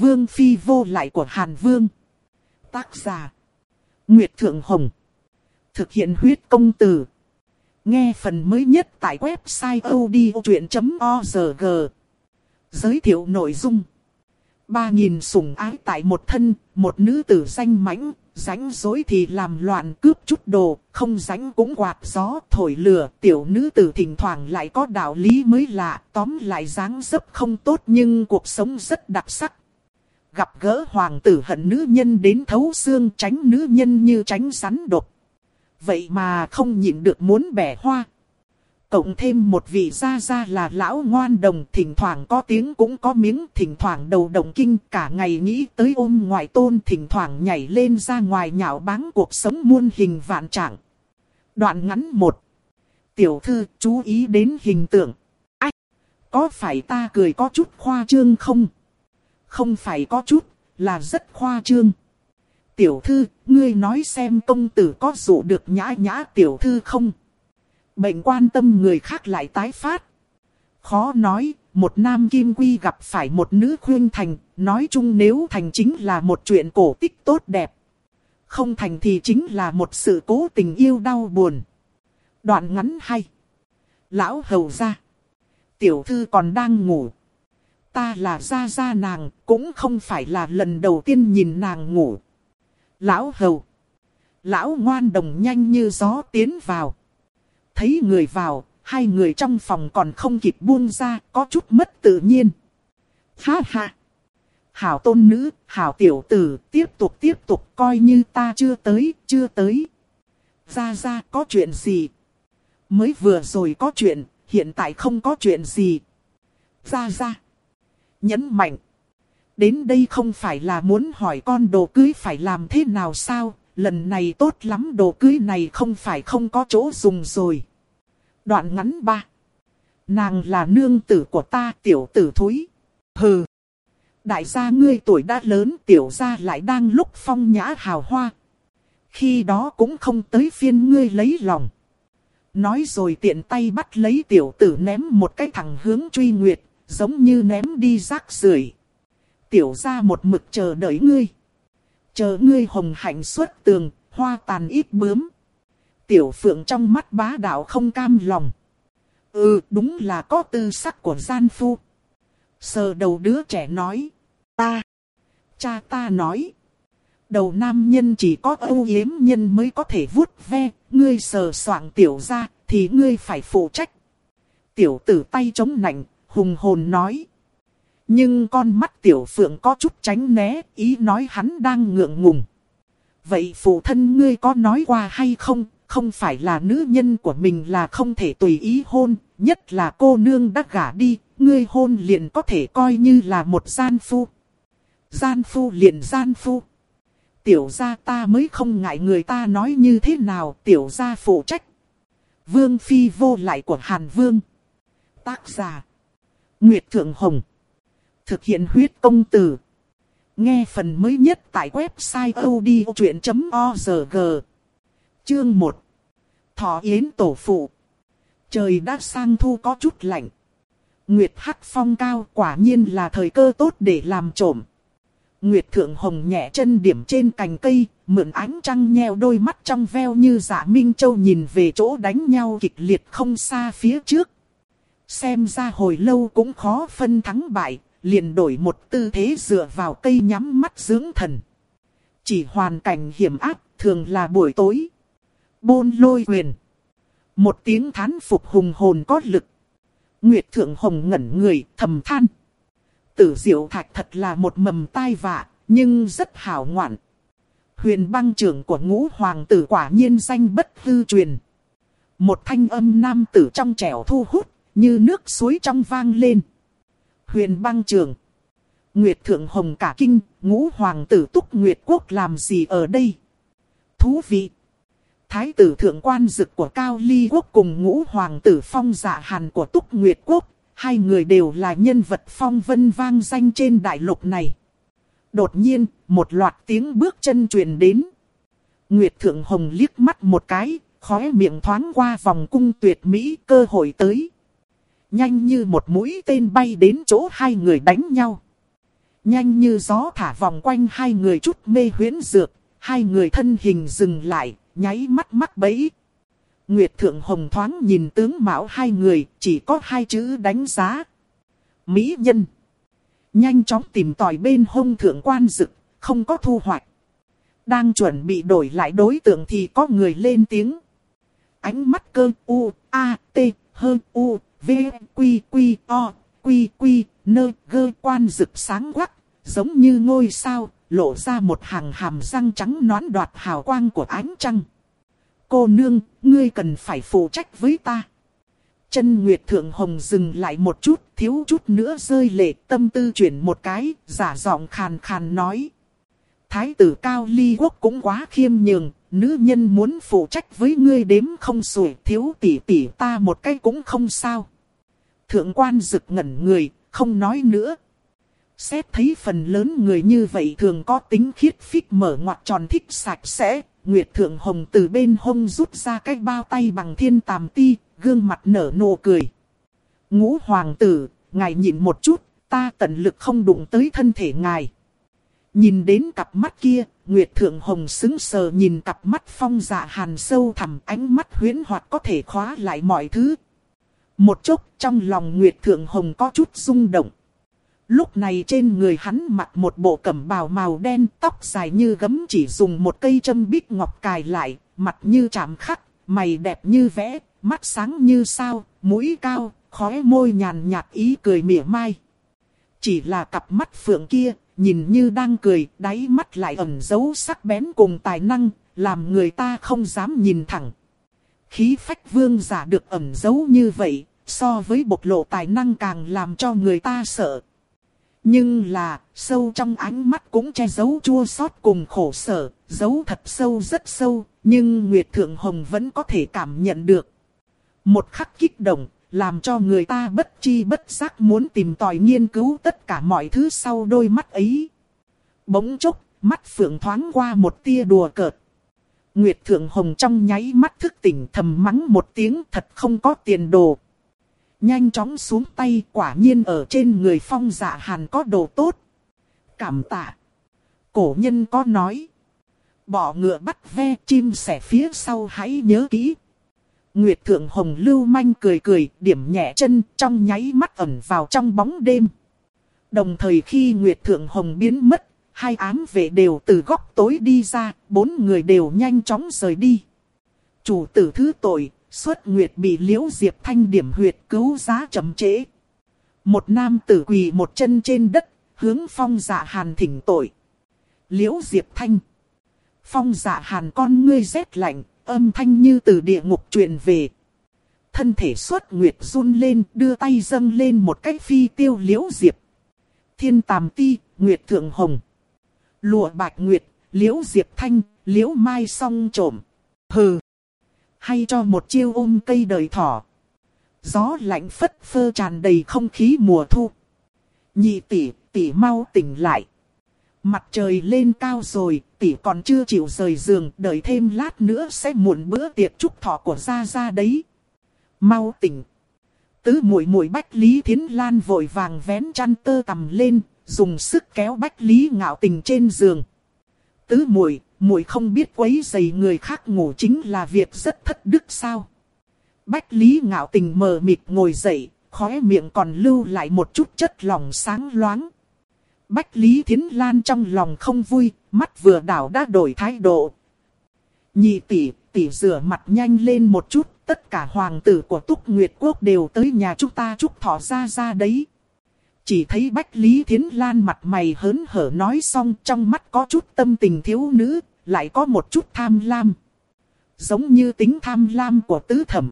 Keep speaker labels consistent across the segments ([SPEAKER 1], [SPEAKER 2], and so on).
[SPEAKER 1] Vương Phi vô lại của Hàn Vương. Tác giả. Nguyệt Thượng Hồng. Thực hiện huyết công từ. Nghe phần mới nhất tại website odchuyện.org. Giới thiệu nội dung. Ba nghìn sủng ái tại một thân, một nữ tử danh mãnh, rảnh dối thì làm loạn cướp chút đồ, không rảnh cũng quạt gió, thổi lửa, tiểu nữ tử thỉnh thoảng lại có đạo lý mới lạ, tóm lại dáng dấp không tốt nhưng cuộc sống rất đặc sắc. Gặp gỡ hoàng tử hận nữ nhân đến thấu xương tránh nữ nhân như tránh rắn độc. Vậy mà không nhịn được muốn bẻ hoa. Cộng thêm một vị gia gia là lão ngoan đồng, thỉnh thoảng có tiếng cũng có miếng, thỉnh thoảng đầu động kinh, cả ngày nghĩ tới ôm ngoại tôn, thỉnh thoảng nhảy lên ra ngoài nhạo báng cuộc sống muôn hình vạn trạng. Đoạn ngắn một. Tiểu thư chú ý đến hình tượng. Ách! Có phải ta cười có chút khoa trương không? Không phải có chút, là rất khoa trương. Tiểu thư, ngươi nói xem công tử có dụ được nhã nhã tiểu thư không? bệnh quan tâm người khác lại tái phát. Khó nói, một nam kim quy gặp phải một nữ khuyên thành, nói chung nếu thành chính là một chuyện cổ tích tốt đẹp. Không thành thì chính là một sự cố tình yêu đau buồn. Đoạn ngắn hay. Lão hầu ra. Tiểu thư còn đang ngủ. Ta là gia gia nàng, cũng không phải là lần đầu tiên nhìn nàng ngủ. Lão hầu. Lão ngoan đồng nhanh như gió tiến vào thấy người vào, hai người trong phòng còn không kịp buông ra, có chút mất tự nhiên. Ha ha! Hảo tôn nữ, hảo tiểu tử, tiếp tục tiếp tục coi như ta chưa tới, chưa tới. Ra ra có chuyện gì? Mới vừa rồi có chuyện, hiện tại không có chuyện gì. Ra ra! Nhấn mạnh! Đến đây không phải là muốn hỏi con đồ cưới phải làm thế nào sao, lần này tốt lắm đồ cưới này không phải không có chỗ dùng rồi. Đoạn ngắn ba. Nàng là nương tử của ta tiểu tử thúi. Hừ. Đại gia ngươi tuổi đã lớn tiểu gia lại đang lúc phong nhã hào hoa. Khi đó cũng không tới phiên ngươi lấy lòng. Nói rồi tiện tay bắt lấy tiểu tử ném một cái thẳng hướng truy nguyệt, giống như ném đi rác rưởi. Tiểu gia một mực chờ đợi ngươi. Chờ ngươi hồng hạnh xuất tường, hoa tàn ít bướm tiểu phượng trong mắt bá đạo không cam lòng. Ừ, đúng là có tư sắc của gian phu. Sờ đầu đứa trẻ nói. Ta. Cha ta nói. Đầu nam nhân chỉ có âu yếm nhân mới có thể vuốt ve, ngươi sờ soạng tiểu ra, thì ngươi phải phụ trách. Tiểu tử tay chống nạnh, hùng hồn nói. Nhưng con mắt tiểu phượng có chút tránh né, ý nói hắn đang ngượng ngùng. Vậy phụ thân ngươi có nói qua hay không, không phải là nữ nhân của mình là không thể tùy ý hôn, nhất là cô nương đã gả đi, ngươi hôn liền có thể coi như là một gian phu. Gian phu liền gian phu. Tiểu gia ta mới không ngại người ta nói như thế nào, tiểu gia phụ trách. Vương phi vô lại của Hàn Vương. Tác giả. Nguyệt Thượng Hồng. Thực hiện huyết công từ. Nghe phần mới nhất tại website odchuyện.org. Chương 1 Thỏ Yến Tổ Phụ Trời đã sang thu có chút lạnh. Nguyệt Hắc Phong cao quả nhiên là thời cơ tốt để làm trộm. Nguyệt Thượng Hồng nhẹ chân điểm trên cành cây, mượn ánh trăng nheo đôi mắt trong veo như giả dạ Minh Châu nhìn về chỗ đánh nhau kịch liệt không xa phía trước. Xem ra hồi lâu cũng khó phân thắng bại, liền đổi một tư thế dựa vào cây nhắm mắt dưỡng thần. Chỉ hoàn cảnh hiểm ác, thường là buổi tối. Bôn lôi quyền. Một tiếng thán phục hùng hồn có lực. Nguyệt Thượng Hồng ngẩn người thầm than. Tử diệu thạch thật là một mầm tai vạ, nhưng rất hảo ngoạn. Huyền băng trưởng của ngũ hoàng tử quả nhiên danh bất hư truyền. Một thanh âm nam tử trong trẻo thu hút, như nước suối trong vang lên. Huyền băng trường Nguyệt Thượng Hồng cả kinh, ngũ hoàng tử túc Nguyệt Quốc làm gì ở đây? Thú vị! Thái tử thượng quan dực của Cao Ly Quốc cùng ngũ hoàng tử phong dạ hàn của Túc Nguyệt Quốc, hai người đều là nhân vật phong vân vang danh trên đại lục này. Đột nhiên, một loạt tiếng bước chân truyền đến. Nguyệt Thượng Hồng liếc mắt một cái, khóe miệng thoáng qua vòng cung tuyệt mỹ cơ hội tới. Nhanh như một mũi tên bay đến chỗ hai người đánh nhau. Nhanh như gió thả vòng quanh hai người chút mê huyễn dược, hai người thân hình dừng lại, nháy mắt mắc bẫy. Nguyệt Thượng Hồng thoáng nhìn tướng mạo hai người, chỉ có hai chữ đánh giá. Mỹ nhân. Nhanh chóng tìm tòi bên hông thượng quan dực, không có thu hoạch. Đang chuẩn bị đổi lại đối tượng thì có người lên tiếng. Ánh mắt cơ u, a, t, hơn u, v, quy, quy, o, quy, quy, nơ, gơ quan rực sáng quắc, giống như ngôi sao, lộ ra một hàng hàm răng trắng nõn đoạt hào quang của ánh trăng. Cô nương, ngươi cần phải phụ trách với ta. Chân Nguyệt Thượng Hồng dừng lại một chút, thiếu chút nữa rơi lệ, tâm tư chuyển một cái, giả giọng khàn khàn nói. Thái tử Cao Ly Quốc cũng quá khiêm nhường, nữ nhân muốn phụ trách với ngươi đếm không xuể, thiếu tỷ tỷ ta một cái cũng không sao. Thượng quan rực ngẩn người, không nói nữa. Xét thấy phần lớn người như vậy thường có tính khiết phích mở ngoặt tròn thích sạch sẽ. Nguyệt Thượng Hồng từ bên hông rút ra cái bao tay bằng thiên tàm ti, gương mặt nở nụ cười. Ngũ hoàng tử, ngài nhịn một chút, ta tận lực không đụng tới thân thể ngài. Nhìn đến cặp mắt kia, Nguyệt Thượng Hồng xứng sờ nhìn cặp mắt phong dạ hàn sâu thẳm ánh mắt huyễn hoặc có thể khóa lại mọi thứ. Một chốc trong lòng Nguyệt Thượng Hồng có chút rung động. Lúc này trên người hắn mặc một bộ cẩm bào màu đen tóc dài như gấm chỉ dùng một cây châm bích ngọc cài lại, mặt như chạm khắc, mày đẹp như vẽ, mắt sáng như sao, mũi cao, khóe môi nhàn nhạt ý cười mỉa mai. Chỉ là cặp mắt phượng kia, nhìn như đang cười, đáy mắt lại ẩn giấu sắc bén cùng tài năng, làm người ta không dám nhìn thẳng. Khí phách vương giả được ẩn giấu như vậy, so với bộc lộ tài năng càng làm cho người ta sợ. Nhưng là, sâu trong ánh mắt cũng che giấu chua xót cùng khổ sở, giấu thật sâu rất sâu, nhưng Nguyệt Thượng Hồng vẫn có thể cảm nhận được. Một khắc kích động, làm cho người ta bất chi bất giác muốn tìm tòi nghiên cứu tất cả mọi thứ sau đôi mắt ấy. Bỗng chốc, mắt phượng thoáng qua một tia đùa cợt. Nguyệt Thượng Hồng trong nháy mắt thức tỉnh thầm mắng một tiếng thật không có tiền đồ. Nhanh chóng xuống tay quả nhiên ở trên người phong dạ hàn có đồ tốt. Cảm tạ. Cổ nhân có nói. Bỏ ngựa bắt ve chim sẻ phía sau hãy nhớ kỹ. Nguyệt Thượng Hồng lưu manh cười cười, điểm nhẹ chân trong nháy mắt ẩn vào trong bóng đêm. Đồng thời khi Nguyệt Thượng Hồng biến mất, hai ám vệ đều từ góc tối đi ra, bốn người đều nhanh chóng rời đi. Chủ tử thứ tội, xuất Nguyệt bị Liễu Diệp Thanh điểm huyệt cứu giá chậm trễ. Một nam tử quỳ một chân trên đất, hướng phong dạ hàn thỉnh tội. Liễu Diệp Thanh. Phong dạ hàn con ngươi rét lạnh, âm thanh như từ địa ngục truyền về. Thân thể xuất nguyệt run lên, đưa tay dâng lên một cách phi tiêu liễu diệp. Thiên tàm ti, nguyệt thượng hồng. Lụa bạch nguyệt, liễu diệp thanh, liễu mai song trộm. Hừ. Hay cho một chiêu ôm cây đời thỏ. Gió lạnh phất phơ tràn đầy không khí mùa thu. Nhị tỷ, tỷ mau tỉnh lại. Mặt trời lên cao rồi, tỷ còn chưa chịu rời giường, đợi thêm lát nữa sẽ muộn bữa tiệc chúc thọ của gia gia đấy. Mau tỉnh. Tứ muội muội Bách Lý Thiến Lan vội vàng vén chăn tơ tầm lên, dùng sức kéo Bách Lý ngạo tình trên giường. Tứ muội, muội không biết quấy giày người khác ngủ chính là việc rất thất đức sao? Bách Lý ngạo tình mờ mịt ngồi dậy, khóe miệng còn lưu lại một chút chất lỏng sáng loáng. Bách Lý Thiến Lan trong lòng không vui, mắt vừa đảo đã đổi thái độ. Nhị tỷ, tỷ rửa mặt nhanh lên một chút, tất cả hoàng tử của Túc Nguyệt Quốc đều tới nhà chúng ta chúc thọ ra ra đấy. Chỉ thấy Bách Lý Thiến Lan mặt mày hớn hở nói xong trong mắt có chút tâm tình thiếu nữ, lại có một chút tham lam. Giống như tính tham lam của tứ thẩm.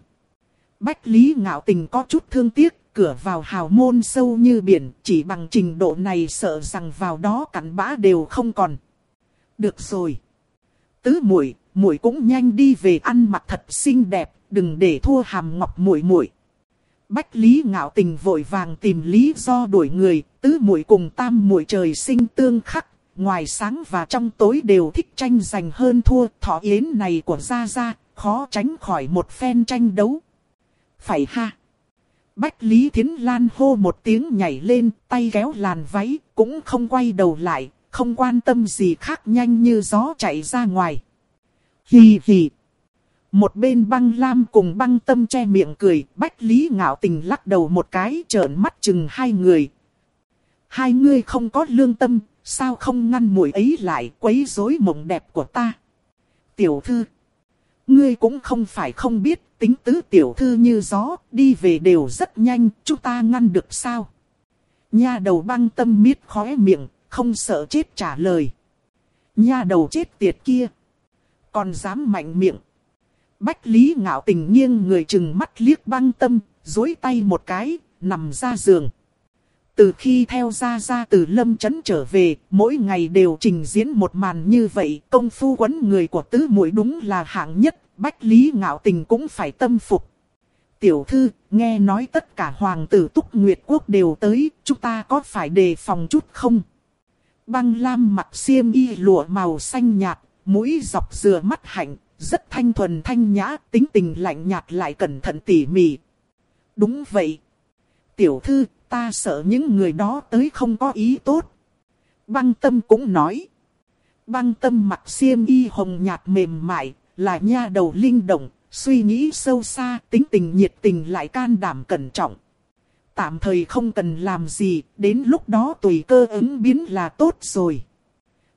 [SPEAKER 1] Bách Lý ngạo tình có chút thương tiếc, cửa vào hào môn sâu như biển, chỉ bằng trình độ này sợ rằng vào đó cắn bã đều không còn. Được rồi. Tứ muội, muội cũng nhanh đi về ăn mặc thật xinh đẹp, đừng để thua hàm ngọc muội muội. Bách Lý ngạo tình vội vàng tìm lý do đuổi người, tứ muội cùng tam muội trời sinh tương khắc, ngoài sáng và trong tối đều thích tranh giành hơn thua, thọ yến này của Gia Gia, khó tránh khỏi một phen tranh đấu. Phải ha! Bách Lý Thiến Lan hô một tiếng nhảy lên, tay kéo làn váy, cũng không quay đầu lại, không quan tâm gì khác nhanh như gió chạy ra ngoài. Hì hì. Một bên băng lam cùng băng tâm che miệng cười, Bách Lý ngạo tình lắc đầu một cái trợn mắt chừng hai người. Hai người không có lương tâm, sao không ngăn mũi ấy lại quấy rối mộng đẹp của ta. Tiểu thư. Ngươi cũng không phải không biết, tính tứ tiểu thư như gió, đi về đều rất nhanh, chúng ta ngăn được sao? Nha đầu băng tâm miết khóe miệng, không sợ chết trả lời. Nha đầu chết tiệt kia. Còn dám mạnh miệng. Bách Lý ngạo tình nghiêng người chừng mắt liếc băng tâm, dối tay một cái, nằm ra giường. Từ khi theo ra ra từ lâm chấn trở về, mỗi ngày đều trình diễn một màn như vậy, công phu quấn người của tứ mũi đúng là hạng nhất, Bách Lý ngạo tình cũng phải tâm phục. Tiểu thư, nghe nói tất cả hoàng tử túc nguyệt quốc đều tới, chúng ta có phải đề phòng chút không? Băng lam mặt xiêm y lụa màu xanh nhạt, mũi dọc dừa mắt hạnh, rất thanh thuần thanh nhã, tính tình lạnh nhạt lại cẩn thận tỉ mỉ. Đúng vậy. Tiểu thư, ta sợ những người đó tới không có ý tốt. Băng tâm cũng nói. Băng tâm mặt xiêm y hồng nhạt mềm mại, là nha đầu linh động, suy nghĩ sâu xa, tính tình nhiệt tình lại can đảm cẩn trọng. Tạm thời không cần làm gì, đến lúc đó tùy cơ ứng biến là tốt rồi.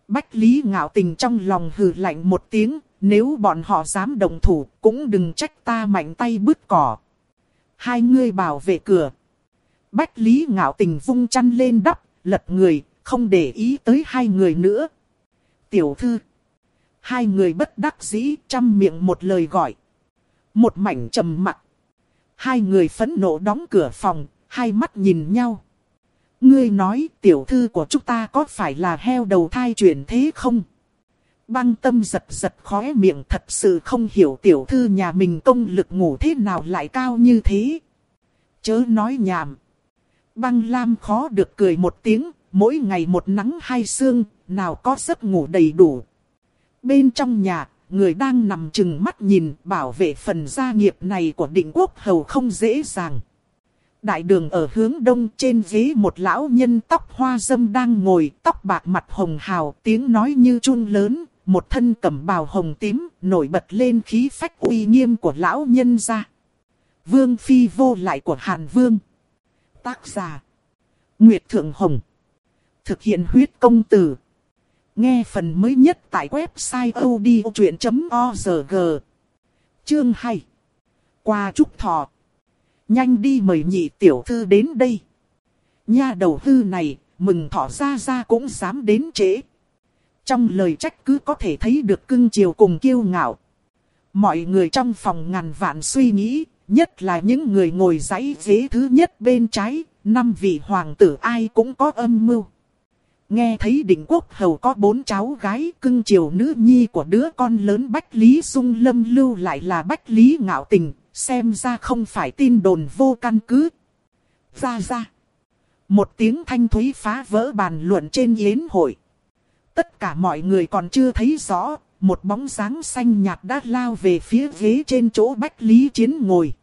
[SPEAKER 1] Bách Lý ngạo tình trong lòng hừ lạnh một tiếng, nếu bọn họ dám đồng thủ, cũng đừng trách ta mạnh tay bứt cỏ. Hai người bảo vệ cửa. Bách Lý ngạo tình vung chăn lên đắp, lật người, không để ý tới hai người nữa. Tiểu thư. Hai người bất đắc dĩ chăm miệng một lời gọi. Một mảnh trầm mặc. Hai người phẫn nộ đóng cửa phòng, hai mắt nhìn nhau. Ngươi nói tiểu thư của chúng ta có phải là heo đầu thai chuyển thế không? Băng tâm giật giật khóe miệng thật sự không hiểu tiểu thư nhà mình công lực ngủ thế nào lại cao như thế. Chớ nói nhảm. Băng lam khó được cười một tiếng, mỗi ngày một nắng hai sương, nào có giấc ngủ đầy đủ. Bên trong nhà, người đang nằm chừng mắt nhìn bảo vệ phần gia nghiệp này của định quốc hầu không dễ dàng. Đại đường ở hướng đông trên ghế một lão nhân tóc hoa dâm đang ngồi, tóc bạc mặt hồng hào, tiếng nói như chun lớn, một thân cẩm bào hồng tím, nổi bật lên khí phách uy nghiêm của lão nhân ra. Vương phi vô lại của Hàn Vương. Tác giả. Nguyệt Thượng Hồng. Thực hiện huyết công từ. Nghe phần mới nhất tại website odchuyện.org. Chương 2. Qua chúc thọ. Nhanh đi mời nhị tiểu thư đến đây. Nha đầu thư này, mừng thọ ra ra cũng dám đến trễ. Trong lời trách cứ có thể thấy được cưng chiều cùng kiêu ngạo. Mọi người trong phòng ngàn vạn suy nghĩ, nhất là những người ngồi dãy ghế thứ nhất bên trái, năm vị hoàng tử ai cũng có âm mưu. Nghe thấy định quốc hầu có bốn cháu gái cưng chiều nữ nhi của đứa con lớn Bách Lý Dung Lâm lưu lại là Bách Lý Ngạo Tình, xem ra không phải tin đồn vô căn cứ. Ra ra. Một tiếng thanh thúy phá vỡ bàn luận trên yến hội. Tất cả mọi người còn chưa thấy rõ, một bóng dáng xanh nhạt đã lao về phía ghế trên chỗ Bách Lý Chiến ngồi.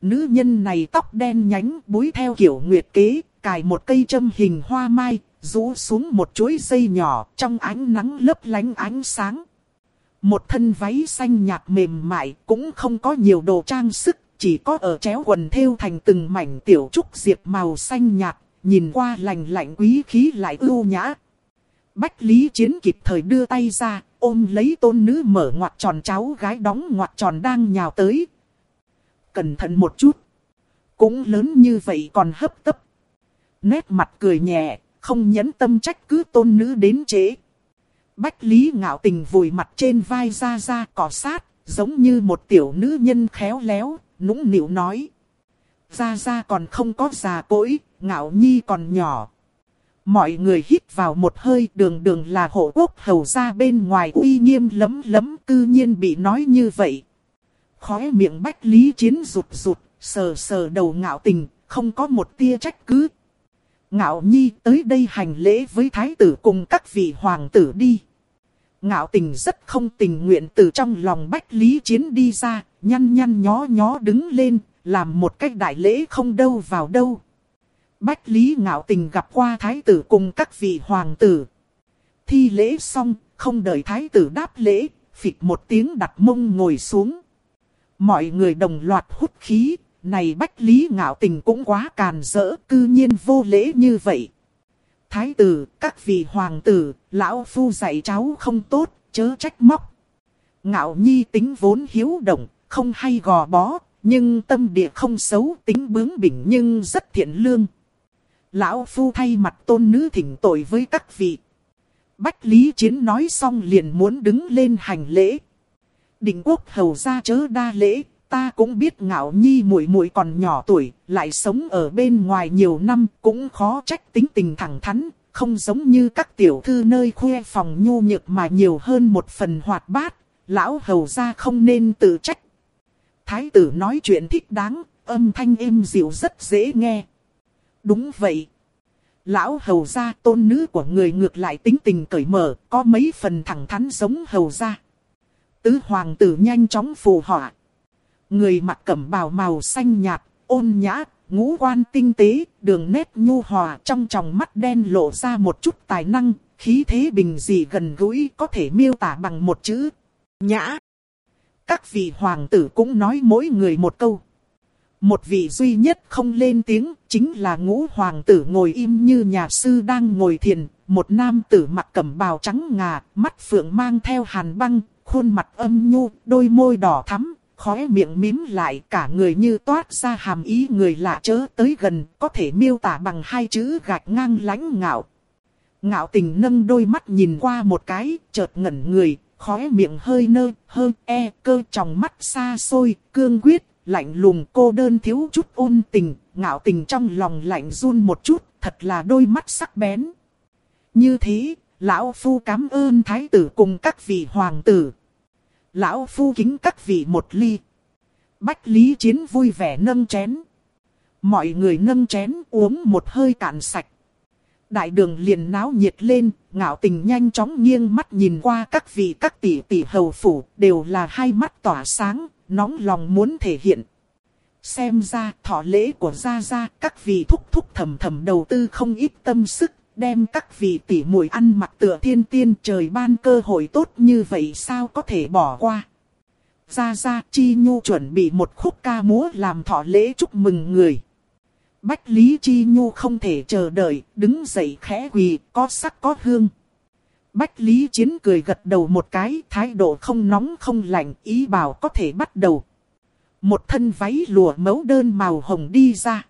[SPEAKER 1] Nữ nhân này tóc đen nhánh búi theo kiểu nguyệt kế, cài một cây châm hình hoa mai, rũ xuống một chuỗi dây nhỏ trong ánh nắng lấp lánh ánh sáng. Một thân váy xanh nhạt mềm mại cũng không có nhiều đồ trang sức, chỉ có ở chéo quần thêu thành từng mảnh tiểu trúc diệp màu xanh nhạt, nhìn qua lành lạnh quý khí lại ưu nhã. Bách Lý Chiến kịp thời đưa tay ra, ôm lấy tôn nữ mở ngoặt tròn cháu gái đóng ngoặt tròn đang nhào tới. Cẩn thận một chút. Cũng lớn như vậy còn hấp tấp. Nét mặt cười nhẹ, không nhẫn tâm trách cứ tôn nữ đến trễ. Bách Lý ngạo tình vùi mặt trên vai ra ra cỏ sát, giống như một tiểu nữ nhân khéo léo, nũng nịu nói. Ra ra còn không có già cỗi, ngạo nhi còn nhỏ. Mọi người hít vào một hơi đường đường là hộ quốc hầu ra bên ngoài uy nghiêm lấm lấm cư nhiên bị nói như vậy. Khóe miệng bách lý chiến rụt rụt, sờ sờ đầu ngạo tình, không có một tia trách cứ, Ngạo Nhi tới đây hành lễ với thái tử cùng các vị hoàng tử đi. Ngạo tình rất không tình nguyện từ trong lòng Bách Lý Chiến đi ra, nhăn nhăn nhó nhó đứng lên, làm một cách đại lễ không đâu vào đâu. Bách Lý ngạo tình gặp qua thái tử cùng các vị hoàng tử. Thi lễ xong, không đợi thái tử đáp lễ, phịch một tiếng đặt mông ngồi xuống. Mọi người đồng loạt hút khí, này Bách Lý ngạo tình cũng quá càn rỡ, cư nhiên vô lễ như vậy. Thái tử, các vị hoàng tử, lão phu dạy cháu không tốt, chớ trách móc. Ngạo nhi tính vốn hiếu động, không hay gò bó, nhưng tâm địa không xấu, tính bướng bỉnh nhưng rất thiện lương. Lão phu thay mặt tôn nữ thỉnh tội với các vị. Bách Lý Chiến nói xong liền muốn đứng lên hành lễ. Định quốc hầu ra chớ đa lễ, ta cũng biết ngạo nhi muội muội còn nhỏ tuổi, lại sống ở bên ngoài nhiều năm, cũng khó trách tính tình thẳng thắn, không giống như các tiểu thư nơi khuê phòng nhu nhược mà nhiều hơn một phần hoạt bát, lão hầu ra không nên tự trách. Thái tử nói chuyện thích đáng, âm thanh êm dịu rất dễ nghe. Đúng vậy. Lão hầu gia tôn nữ của người ngược lại tính tình cởi mở, có mấy phần thẳng thắn giống hầu gia. Tứ hoàng tử nhanh chóng phù họa. Người mặc cẩm bào màu xanh nhạt, ôn nhã, ngũ quan tinh tế, đường nét nhu hòa trong tròng mắt đen lộ ra một chút tài năng, khí thế bình dị gần gũi có thể miêu tả bằng một chữ. Nhã. Các vị hoàng tử cũng nói mỗi người một câu. Một vị duy nhất không lên tiếng, chính là ngũ hoàng tử ngồi im như nhà sư đang ngồi thiền. Một nam tử mặc cẩm bào trắng ngà, mắt phượng mang theo hàn băng, khuôn mặt âm nhu, đôi môi đỏ thắm, khóe miệng mím lại cả người như toát ra hàm ý người lạ chớ tới gần, có thể miêu tả bằng hai chữ gạch ngang lãnh ngạo. Ngạo tình nâng đôi mắt nhìn qua một cái, chợt ngẩn người, khóe miệng hơi nơ, hơi e, cơ trong mắt xa xôi, cương quyết, lạnh lùng cô đơn thiếu chút ôn tình, ngạo tình trong lòng lạnh run một chút, thật là đôi mắt sắc bén. Như thế, lão phu cảm ơn thái tử cùng các vị hoàng tử. Lão phu kính các vị một ly. Bách Lý Chiến vui vẻ nâng chén. Mọi người nâng chén uống một hơi cạn sạch. Đại đường liền náo nhiệt lên, ngạo tình nhanh chóng nghiêng mắt nhìn qua các vị các tỷ tỷ hầu phủ, đều là hai mắt tỏa sáng, nóng lòng muốn thể hiện. Xem ra thọ lễ của Gia Gia các vị thúc thúc thầm thầm đầu tư không ít tâm sức, đem các vị tỷ muội ăn mặc tựa thiên tiên trời ban cơ hội tốt như vậy sao có thể bỏ qua. Gia Gia Chi Nhu chuẩn bị một khúc ca múa làm thọ lễ chúc mừng người. Bách Lý Chi Nhu không thể chờ đợi, đứng dậy khẽ quỳ, có sắc có hương. Bách Lý Chiến cười gật đầu một cái, thái độ không nóng không lạnh, ý bảo có thể bắt đầu. Một thân váy lụa mẫu đơn màu hồng đi ra.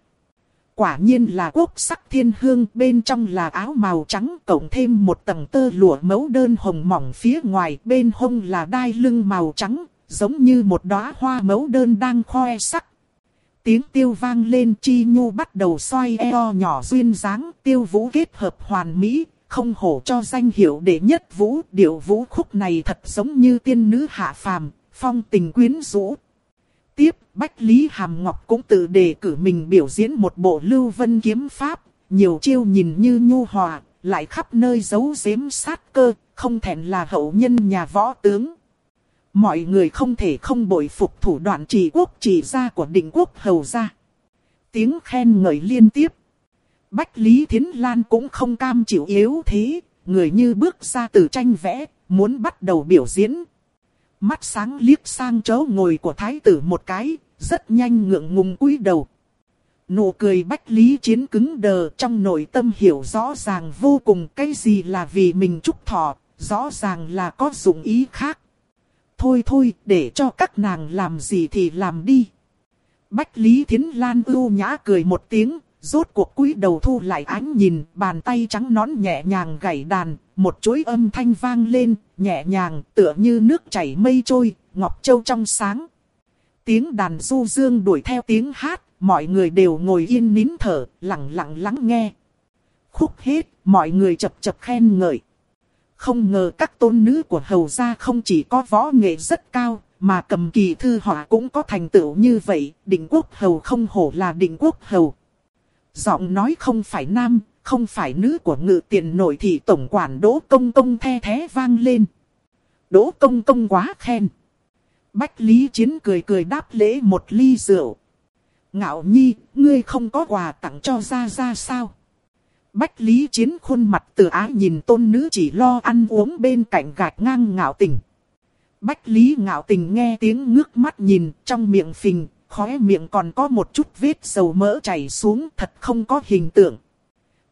[SPEAKER 1] Quả nhiên là quốc sắc thiên hương, bên trong là áo màu trắng, cộng thêm một tầng tơ lụa mẫu đơn hồng mỏng phía ngoài, bên hông là đai lưng màu trắng, giống như một đóa hoa mẫu đơn đang khoe sắc. Tiếng tiêu vang lên chi nhu bắt đầu xoay eo nhỏ duyên dáng, tiêu vũ kết hợp hoàn mỹ, không hổ cho danh hiệu đệ nhất vũ, điệu vũ khúc này thật giống như tiên nữ hạ phàm, phong tình quyến rũ. Tiếp, Bách Lý Hàm Ngọc cũng tự đề cử mình biểu diễn một bộ lưu vân kiếm pháp, nhiều chiêu nhìn như nhu hòa, lại khắp nơi giấu giếm sát cơ, không thèn là hậu nhân nhà võ tướng. Mọi người không thể không bội phục thủ đoạn trị quốc trị gia của định quốc hầu gia. Tiếng khen ngợi liên tiếp. Bách Lý Thiến Lan cũng không cam chịu yếu thế, người như bước ra từ tranh vẽ, muốn bắt đầu biểu diễn. Mắt sáng liếc sang chỗ ngồi của thái tử một cái, rất nhanh ngượng ngùng cúi đầu. Nụ cười Bách Lý Chiến cứng đờ trong nội tâm hiểu rõ ràng vô cùng cái gì là vì mình trúc thọ, rõ ràng là có dụng ý khác. Thôi thôi, để cho các nàng làm gì thì làm đi. Bách Lý Thiến Lan ưu nhã cười một tiếng, Rốt cuộc cúi đầu thu lại ánh nhìn, bàn tay trắng nón nhẹ nhàng gảy đàn, một chuỗi âm thanh vang lên, nhẹ nhàng, tựa như nước chảy mây trôi, ngọc châu trong sáng. Tiếng đàn du dương đuổi theo tiếng hát, mọi người đều ngồi yên nín thở, lặng lặng lắng nghe. Khúc hết, mọi người chập chập khen ngợi. Không ngờ các tôn nữ của hầu gia không chỉ có võ nghệ rất cao, mà cầm kỳ thư họa cũng có thành tựu như vậy, định quốc hầu không hổ là định quốc hầu. Giọng nói không phải nam, không phải nữ của ngự tiền nội thị tổng quản Đỗ Công Công the thế vang lên. Đỗ Công Công quá khen. Bách Lý Chiến cười cười đáp lễ một ly rượu. Ngạo nhi, ngươi không có quà tặng cho ra ra sao? Bách Lý Chiến khuôn mặt từ ái nhìn tôn nữ chỉ lo ăn uống bên cạnh gạch ngang ngạo tình. Bách Lý ngạo tình nghe tiếng ngước mắt nhìn trong miệng phình, khóe miệng còn có một chút vết dầu mỡ chảy xuống thật không có hình tượng.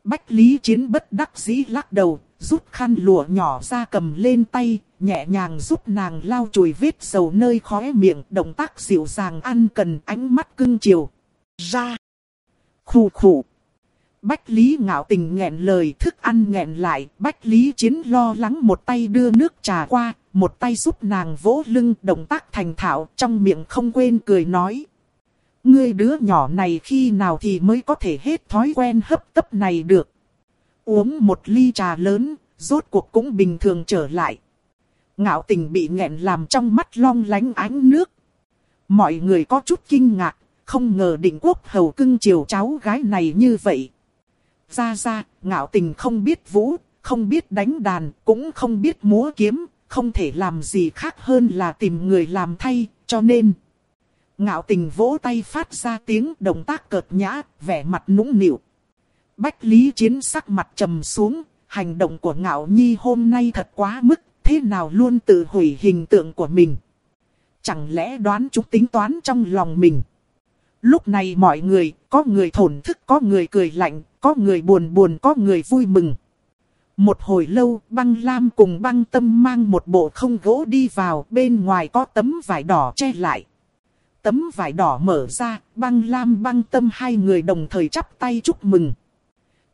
[SPEAKER 1] Bách Lý Chiến bất đắc dĩ lắc đầu, rút khăn lụa nhỏ ra cầm lên tay, nhẹ nhàng giúp nàng lau chùi vết dầu nơi khóe miệng, động tác dịu dàng ăn cần ánh mắt cưng chiều. Ra. Khủ khủ. Bách Lý ngạo tình nghẹn lời thức ăn nghẹn lại, Bách Lý chiến lo lắng một tay đưa nước trà qua, một tay giúp nàng vỗ lưng động tác thành thạo trong miệng không quên cười nói. Ngươi đứa nhỏ này khi nào thì mới có thể hết thói quen hấp tấp này được. Uống một ly trà lớn, rốt cuộc cũng bình thường trở lại. Ngạo tình bị nghẹn làm trong mắt long lánh ánh nước. Mọi người có chút kinh ngạc, không ngờ định quốc hầu cưng chiều cháu gái này như vậy. Ra ra, ngạo tình không biết vũ, không biết đánh đàn, cũng không biết múa kiếm, không thể làm gì khác hơn là tìm người làm thay, cho nên... Ngạo tình vỗ tay phát ra tiếng động tác cợt nhã, vẻ mặt nũng nịu. Bách Lý Chiến sắc mặt trầm xuống, hành động của ngạo nhi hôm nay thật quá mức, thế nào luôn tự hủy hình tượng của mình. Chẳng lẽ đoán chúng tính toán trong lòng mình. Lúc này mọi người, có người thổn thức, có người cười lạnh, có người buồn buồn, có người vui mừng. Một hồi lâu, băng lam cùng băng tâm mang một bộ không gỗ đi vào, bên ngoài có tấm vải đỏ che lại. Tấm vải đỏ mở ra, băng lam băng tâm hai người đồng thời chắp tay chúc mừng.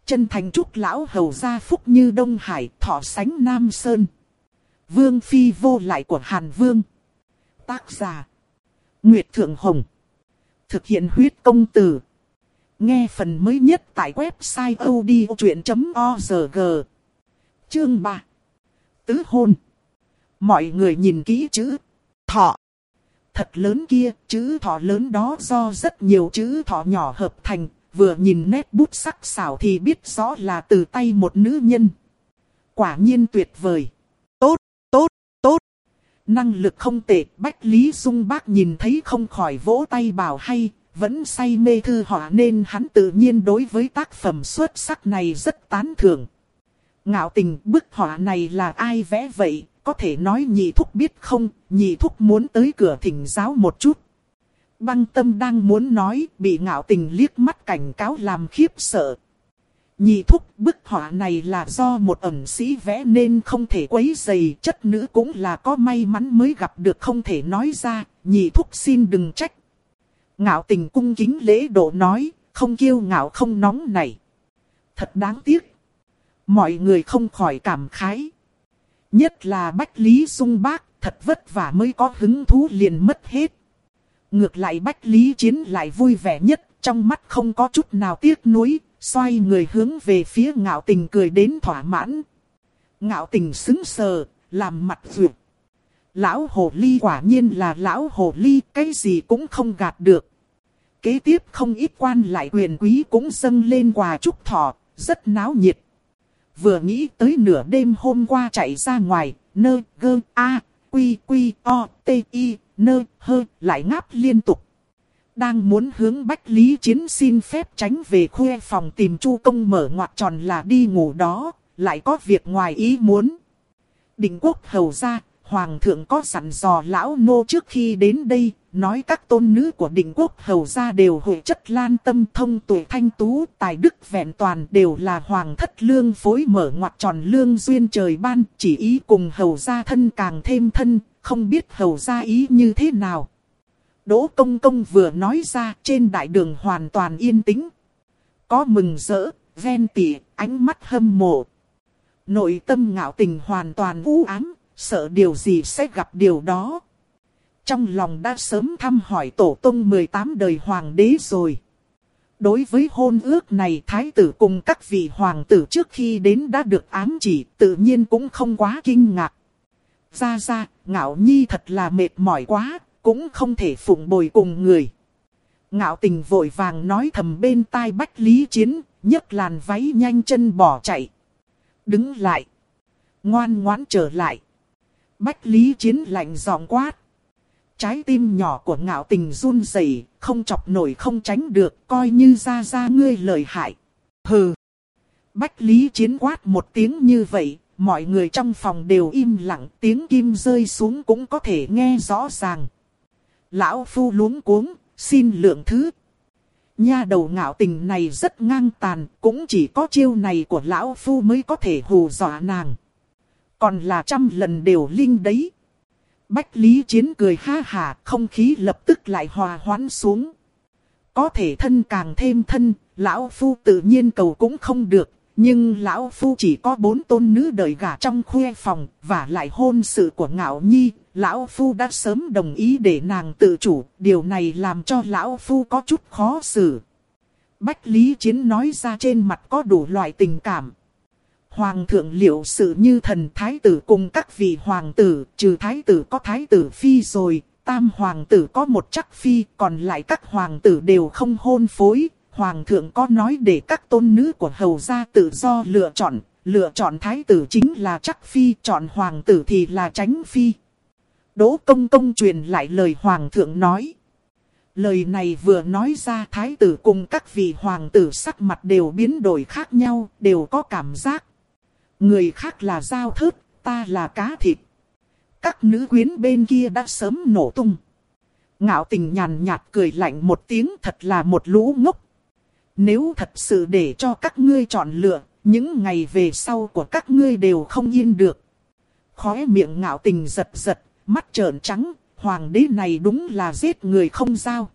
[SPEAKER 1] Chân thành chúc lão hầu gia phúc như Đông Hải, thọ sánh Nam Sơn. Vương phi vô lại của Hàn Vương. Tác giả. Nguyệt Thượng Hồng. Thực hiện huyết công từ. Nghe phần mới nhất tại website odchuyện.org. Chương 3. Tứ hôn. Mọi người nhìn kỹ chữ thọ. Thật lớn kia, chữ thọ lớn đó do rất nhiều chữ thọ nhỏ hợp thành, vừa nhìn nét bút sắc sảo thì biết rõ là từ tay một nữ nhân. Quả nhiên tuyệt vời. Tốt, tốt, tốt. Năng lực không tệ, Bách Lý Dung Bác nhìn thấy không khỏi vỗ tay bảo hay, vẫn say mê thư họa nên hắn tự nhiên đối với tác phẩm xuất sắc này rất tán thưởng. Ngạo tình bức họa này là ai vẽ vậy, có thể nói nhị thúc biết không, nhị thúc muốn tới cửa thỉnh giáo một chút. Băng tâm đang muốn nói, bị ngạo tình liếc mắt cảnh cáo làm khiếp sợ. Nhị thúc bức họa này là do một ẩn sĩ vẽ nên không thể quấy dày, chất nữ cũng là có may mắn mới gặp được không thể nói ra, nhị thúc xin đừng trách. Ngạo tình cung kính lễ độ nói, không kiêu ngạo không nóng này. Thật đáng tiếc. Mọi người không khỏi cảm khái. Nhất là Bách Lý Dung Bác, thật vất vả mới có hứng thú liền mất hết. Ngược lại Bách Lý Chiến lại vui vẻ nhất, trong mắt không có chút nào tiếc nuối, xoay người hướng về phía ngạo tình cười đến thỏa mãn. Ngạo tình xứng sờ, làm mặt vượt. Lão hồ ly quả nhiên là lão hồ ly, cái gì cũng không gạt được. Kế tiếp không ít quan lại quyền quý cũng dâng lên quà chúc thọ, rất náo nhiệt. Vừa nghĩ tới nửa đêm hôm qua chạy ra ngoài, nơ, gơ, a, quy, quy, o, t, i, nơ, hơ, lại ngáp liên tục. Đang muốn hướng Bách Lý Chiến xin phép tránh về khuê phòng tìm Chu Công mở ngoặt tròn là đi ngủ đó, lại có việc ngoài ý muốn. Định quốc hầu ra, Hoàng thượng có sẵn dò lão nô trước khi đến đây, nói các tôn nữ của định quốc hầu gia đều hội chất lan tâm thông tuổi thanh tú, tài đức vẹn toàn đều là hoàng thất lương phối mở ngoặt tròn lương duyên trời ban, chỉ ý cùng hầu gia thân càng thêm thân, không biết hầu gia ý như thế nào. Đỗ công công vừa nói ra trên đại đường hoàn toàn yên tĩnh. Có mừng rỡ, ven tỉ, ánh mắt hâm mộ. Nội tâm ngạo tình hoàn toàn u ám, sợ điều gì sẽ gặp điều đó. Trong lòng đã sớm thăm hỏi tổ tông 18 đời hoàng đế rồi. Đối với hôn ước này thái tử cùng các vị hoàng tử trước khi đến đã được ám chỉ tự nhiên cũng không quá kinh ngạc. Ra ra, ngạo nhi thật là mệt mỏi quá, cũng không thể phụng bồi cùng người. Ngạo tình vội vàng nói thầm bên tai bách lý chiến, nhấc làn váy nhanh chân bỏ chạy. Đứng lại. Ngoan ngoãn trở lại. Bách lý chiến lạnh giọng quát. trái tim nhỏ của ngạo tình run rẩy, không chọc nổi không tránh được, coi như ra ra ngươi lời hại. Hừ. Bách Lý Chiến quát một tiếng như vậy, mọi người trong phòng đều im lặng, tiếng kim rơi xuống cũng có thể nghe rõ ràng. Lão Phu luống cuống, xin lượng thứ. Nha đầu ngạo tình này rất ngang tàn, cũng chỉ có chiêu này của Lão Phu mới có thể hù dọa nàng. Còn là trăm lần đều linh đấy. Bách Lý Chiến cười ha hà, không khí lập tức lại hòa hoãn xuống. Có thể thân càng thêm thân, Lão Phu tự nhiên cầu cũng không được, nhưng lão phu chỉ có bốn tôn nữ đợi gả trong khuê phòng, và lại hôn sự của ngạo nhi, lão phu đã sớm đồng ý để nàng tự chủ, điều này làm cho lão phu có chút khó xử. Bách Lý Chiến nói ra trên mặt có đủ loại tình cảm. Hoàng thượng liệu sự như thần thái tử cùng các vị hoàng tử, trừ thái tử có thái tử phi rồi, tam hoàng tử có một chắc phi, còn lại các hoàng tử đều không hôn phối, Hoàng thượng có nói để các tôn nữ của hầu gia tự do lựa chọn, lựa chọn thái tử chính là chắc phi, chọn hoàng tử thì là tránh phi. Đỗ công công truyền lại lời hoàng thượng nói. Lời này vừa nói ra thái tử cùng các vị hoàng tử sắc mặt đều biến đổi khác nhau, đều có cảm giác. Người khác là giao thớt, ta là cá thịt. Các nữ quyến bên kia đã sớm nổ tung. Ngạo tình nhàn nhạt cười lạnh một tiếng thật là một lũ ngốc. Nếu thật sự để cho các ngươi chọn lựa, những ngày về sau của các ngươi đều không yên được. Khóe miệng ngạo tình giật giật, mắt trợn trắng, hoàng đế này đúng là giết người không giao.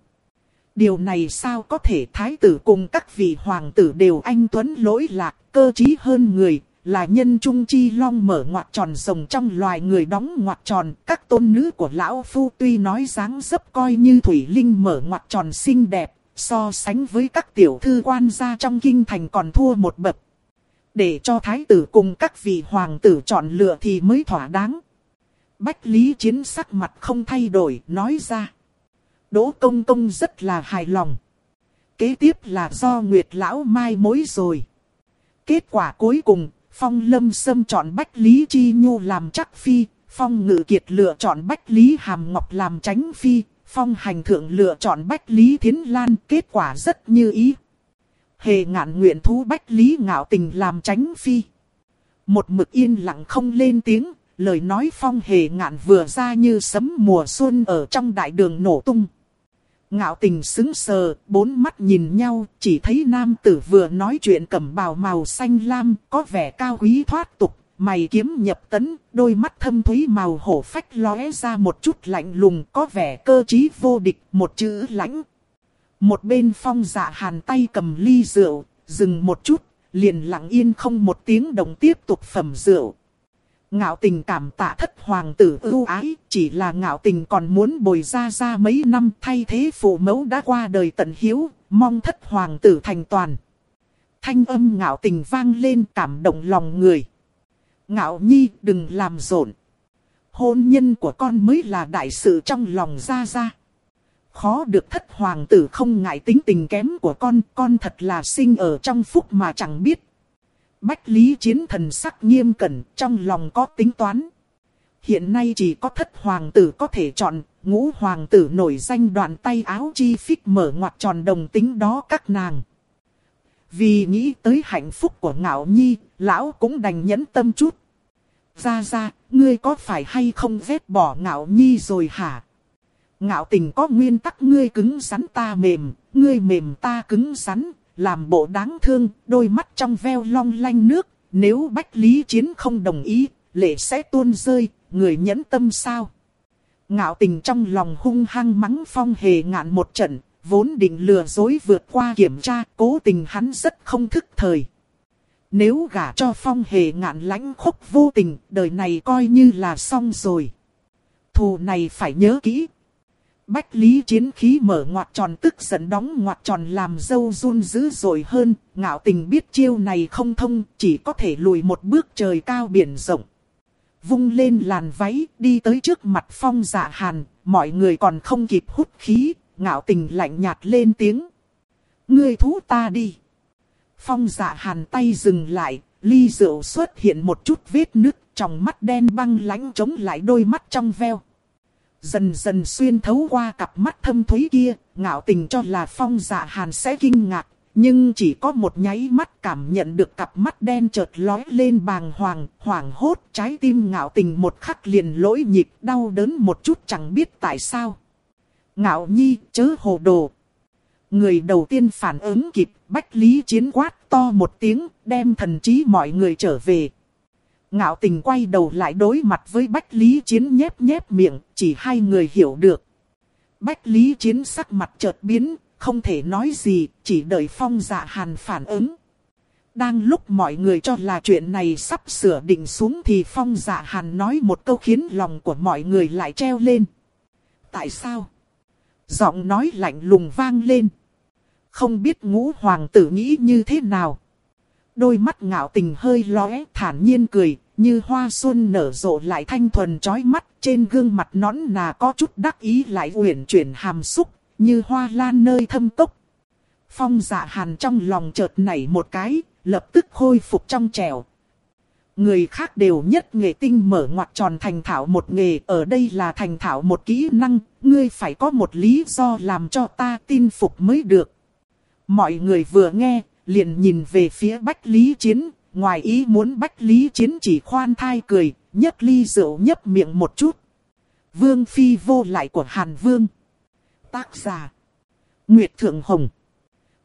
[SPEAKER 1] Điều này sao có thể thái tử cùng các vị hoàng tử đều anh tuấn lỗi lạc, cơ trí hơn người, là nhân trung chi long mở ngoặt tròn rồng trong loài người đóng ngoặt tròn. Các tôn nữ của lão phu tuy nói dáng dấp coi như thủy linh mở ngoặt tròn xinh đẹp, so sánh với các tiểu thư quan gia trong kinh thành còn thua một bậc. Để cho thái tử cùng các vị hoàng tử chọn lựa thì mới thỏa đáng. Bách Lý Chiến sắc mặt không thay đổi, nói ra. Đỗ Công Công rất là hài lòng. Kế tiếp là do Nguyệt Lão mai mối rồi. Kết quả cuối cùng, Phong Lâm Sâm chọn Bách Lý Chi Nhu làm chắc phi, Phong Ngự Kiệt lựa chọn Bách Lý Hàm Ngọc làm tránh phi, phong hành thượng lựa chọn Bách Lý Thiến Lan kết quả rất như ý. Hề ngạn nguyện thú Bách Lý ngạo tình làm tránh phi. Một mực yên lặng không lên tiếng, lời nói phong hề ngạn vừa ra như sấm mùa xuân ở trong đại đường nổ tung. Ngạo tình xứng sờ, bốn mắt nhìn nhau, chỉ thấy nam tử vừa nói chuyện cẩm bào màu xanh lam, có vẻ cao quý thoát tục, Mày kiếm nhập tấn, đôi mắt thâm thúy màu hổ phách lóe ra một chút lạnh lùng có vẻ cơ trí vô địch, một chữ lãnh. Một bên phong dạ hàn tay cầm ly rượu, dừng một chút, liền lặng yên không một tiếng đồng tiếp tục phẩm rượu. Ngạo tình cảm tạ thất hoàng tử ưu ái, chỉ là ngạo tình còn muốn bồi ra ra mấy năm thay thế phụ mẫu đã qua đời tận hiếu, mong thất hoàng tử thành toàn. Thanh âm ngạo tình vang lên cảm động lòng người. Ngạo nhi đừng làm rộn. Hôn nhân của con mới là đại sự trong lòng ra ra. Khó được thất hoàng tử không ngại tính tình kém của con, con thật là sinh ở trong phúc mà chẳng biết. Bách lý chiến thần sắc nghiêm cẩn, trong lòng có tính toán. Hiện nay chỉ có thất hoàng tử có thể chọn, ngũ hoàng tử nổi danh đoạn tay áo chi phích mở ngoặt tròn đồng tính đó các nàng. Vì nghĩ tới hạnh phúc của ngạo nhi, lão cũng đành nhẫn tâm chút. Ra ra, ngươi có phải hay không vết bỏ ngạo nhi rồi hả? Ngạo tình có nguyên tắc ngươi cứng rắn ta mềm, ngươi mềm ta cứng rắn, làm bộ đáng thương, đôi mắt trong veo long lanh nước. Nếu Bách Lý Chiến không đồng ý, lệ sẽ tuôn rơi, người nhẫn tâm sao? Ngạo tình trong lòng hung hăng mắng phong hề ngạn một trận, vốn định lừa dối vượt qua kiểm tra, cố tình hắn rất không thức thời. Nếu gả cho phong hề ngạn lãnh khúc vô tình, đời này coi như là xong rồi. Thù này phải nhớ kỹ. Bách lý chiến khí mở ngoặt tròn tức giận đóng ngoặt tròn làm dâu run dữ dội hơn, ngạo tình biết chiêu này không thông, chỉ có thể lùi một bước trời cao biển rộng. Vung lên làn váy, đi tới trước mặt phong dạ hàn, mọi người còn không kịp hút khí, ngạo tình lạnh nhạt lên tiếng. Ngươi thú ta đi. Phong dạ hàn tay dừng lại, ly rượu xuất hiện một chút vết nứt, trong mắt đen băng lãnh chống lại đôi mắt trong veo. Dần dần xuyên thấu qua cặp mắt thâm thúy kia, ngạo tình cho là phong dạ hàn sẽ kinh ngạc. Nhưng chỉ có một nháy mắt cảm nhận được cặp mắt đen chợt lói lên bàng hoàng, hoảng hốt, trái tim ngạo tình một khắc liền lỗi nhịp, đau đớn một chút chẳng biết tại sao. Ngạo nhi, chớ hồ đồ. Người đầu tiên phản ứng kịp, bách lý chiến quát to một tiếng, đem thần trí mọi người trở về. Ngạo tình quay đầu lại đối mặt với Bách Lý Chiến nhép nhép miệng, chỉ hai người hiểu được. Bách Lý Chiến sắc mặt chợt biến, không thể nói gì, chỉ đợi phong dạ hàn phản ứng. Đang lúc mọi người cho là chuyện này sắp sửa định xuống thì phong dạ hàn nói một câu khiến lòng của mọi người lại treo lên. Tại sao? Giọng nói lạnh lùng vang lên. Không biết ngũ hoàng tử nghĩ như thế nào? Đôi mắt ngạo tình hơi lóe thản nhiên cười, như hoa xuân nở rộ lại thanh thuần chói mắt, trên gương mặt nõn nà có chút đắc ý lại uyển chuyển hàm xúc, như hoa lan nơi thâm tốc. Phong dạ hàn trong lòng chợt nảy một cái, lập tức khôi phục trong trẻo. Người khác đều nhất nghệ tinh mở ngoặt tròn thành thảo một nghề, ở đây là thành thảo một kỹ năng, ngươi phải có một lý do làm cho ta tin phục mới được. Mọi người vừa nghe, liền nhìn về phía Bách Lý Chiến, ngoài ý muốn Bách Lý Chiến chỉ khoan thai cười, nhấc ly rượu nhấp miệng một chút. Vương Phi vô lại của Hàn Vương. Tác giả. Nguyệt Thượng Hồng.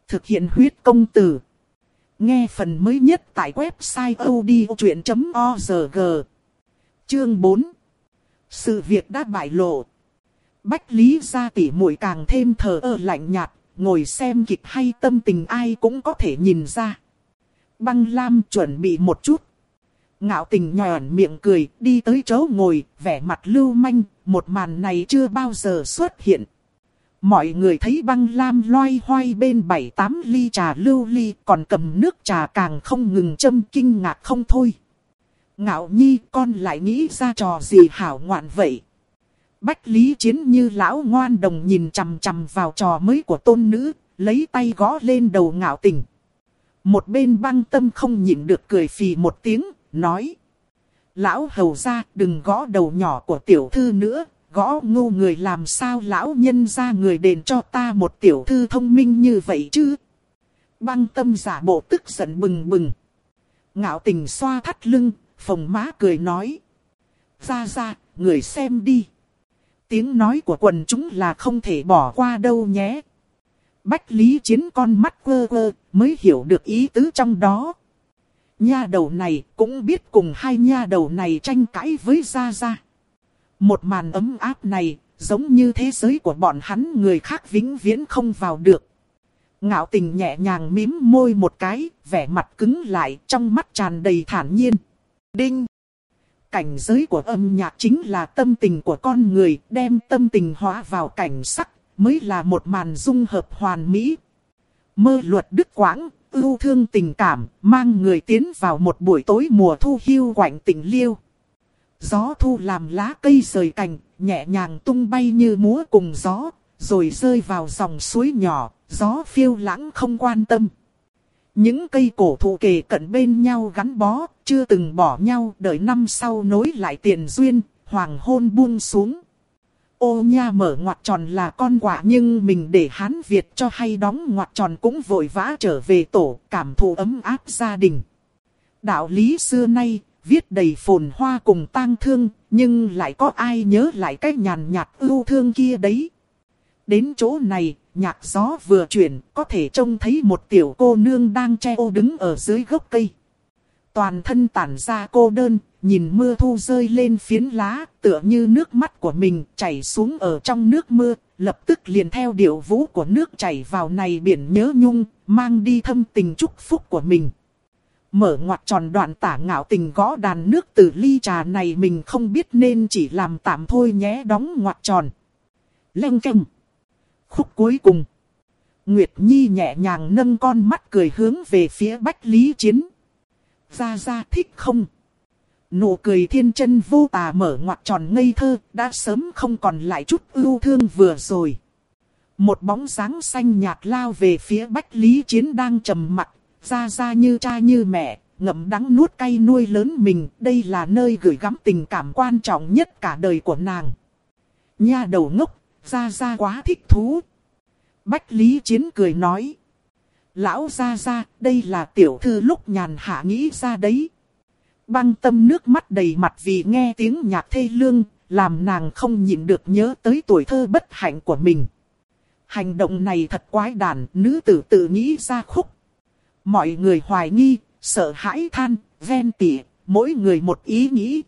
[SPEAKER 1] Thực hiện huyết công từ. Nghe phần mới nhất tại website odchuyện.org. Chương 4. Sự việc đã bại lộ. Bách Lý gia tỷ muội càng thêm thờ ơ lạnh nhạt, ngồi xem kịch hay tâm tình ai cũng có thể nhìn ra. Băng Lam chuẩn bị một chút. Ngạo tình nhòn miệng cười, đi tới chỗ ngồi, vẻ mặt lưu manh, một màn này chưa bao giờ xuất hiện. Mọi người thấy băng lam loay hoay bên bảy tám ly trà lưu ly, còn cầm nước trà càng không ngừng châm kinh ngạc không thôi. Ngạo nhi con lại nghĩ ra trò gì hảo ngoạn vậy. Bách Lý Chiến như lão ngoan đồng nhìn chằm chằm vào trò mới của tôn nữ, lấy tay gõ lên đầu ngạo tình. Một bên băng tâm không nhịn được cười phì một tiếng, nói. Lão hầu ra đừng gõ đầu nhỏ của tiểu thư nữa, gõ ngu người làm sao lão nhân ra người đền cho ta một tiểu thư thông minh như vậy chứ. Băng tâm giả bộ tức giận bừng bừng. Ngạo tình xoa thắt lưng, phồng má cười nói. Ra ra, người xem đi. Tiếng nói của quần chúng là không thể bỏ qua đâu nhé. Bách Lý Chiến con mắt quơ quơ, mới hiểu được ý tứ trong đó. Nha đầu này cũng biết cùng hai nha đầu này tranh cãi với Gia Gia. Một màn ấm áp này, giống như thế giới của bọn hắn người khác vĩnh viễn không vào được. Ngạo tình nhẹ nhàng mím môi một cái, vẻ mặt cứng lại, trong mắt tràn đầy thản nhiên. Đinh! Cảnh giới của âm nhạc chính là tâm tình của con người, đem tâm tình hóa vào cảnh sắc, mới là một màn dung hợp hoàn mỹ. Mơ luật đức quãng, ưu thương tình cảm, mang người tiến vào một buổi tối mùa thu hiu quạnh tình liêu. Gió thu làm lá cây rời cành, nhẹ nhàng tung bay như múa cùng gió, rồi rơi vào dòng suối nhỏ, gió phiêu lãng không quan tâm. Những cây cổ thụ kề cận bên nhau gắn bó, chưa từng bỏ nhau, đợi năm sau nối lại tiền duyên, hoàng hôn buông xuống. Ô nha mở ngoặt tròn là con quả nhưng mình để Hán Việt cho hay đóng ngoặt tròn cũng vội vã trở về tổ, cảm thụ ấm áp gia đình. Đạo lý xưa nay, viết đầy phồn hoa cùng tang thương, nhưng lại có ai nhớ lại cái nhàn nhạt ưu thương kia đấy. Đến chỗ này, nhạc gió vừa chuyển, có thể trông thấy một tiểu cô nương đang che ô đứng ở dưới gốc cây. Toàn thân tản ra cô đơn, nhìn mưa thu rơi lên phiến lá, tựa như nước mắt của mình chảy xuống ở trong nước mưa, lập tức liền theo điệu vũ của nước chảy vào này biển nhớ nhung, mang đi thâm tình chúc phúc của mình. Mở ngoặt tròn đoạn tả ngạo tình gõ đàn nước từ ly trà này mình không biết nên chỉ làm tạm thôi nhé đóng ngoặt tròn. Lênh canh. Khúc cuối cùng. Nguyệt Nhi nhẹ nhàng nâng con mắt cười hướng về phía Bách Lý Chiến. Ra ra thích không? Nụ cười thiên chân vô tà mở ngoặt tròn ngây thơ, đã sớm không còn lại chút ưu thương vừa rồi. Một bóng dáng xanh nhạt lao về phía Bách Lý Chiến đang trầm mặt, ra ra như cha như mẹ, ngậm đắng nuốt cay nuôi lớn mình, đây là nơi gửi gắm tình cảm quan trọng nhất cả đời của nàng. Nha đầu ngốc, ra ra quá thích thú. Bách Lý Chiến cười nói. Lão ra ra, đây là tiểu thư lúc nhàn hạ nghĩ ra đấy. Băng tâm nước mắt đầy mặt vì nghe tiếng nhạc thê lương, làm nàng không nhịn được nhớ tới tuổi thơ bất hạnh của mình. Hành động này thật quái đản, nữ tử tự nghĩ ra khúc. Mọi người hoài nghi, sợ hãi than, ven tỉ, mỗi người một ý nghĩ.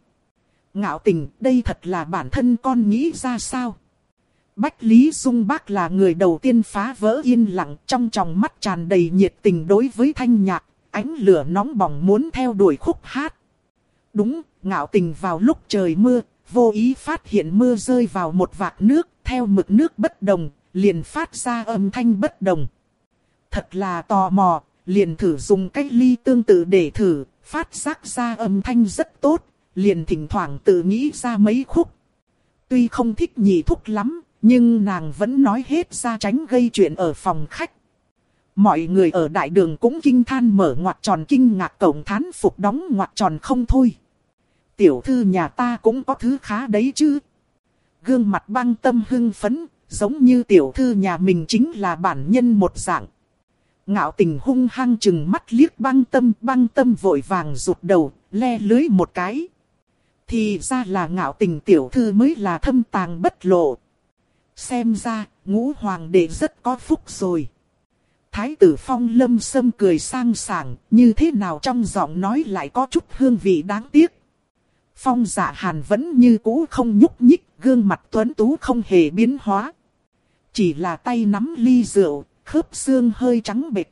[SPEAKER 1] Ngạo tình, đây thật là bản thân con nghĩ ra sao? Bách Lý Dung Bác là người đầu tiên phá vỡ yên lặng trong tròng mắt tràn đầy nhiệt tình đối với thanh nhạc, ánh lửa nóng bỏng muốn theo đuổi khúc hát. Đúng, ngạo tình vào lúc trời mưa, vô ý phát hiện mưa rơi vào một vạc nước, theo mực nước bất đồng, liền phát ra âm thanh bất đồng. Thật là tò mò, liền thử dùng cách ly tương tự để thử, phát giác ra âm thanh rất tốt, liền thỉnh thoảng tự nghĩ ra mấy khúc. Tuy không thích nhị thúc lắm, nhưng nàng vẫn nói hết ra tránh gây chuyện ở phòng khách. Mọi người ở đại đường cũng kinh than mở ngoặt tròn kinh ngạc cổng thán phục đóng ngoặt tròn không thôi. Tiểu thư nhà ta cũng có thứ khá đấy chứ. Gương mặt băng tâm hưng phấn, giống như tiểu thư nhà mình chính là bản nhân một dạng. Ngạo tình hung hăng chừng mắt liếc băng tâm, băng tâm vội vàng rụt đầu, le lưới một cái. Thì ra là ngạo tình tiểu thư mới là thâm tàng bất lộ. Xem ra, ngũ hoàng đệ rất có phúc rồi. Thái tử phong lâm sâm cười sang sảng, như thế nào trong giọng nói lại có chút hương vị đáng tiếc. Phong dạ hàn vẫn như cũ không nhúc nhích, gương mặt tuấn tú không hề biến hóa. Chỉ là tay nắm ly rượu, khớp xương hơi trắng bệch.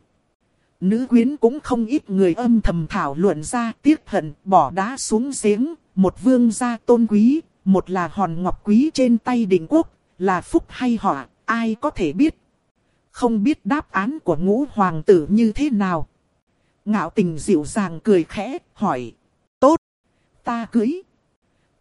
[SPEAKER 1] Nữ quyến cũng không ít người âm thầm thảo luận ra tiếc hận, bỏ đá xuống giếng, một vương gia tôn quý, một là hòn ngọc quý trên tay định quốc, là phúc hay họa, ai có thể biết. Không biết đáp án của ngũ hoàng tử như thế nào. Ngạo tình dịu dàng cười khẽ, hỏi. Tốt, ta cưới.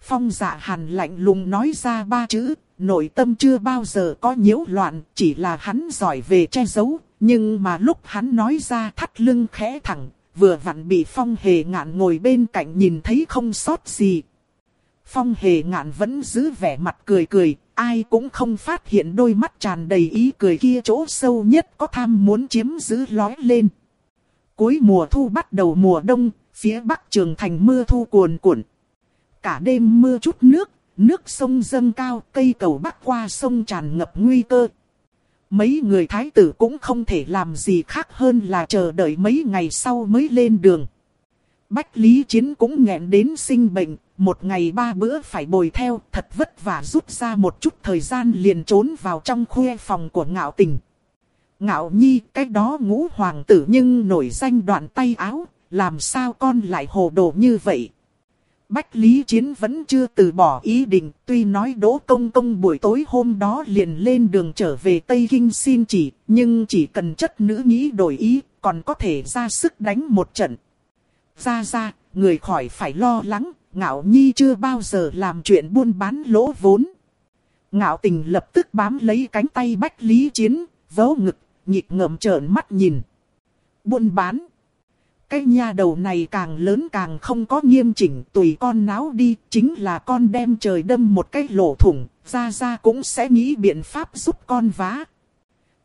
[SPEAKER 1] Phong dạ hàn lạnh lùng nói ra ba chữ, nội tâm chưa bao giờ có nhiễu loạn, chỉ là hắn giỏi về che giấu. Nhưng mà lúc hắn nói ra thắt lưng khẽ thẳng, vừa vặn bị phong hề ngạn ngồi bên cạnh nhìn thấy không sót gì. Phong hề ngạn vẫn giữ vẻ mặt cười cười, ai cũng không phát hiện đôi mắt tràn đầy ý cười kia chỗ sâu nhất có tham muốn chiếm giữ lói lên. Cuối mùa thu bắt đầu mùa đông, phía bắc trường thành mưa thu cuồn cuộn. Cả đêm mưa chút nước, nước sông dâng cao, cây cầu bắc qua sông tràn ngập nguy cơ. Mấy người thái tử cũng không thể làm gì khác hơn là chờ đợi mấy ngày sau mới lên đường. Bách Lý Chiến cũng nghẹn đến sinh bệnh, một ngày ba bữa phải bồi theo, thật vất vả rút ra một chút thời gian liền trốn vào trong khuê phòng của ngạo tình. Ngạo nhi, cái đó ngũ hoàng tử nhưng nổi danh đoạn tay áo, làm sao con lại hồ đồ như vậy? Bách Lý Chiến vẫn chưa từ bỏ ý định, tuy nói Đỗ Công Công buổi tối hôm đó liền lên đường trở về Tây Kinh xin chỉ, nhưng chỉ cần chất nữ nghĩ đổi ý, còn có thể ra sức đánh một trận. Ra ra, người khỏi phải lo lắng, Ngạo Nhi chưa bao giờ làm chuyện buôn bán lỗ vốn. Ngạo tình lập tức bám lấy cánh tay Bách Lý Chiến, vấu ngực, nhịp ngậm trợn mắt nhìn. Buôn bán. Cái nhà đầu này càng lớn càng không có nghiêm chỉnh tùy con náo đi, chính là con đem trời đâm một cái lỗ thủng, ra ra cũng sẽ nghĩ biện pháp giúp con vá.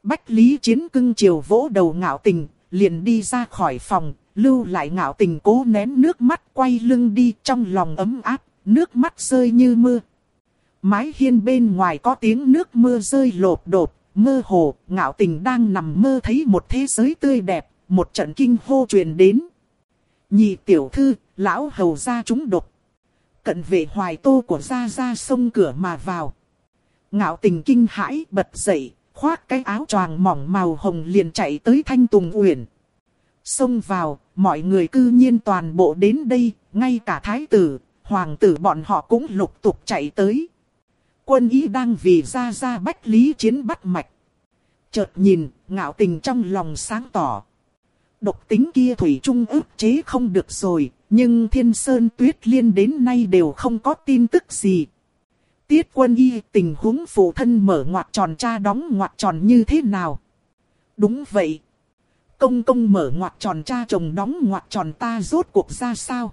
[SPEAKER 1] Bách Lý Chiến cưng chiều vỗ đầu ngạo tình, liền đi ra khỏi phòng, lưu lại ngạo tình cố nén nước mắt quay lưng đi trong lòng ấm áp, nước mắt rơi như mưa. Mái hiên bên ngoài có tiếng nước mưa rơi lột đột, mơ hồ, ngạo tình đang nằm mơ thấy một thế giới tươi đẹp, một trận kinh hô truyền đến. Nhị tiểu thư, lão hầu ra chúng độc. Cận vệ hoài tô của ra ra sông cửa mà vào. Ngạo tình kinh hãi bật dậy, khoác cái áo choàng mỏng màu hồng liền chạy tới thanh tùng uyển. Xông vào, mọi người cư nhiên toàn bộ đến đây, ngay cả thái tử, hoàng tử bọn họ cũng lục tục chạy tới. Quân ý đang vì ra ra bách lý chiến bắt mạch. Chợt nhìn, ngạo tình trong lòng sáng tỏ. Độc tính kia thủy trung ức chế không được rồi, nhưng thiên sơn tuyết liên đến nay đều không có tin tức gì. Tiết quân y tình huống phụ thân mở ngoặt tròn cha đóng ngoặt tròn như thế nào? Đúng vậy. Công công mở ngoặt tròn cha chồng đóng ngoặt tròn ta rốt cuộc ra sao?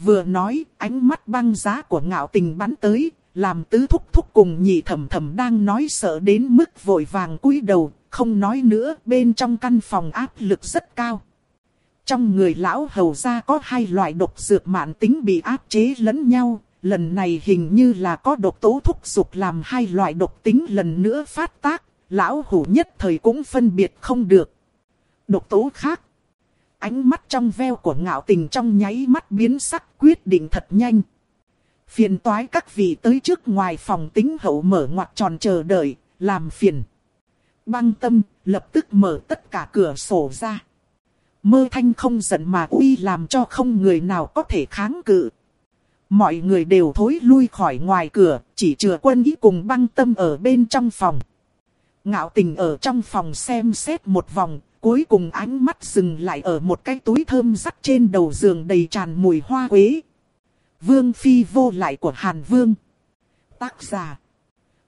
[SPEAKER 1] Vừa nói, ánh mắt băng giá của ngạo tình bắn tới, làm tứ thúc thúc cùng nhị thầm thầm đang nói sợ đến mức vội vàng cúi đầu, không nói nữa, bên trong căn phòng áp lực rất cao. Trong người lão hầu ra có hai loại độc dược mạn tính bị áp chế lẫn nhau, lần này hình như là có độc tố thúc dục làm hai loại độc tính lần nữa phát tác, lão hủ nhất thời cũng phân biệt không được. Độc tố khác. Ánh mắt trong veo của ngạo tình trong nháy mắt biến sắc quyết định thật nhanh. Phiền toái các vị tới trước ngoài phòng tính hậu mở ngoặt tròn chờ đợi, làm phiền. Băng tâm, lập tức mở tất cả cửa sổ ra. Mơ thanh không giận mà uy làm cho không người nào có thể kháng cự. Mọi người đều thối lui khỏi ngoài cửa, chỉ chừa quân ý cùng băng tâm ở bên trong phòng. Ngạo tình ở trong phòng xem xét một vòng, cuối cùng ánh mắt dừng lại ở một cái túi thơm rắc trên đầu giường đầy tràn mùi hoa quế. Vương phi vô lại của Hàn Vương. Tác giả.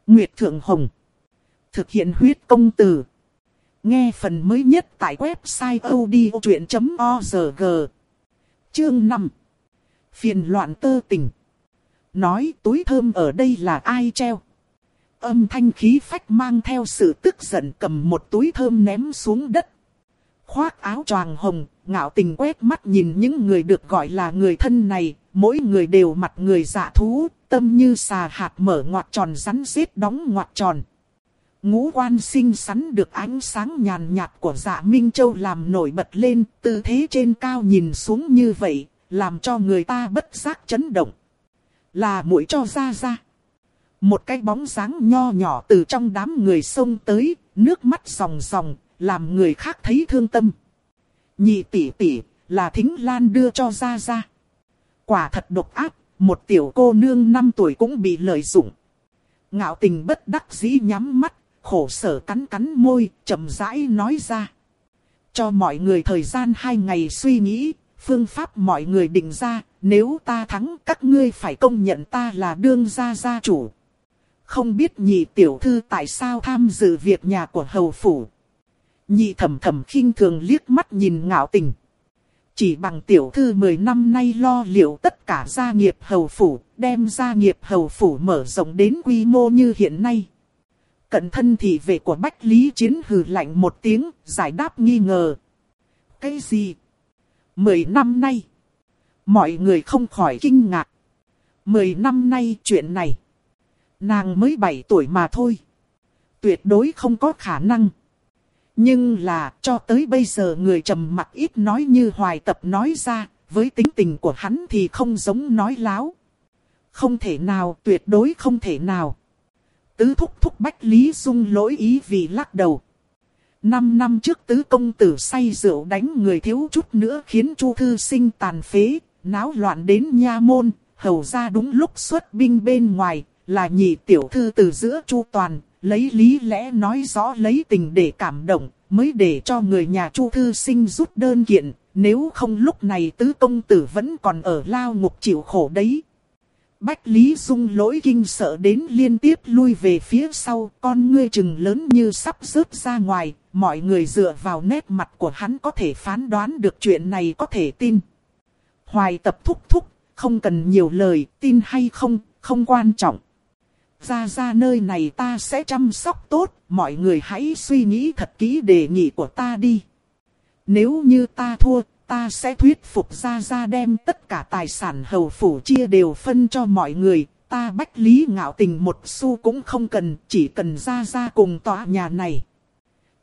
[SPEAKER 1] Nguyệt Thượng Hồng. Thực hiện huyết công từ. Nghe phần mới nhất tại website odchuyện.org. Chương 5. Phiền loạn tơ tình. Nói túi thơm ở đây là ai treo. Âm thanh khí phách mang theo sự tức giận cầm một túi thơm ném xuống đất. Khoác áo choàng hồng, ngạo tình quét mắt nhìn những người được gọi là người thân này, mỗi người đều mặt người dạ thú, tâm như xà hạt mở ngoặt tròn rắn rết đóng ngoặt tròn. Ngũ quan sinh sắn được ánh sáng nhàn nhạt của dạ Minh Châu làm nổi bật lên, tư thế trên cao nhìn xuống như vậy, làm cho người ta bất giác chấn động. Là mũi cho ra ra. Một cái bóng dáng nho nhỏ từ trong đám người xông tới, nước mắt ròng ròng, làm người khác thấy thương tâm. Nhị tỷ tỷ, là thính lan đưa cho ra ra. Quả thật độc ác, một tiểu cô nương 5 tuổi cũng bị lợi dụng. Ngạo tình bất đắc dĩ nhắm mắt, khổ sở cắn cắn môi, chậm rãi nói ra. Cho mọi người thời gian hai ngày suy nghĩ, phương pháp mọi người định ra, nếu ta thắng các ngươi phải công nhận ta là đương gia gia chủ. Không biết nhị tiểu thư tại sao tham dự việc nhà của hầu phủ. Nhị thầm thầm khinh thường liếc mắt nhìn ngạo tình. Chỉ bằng tiểu thư 10 năm nay lo liệu tất cả gia nghiệp hầu phủ, đem gia nghiệp hầu phủ mở rộng đến quy mô như hiện nay. Cận thân thị vệ của Bách Lý Chiến hừ lạnh một tiếng, giải đáp nghi ngờ. Cái gì? Mười năm nay, mọi người không khỏi kinh ngạc. Mười năm nay chuyện này, nàng mới 7 tuổi mà thôi. Tuyệt đối không có khả năng. Nhưng là cho tới bây giờ người trầm mặc ít nói như hoài tập nói ra, với tính tình của hắn thì không giống nói láo. Không thể nào, tuyệt đối không thể nào. Tứ thúc thúc Bách Lý Dung lỗi ý vì lắc đầu. Năm năm trước tứ công tử say rượu đánh người thiếu chút nữa khiến Chu Thư Sinh tàn phế, náo loạn đến nha môn, hầu ra đúng lúc xuất binh bên ngoài, là nhị tiểu thư từ giữa Chu Toàn, lấy lý lẽ nói rõ lấy tình để cảm động, mới để cho người nhà Chu Thư Sinh rút đơn kiện, nếu không lúc này tứ công tử vẫn còn ở lao ngục chịu khổ đấy. Bách Lý Dung lỗi kinh sợ đến liên tiếp lui về phía sau, con ngươi chừng lớn như sắp rớt ra ngoài, mọi người dựa vào nét mặt của hắn có thể phán đoán được chuyện này có thể tin. Hoài tập thúc thúc, không cần nhiều lời, tin hay không, không quan trọng. Ra ra nơi này ta sẽ chăm sóc tốt, mọi người hãy suy nghĩ thật kỹ đề nghị của ta đi. Nếu như ta thua, ta sẽ thuyết phục ra ra đem tất cả tài sản hầu phủ chia đều phân cho mọi người. Ta bách lý ngạo tình một xu cũng không cần, chỉ cần ra ra cùng tòa nhà này.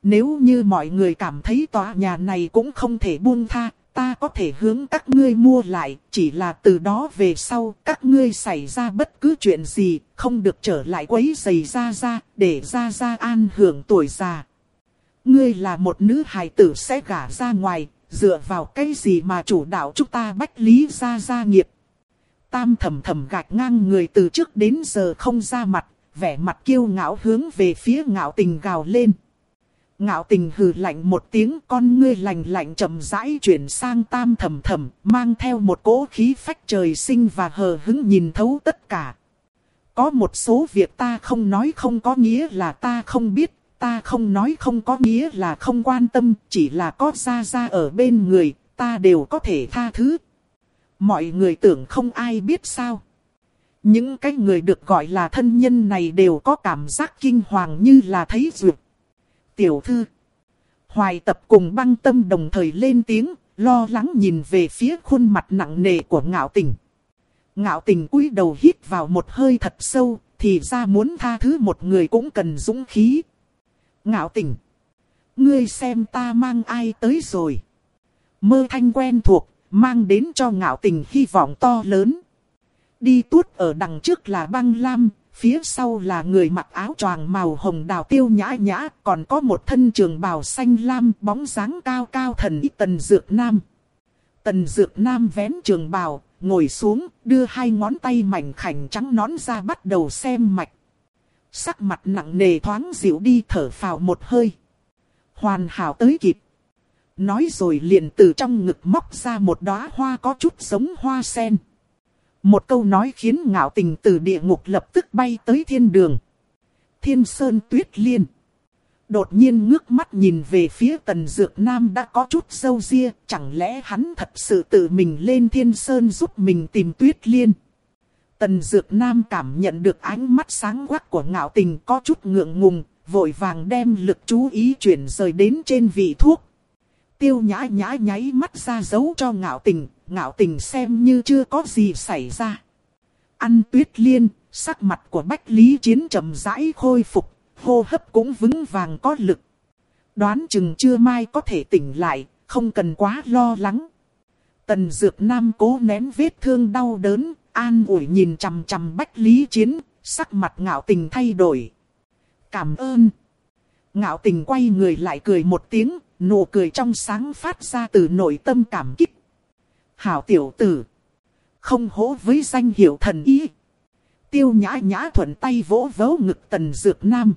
[SPEAKER 1] Nếu như mọi người cảm thấy tòa nhà này cũng không thể buông tha, ta có thể hướng các ngươi mua lại, chỉ là từ đó về sau các ngươi xảy ra bất cứ chuyện gì, không được trở lại quấy giày ra ra, để ra ra an hưởng tuổi già. Ngươi là một nữ hài tử sẽ gả ra ngoài, dựa vào cái gì mà chủ đạo chúng ta bách lý ra gia nghiệp. Tam thầm thầm gạch ngang người từ trước đến giờ không ra mặt, vẻ mặt kiêu ngạo hướng về phía ngạo tình gào lên. Ngạo tình hừ lạnh một tiếng con ngươi lành lạnh chậm rãi chuyển sang tam thầm thầm, mang theo một cỗ khí phách trời sinh và hờ hứng nhìn thấu tất cả. Có một số việc ta không nói không có nghĩa là ta không biết, ta không nói không có nghĩa là không quan tâm, chỉ là có ra ra ở bên người, ta đều có thể tha thứ. Mọi người tưởng không ai biết sao. Những cái người được gọi là thân nhân này đều có cảm giác kinh hoàng như là thấy ruột Tiểu thư. Hoài tập cùng băng tâm đồng thời lên tiếng, lo lắng nhìn về phía khuôn mặt nặng nề của ngạo tình. Ngạo tình cúi đầu hít vào một hơi thật sâu, thì ra muốn tha thứ một người cũng cần dũng khí. Ngạo tình. Ngươi xem ta mang ai tới rồi. Mơ thanh quen thuộc, mang đến cho ngạo tình hy vọng to lớn. Đi tuốt ở đằng trước là băng lam, phía sau là người mặc áo choàng màu hồng đào tiêu nhã nhã, còn có một thân trường bào xanh lam bóng dáng cao cao thần y tần dược nam. Tần dược nam vén trường bào, ngồi xuống, đưa hai ngón tay mảnh khảnh trắng nón ra bắt đầu xem mạch. Sắc mặt nặng nề thoáng dịu đi thở phào một hơi. Hoàn hảo tới kịp. Nói rồi liền từ trong ngực móc ra một đóa hoa có chút giống hoa sen. Một câu nói khiến ngạo tình từ địa ngục lập tức bay tới thiên đường. Thiên sơn tuyết liên. Đột nhiên ngước mắt nhìn về phía tần dược nam đã có chút sâu ria, chẳng lẽ hắn thật sự tự mình lên thiên sơn giúp mình tìm tuyết liên. Tần dược nam cảm nhận được ánh mắt sáng quắc của ngạo tình có chút ngượng ngùng, vội vàng đem lực chú ý chuyển rời đến trên vị thuốc. Tiêu nhã nhã nháy mắt ra dấu cho ngạo tình, ngạo tình xem như chưa có gì xảy ra. Ăn tuyết liên, sắc mặt của Bách Lý Chiến chậm rãi khôi phục, hô hấp cũng vững vàng có lực. Đoán chừng chưa mai có thể tỉnh lại, không cần quá lo lắng. Tần Dược Nam cố nén vết thương đau đớn, an ủi nhìn chằm chằm Bách Lý Chiến, sắc mặt ngạo tình thay đổi. Cảm ơn. Ngạo tình quay người lại cười một tiếng, nụ cười trong sáng phát ra từ nội tâm cảm kích. Hảo tiểu tử. Không hố với danh hiệu thần y. Tiêu nhã nhã thuận tay vỗ vỗ ngực tần dược nam.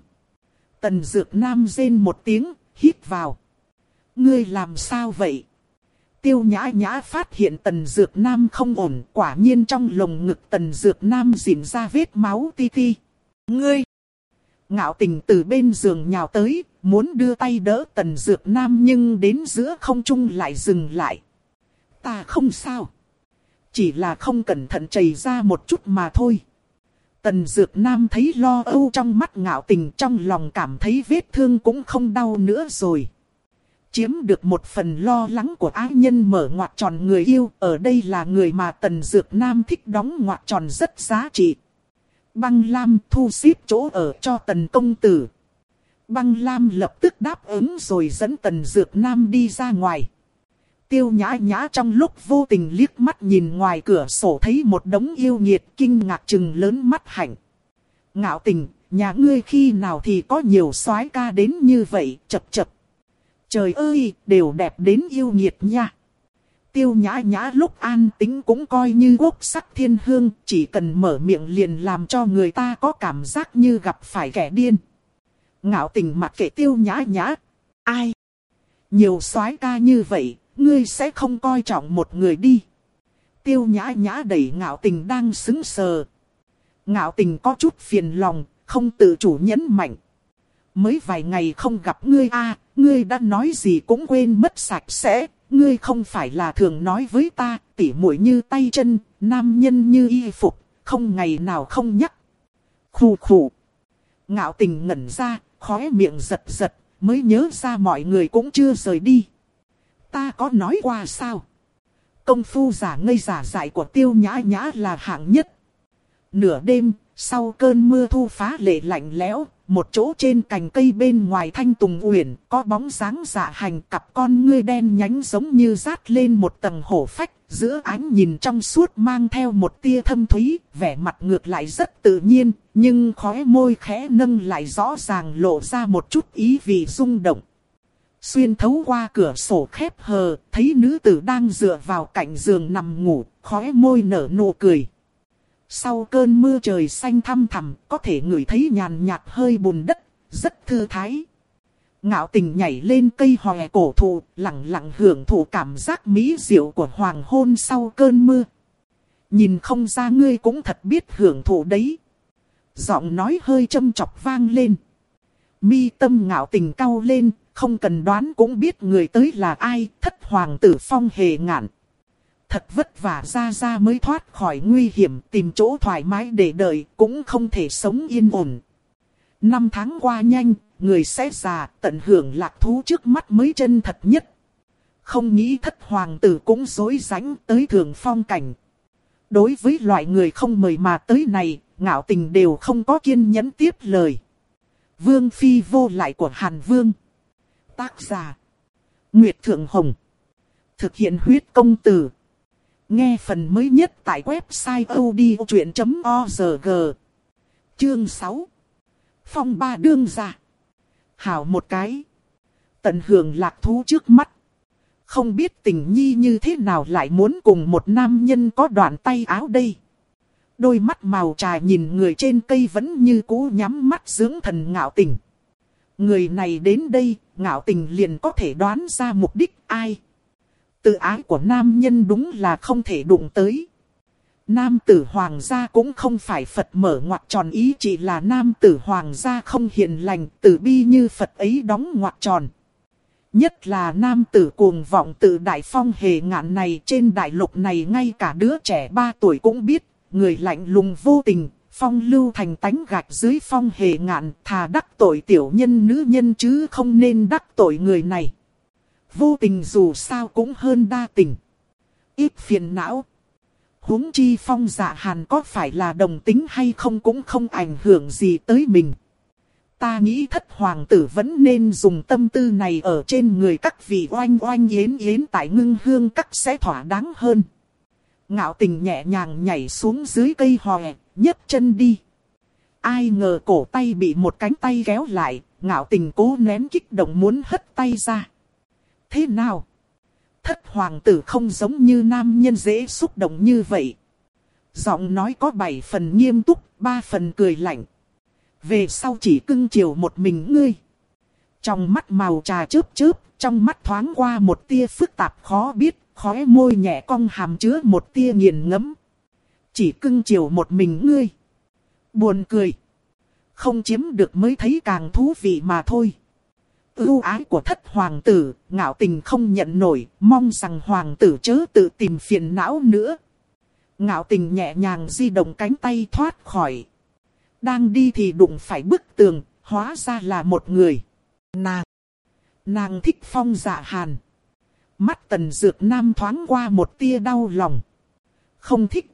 [SPEAKER 1] Tần dược nam rên một tiếng, hít vào. Ngươi làm sao vậy? Tiêu nhã nhã phát hiện tần dược nam không ổn, quả nhiên trong lồng ngực tần dược nam dìm ra vết máu ti ti. Ngươi! Ngạo tình từ bên giường nhào tới, muốn đưa tay đỡ tần dược nam nhưng đến giữa không trung lại dừng lại. Ta không sao. Chỉ là không cẩn thận chảy ra một chút mà thôi. Tần dược nam thấy lo âu trong mắt ngạo tình trong lòng cảm thấy vết thương cũng không đau nữa rồi. Chiếm được một phần lo lắng của ái nhân mở ngoặt tròn người yêu, ở đây là người mà tần dược nam thích đóng ngoặt tròn rất giá trị. Băng Lam thu xếp chỗ ở cho tần công tử. Băng Lam lập tức đáp ứng rồi dẫn tần dược nam đi ra ngoài. Tiêu nhã nhã trong lúc vô tình liếc mắt nhìn ngoài cửa sổ thấy một đống yêu nghiệt kinh ngạc chừng lớn mắt hạnh. Ngạo tình, nhà ngươi khi nào thì có nhiều soái ca đến như vậy, chập chập. Trời ơi, đều đẹp đến yêu nghiệt nha. Tiêu nhã nhã lúc an tính cũng coi như quốc sắc thiên hương, chỉ cần mở miệng liền làm cho người ta có cảm giác như gặp phải kẻ điên. Ngạo tình mặt kệ tiêu nhã nhã. Ai? Nhiều soái ca như vậy, ngươi sẽ không coi trọng một người đi. Tiêu nhã nhã đẩy ngạo tình đang xứng sờ. Ngạo tình có chút phiền lòng, không tự chủ nhấn mạnh. Mới vài ngày không gặp ngươi a, ngươi đã nói gì cũng quên mất sạch sẽ, ngươi không phải là thường nói với ta, tỉ mũi như tay chân, nam nhân như y phục, không ngày nào không nhắc. Khù khù. Ngạo tình ngẩn ra, khóe miệng giật giật, mới nhớ ra mọi người cũng chưa rời đi. Ta có nói qua sao? Công phu giả ngây giả dại của tiêu nhã nhã là hạng nhất. Nửa đêm, sau cơn mưa thu phá lệ lạnh lẽo, một chỗ trên cành cây bên ngoài thanh tùng uyển, có bóng dáng dạ hành cặp con ngươi đen nhánh giống như rát lên một tầng hổ phách, giữa ánh nhìn trong suốt mang theo một tia thâm thúy, vẻ mặt ngược lại rất tự nhiên, nhưng khóe môi khẽ nâng lại rõ ràng lộ ra một chút ý vị rung động. Xuyên thấu qua cửa sổ khép hờ, thấy nữ tử đang dựa vào cạnh giường nằm ngủ, khóe môi nở nụ cười. Sau cơn mưa trời xanh thăm thẳm, có thể ngửi thấy nhàn nhạt hơi bùn đất, rất thư thái. Ngạo tình nhảy lên cây hòe cổ thụ, lặng lặng hưởng thụ cảm giác mỹ diệu của hoàng hôn sau cơn mưa. Nhìn không ra ngươi cũng thật biết hưởng thụ đấy. Giọng nói hơi châm chọc vang lên. Mi tâm ngạo tình cao lên, không cần đoán cũng biết người tới là ai, thất hoàng tử phong hề ngạn. thật vất vả ra ra mới thoát khỏi nguy hiểm tìm chỗ thoải mái để đợi cũng không thể sống yên ổn. Năm tháng qua nhanh, người sẽ già tận hưởng lạc thú trước mắt mới chân thật nhất. Không nghĩ thất hoàng tử cũng dối ránh tới thường phong cảnh. Đối với loại người không mời mà tới này, ngạo tình đều không có kiên nhẫn tiếp lời. Vương phi vô lại của Hàn Vương. Tác giả. Nguyệt Thượng Hồng. Thực hiện huyết công từ. Nghe phần mới nhất tại website odchuyện.org. Chương 6. Phong ba đương giả. Hảo một cái. Tận hưởng lạc thú trước mắt. Không biết tình nhi như thế nào lại muốn cùng một nam nhân có đoạn tay áo đây. Đôi mắt màu trà nhìn người trên cây vẫn như cũ nhắm mắt dưỡng thần ngạo tình. Người này đến đây, ngạo tình liền có thể đoán ra mục đích ai. Tự ái của nam nhân đúng là không thể đụng tới. Nam tử hoàng gia cũng không phải Phật mở ngoặt tròn ý chỉ là nam tử hoàng gia không hiền lành, tử bi như Phật ấy đóng ngoặt tròn. Nhất là nam tử cuồng vọng tự đại phong hề ngạn này trên đại lục này ngay cả đứa trẻ 3 tuổi cũng biết, người lạnh lùng vô tình, phong lưu thành tánh gạch dưới phong hề ngạn, thà đắc tội tiểu nhân nữ nhân chứ không nên đắc tội người này. Vô tình dù sao cũng hơn đa tình. Ít phiền não. huống chi phong dạ hàn có phải là đồng tính hay không cũng không ảnh hưởng gì tới mình. Ta nghĩ thất hoàng tử vẫn nên dùng tâm tư này ở trên người các vị oanh oanh yến yến tại ngưng hương các sẽ thỏa đáng hơn. Ngạo tình nhẹ nhàng nhảy xuống dưới cây hòe, nhấc chân đi. Ai ngờ cổ tay bị một cánh tay kéo lại, ngạo tình cố nén kích động muốn hất tay ra. Thế nào? Thất hoàng tử không giống như nam nhân dễ xúc động như vậy. Giọng nói có bảy phần nghiêm túc, ba phần cười lạnh. Về sau chỉ cưng chiều một mình ngươi. Trong mắt màu trà chớp chớp, trong mắt thoáng qua một tia phức tạp khó biết, khóe môi nhẹ cong hàm chứa một tia nghiền ngẫm. Chỉ cưng chiều một mình ngươi. Buồn cười. Không chiếm được mới thấy càng thú vị mà thôi. Ưu ái của thất hoàng tử, ngạo tình không nhận nổi, mong rằng hoàng tử chớ tự tìm phiền não nữa. Ngạo tình nhẹ nhàng di động cánh tay thoát khỏi. Đang đi thì đụng phải bức tường, hóa ra là một người. Nàng! Nàng thích phong dạ hàn. Mắt tần dược nam thoáng qua một tia đau lòng. Không thích.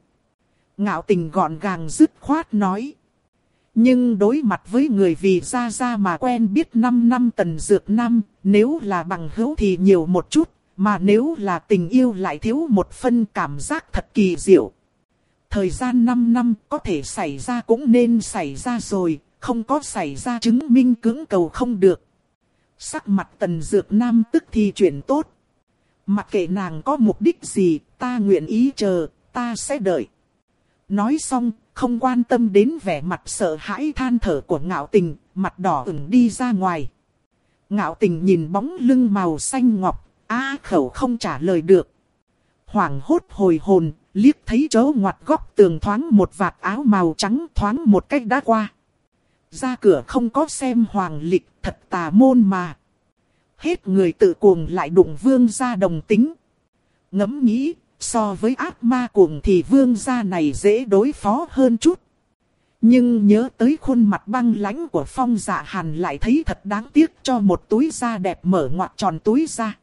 [SPEAKER 1] Ngạo tình gọn gàng dứt khoát nói. Nhưng đối mặt với người vì ra ra mà quen biết 5 năm tần dược nam, nếu là bằng hữu thì nhiều một chút, mà nếu là tình yêu lại thiếu một phân cảm giác thật kỳ diệu. Thời gian 5 năm có thể xảy ra cũng nên xảy ra rồi, không có xảy ra chứng minh cứng cầu không được. Sắc mặt tần dược nam tức thì chuyển tốt. Mặc kệ nàng có mục đích gì, ta nguyện ý chờ, ta sẽ đợi. Nói xong, không quan tâm đến vẻ mặt sợ hãi than thở của ngạo tình, mặt đỏ ửng đi ra ngoài. Ngạo tình nhìn bóng lưng màu xanh ngọc, á khẩu không trả lời được. Hoảng hốt hồi hồn, liếc thấy chỗ ngoặt góc tường thoáng một vạt áo màu trắng thoáng một cách đã qua. Ra cửa không có xem hoàng lịch, thật tà môn mà. Hết người tự cuồng lại đụng vương gia đồng tính. Ngẫm nghĩ, so với ác ma cuồng thì vương gia này dễ đối phó hơn chút. Nhưng nhớ tới khuôn mặt băng lãnh của phong dạ hàn lại thấy thật đáng tiếc cho một túi da đẹp mở ngoặt tròn túi da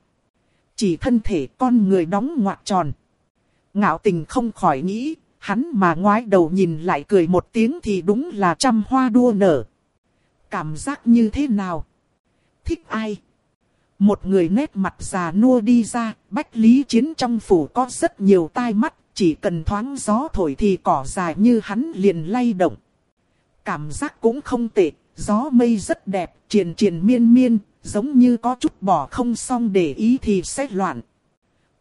[SPEAKER 1] Chỉ thân thể con người đóng ngoặt tròn. Ngạo tình không khỏi nghĩ, hắn mà ngoái đầu nhìn lại cười một tiếng thì đúng là trăm hoa đua nở. Cảm giác như thế nào? Thích ai? Một người nét mặt già nua đi ra, bách lý chiến trong phủ có rất nhiều tai mắt, chỉ cần thoáng gió thổi thì cỏ dài như hắn liền lay động. Cảm giác cũng không tệ, gió mây rất đẹp, triền triền miên miên, giống như có chút bỏ không xong để ý thì sẽ loạn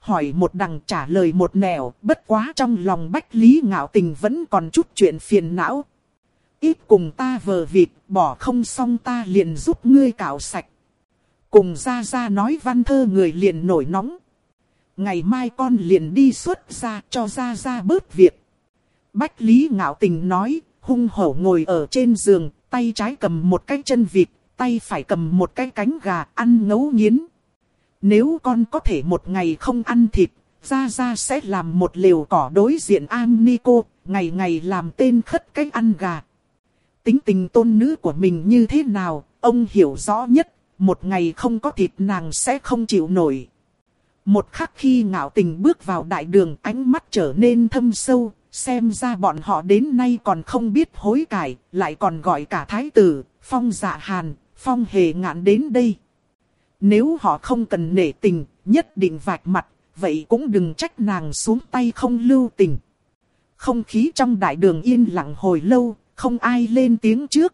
[SPEAKER 1] hỏi một đằng trả lời một nẻo, bất quá trong lòng bách lý ngạo tình vẫn còn chút chuyện phiền não. Ít cùng ta vờ vịt, bỏ không xong ta liền giúp ngươi cạo sạch. Cùng ra ra nói văn thơ người liền nổi nóng. Ngày mai con liền đi xuất ra cho ra ra bớt việc. Bách Lý ngạo tình nói, hung hổ ngồi ở trên giường, tay trái cầm một cái chân vịt, tay phải cầm một cái cánh gà ăn ngấu nghiến. Nếu con có thể một ngày không ăn thịt, Gia Gia sẽ làm một liều cỏ đối diện An cô ngày ngày làm tên khất cách ăn gà. Tính tình tôn nữ của mình như thế nào, ông hiểu rõ nhất, một ngày không có thịt nàng sẽ không chịu nổi. Một khắc khi ngạo tình bước vào đại đường ánh mắt trở nên thâm sâu, xem ra bọn họ đến nay còn không biết hối cải, lại còn gọi cả thái tử, phong dạ hàn, phong hề ngạn đến đây. Nếu họ không cần nể tình, nhất định vạch mặt, vậy cũng đừng trách nàng xuống tay không lưu tình. Không khí trong đại đường yên lặng hồi lâu, không ai lên tiếng trước.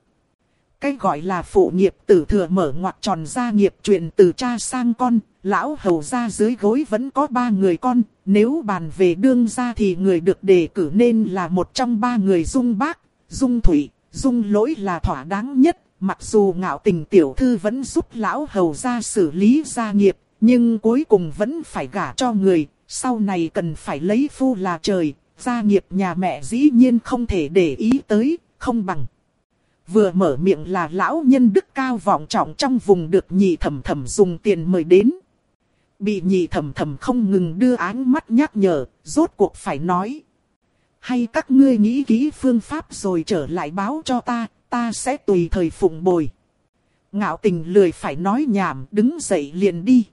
[SPEAKER 1] Cái gọi là phụ nghiệp tử thừa mở ngoặt tròn gia nghiệp truyền từ cha sang con, lão hầu ra dưới gối vẫn có ba người con, nếu bàn về đương gia thì người được đề cử nên là một trong ba người dung bác, dung thủy, dung lỗi là thỏa đáng nhất, mặc dù ngạo tình tiểu thư vẫn giúp lão hầu ra xử lý gia nghiệp, nhưng cuối cùng vẫn phải gả cho người, sau này cần phải lấy phu là trời, gia nghiệp nhà mẹ dĩ nhiên không thể để ý tới, không bằng. Vừa mở miệng là lão nhân đức cao vọng trọng trong vùng được nhị thẩm thẩm dùng tiền mời đến. Bị nhị thẩm thẩm không ngừng đưa ánh mắt nhắc nhở, rốt cuộc phải nói. Hay các ngươi nghĩ kỹ phương pháp rồi trở lại báo cho ta, ta sẽ tùy thời phụng bồi. Ngạo tình lười phải nói nhảm, đứng dậy liền đi.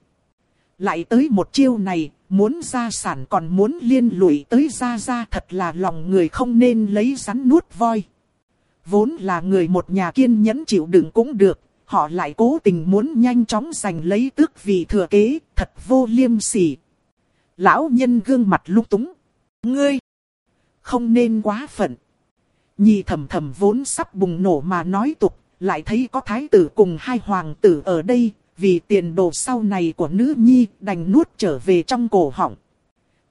[SPEAKER 1] Lại tới một chiêu này, muốn gia sản còn muốn liên lụy tới gia gia thật là lòng người không nên lấy rắn nuốt voi. Vốn là người một nhà kiên nhẫn chịu đựng cũng được, họ lại cố tình muốn nhanh chóng giành lấy tước vị thừa kế, thật vô liêm sỉ. Lão nhân gương mặt lúc túng. Ngươi! Không nên quá phận. Nhì thầm thầm vốn sắp bùng nổ mà nói tục, lại thấy có thái tử cùng hai hoàng tử ở đây, vì tiền đồ sau này của nữ nhi đành nuốt trở về trong cổ họng.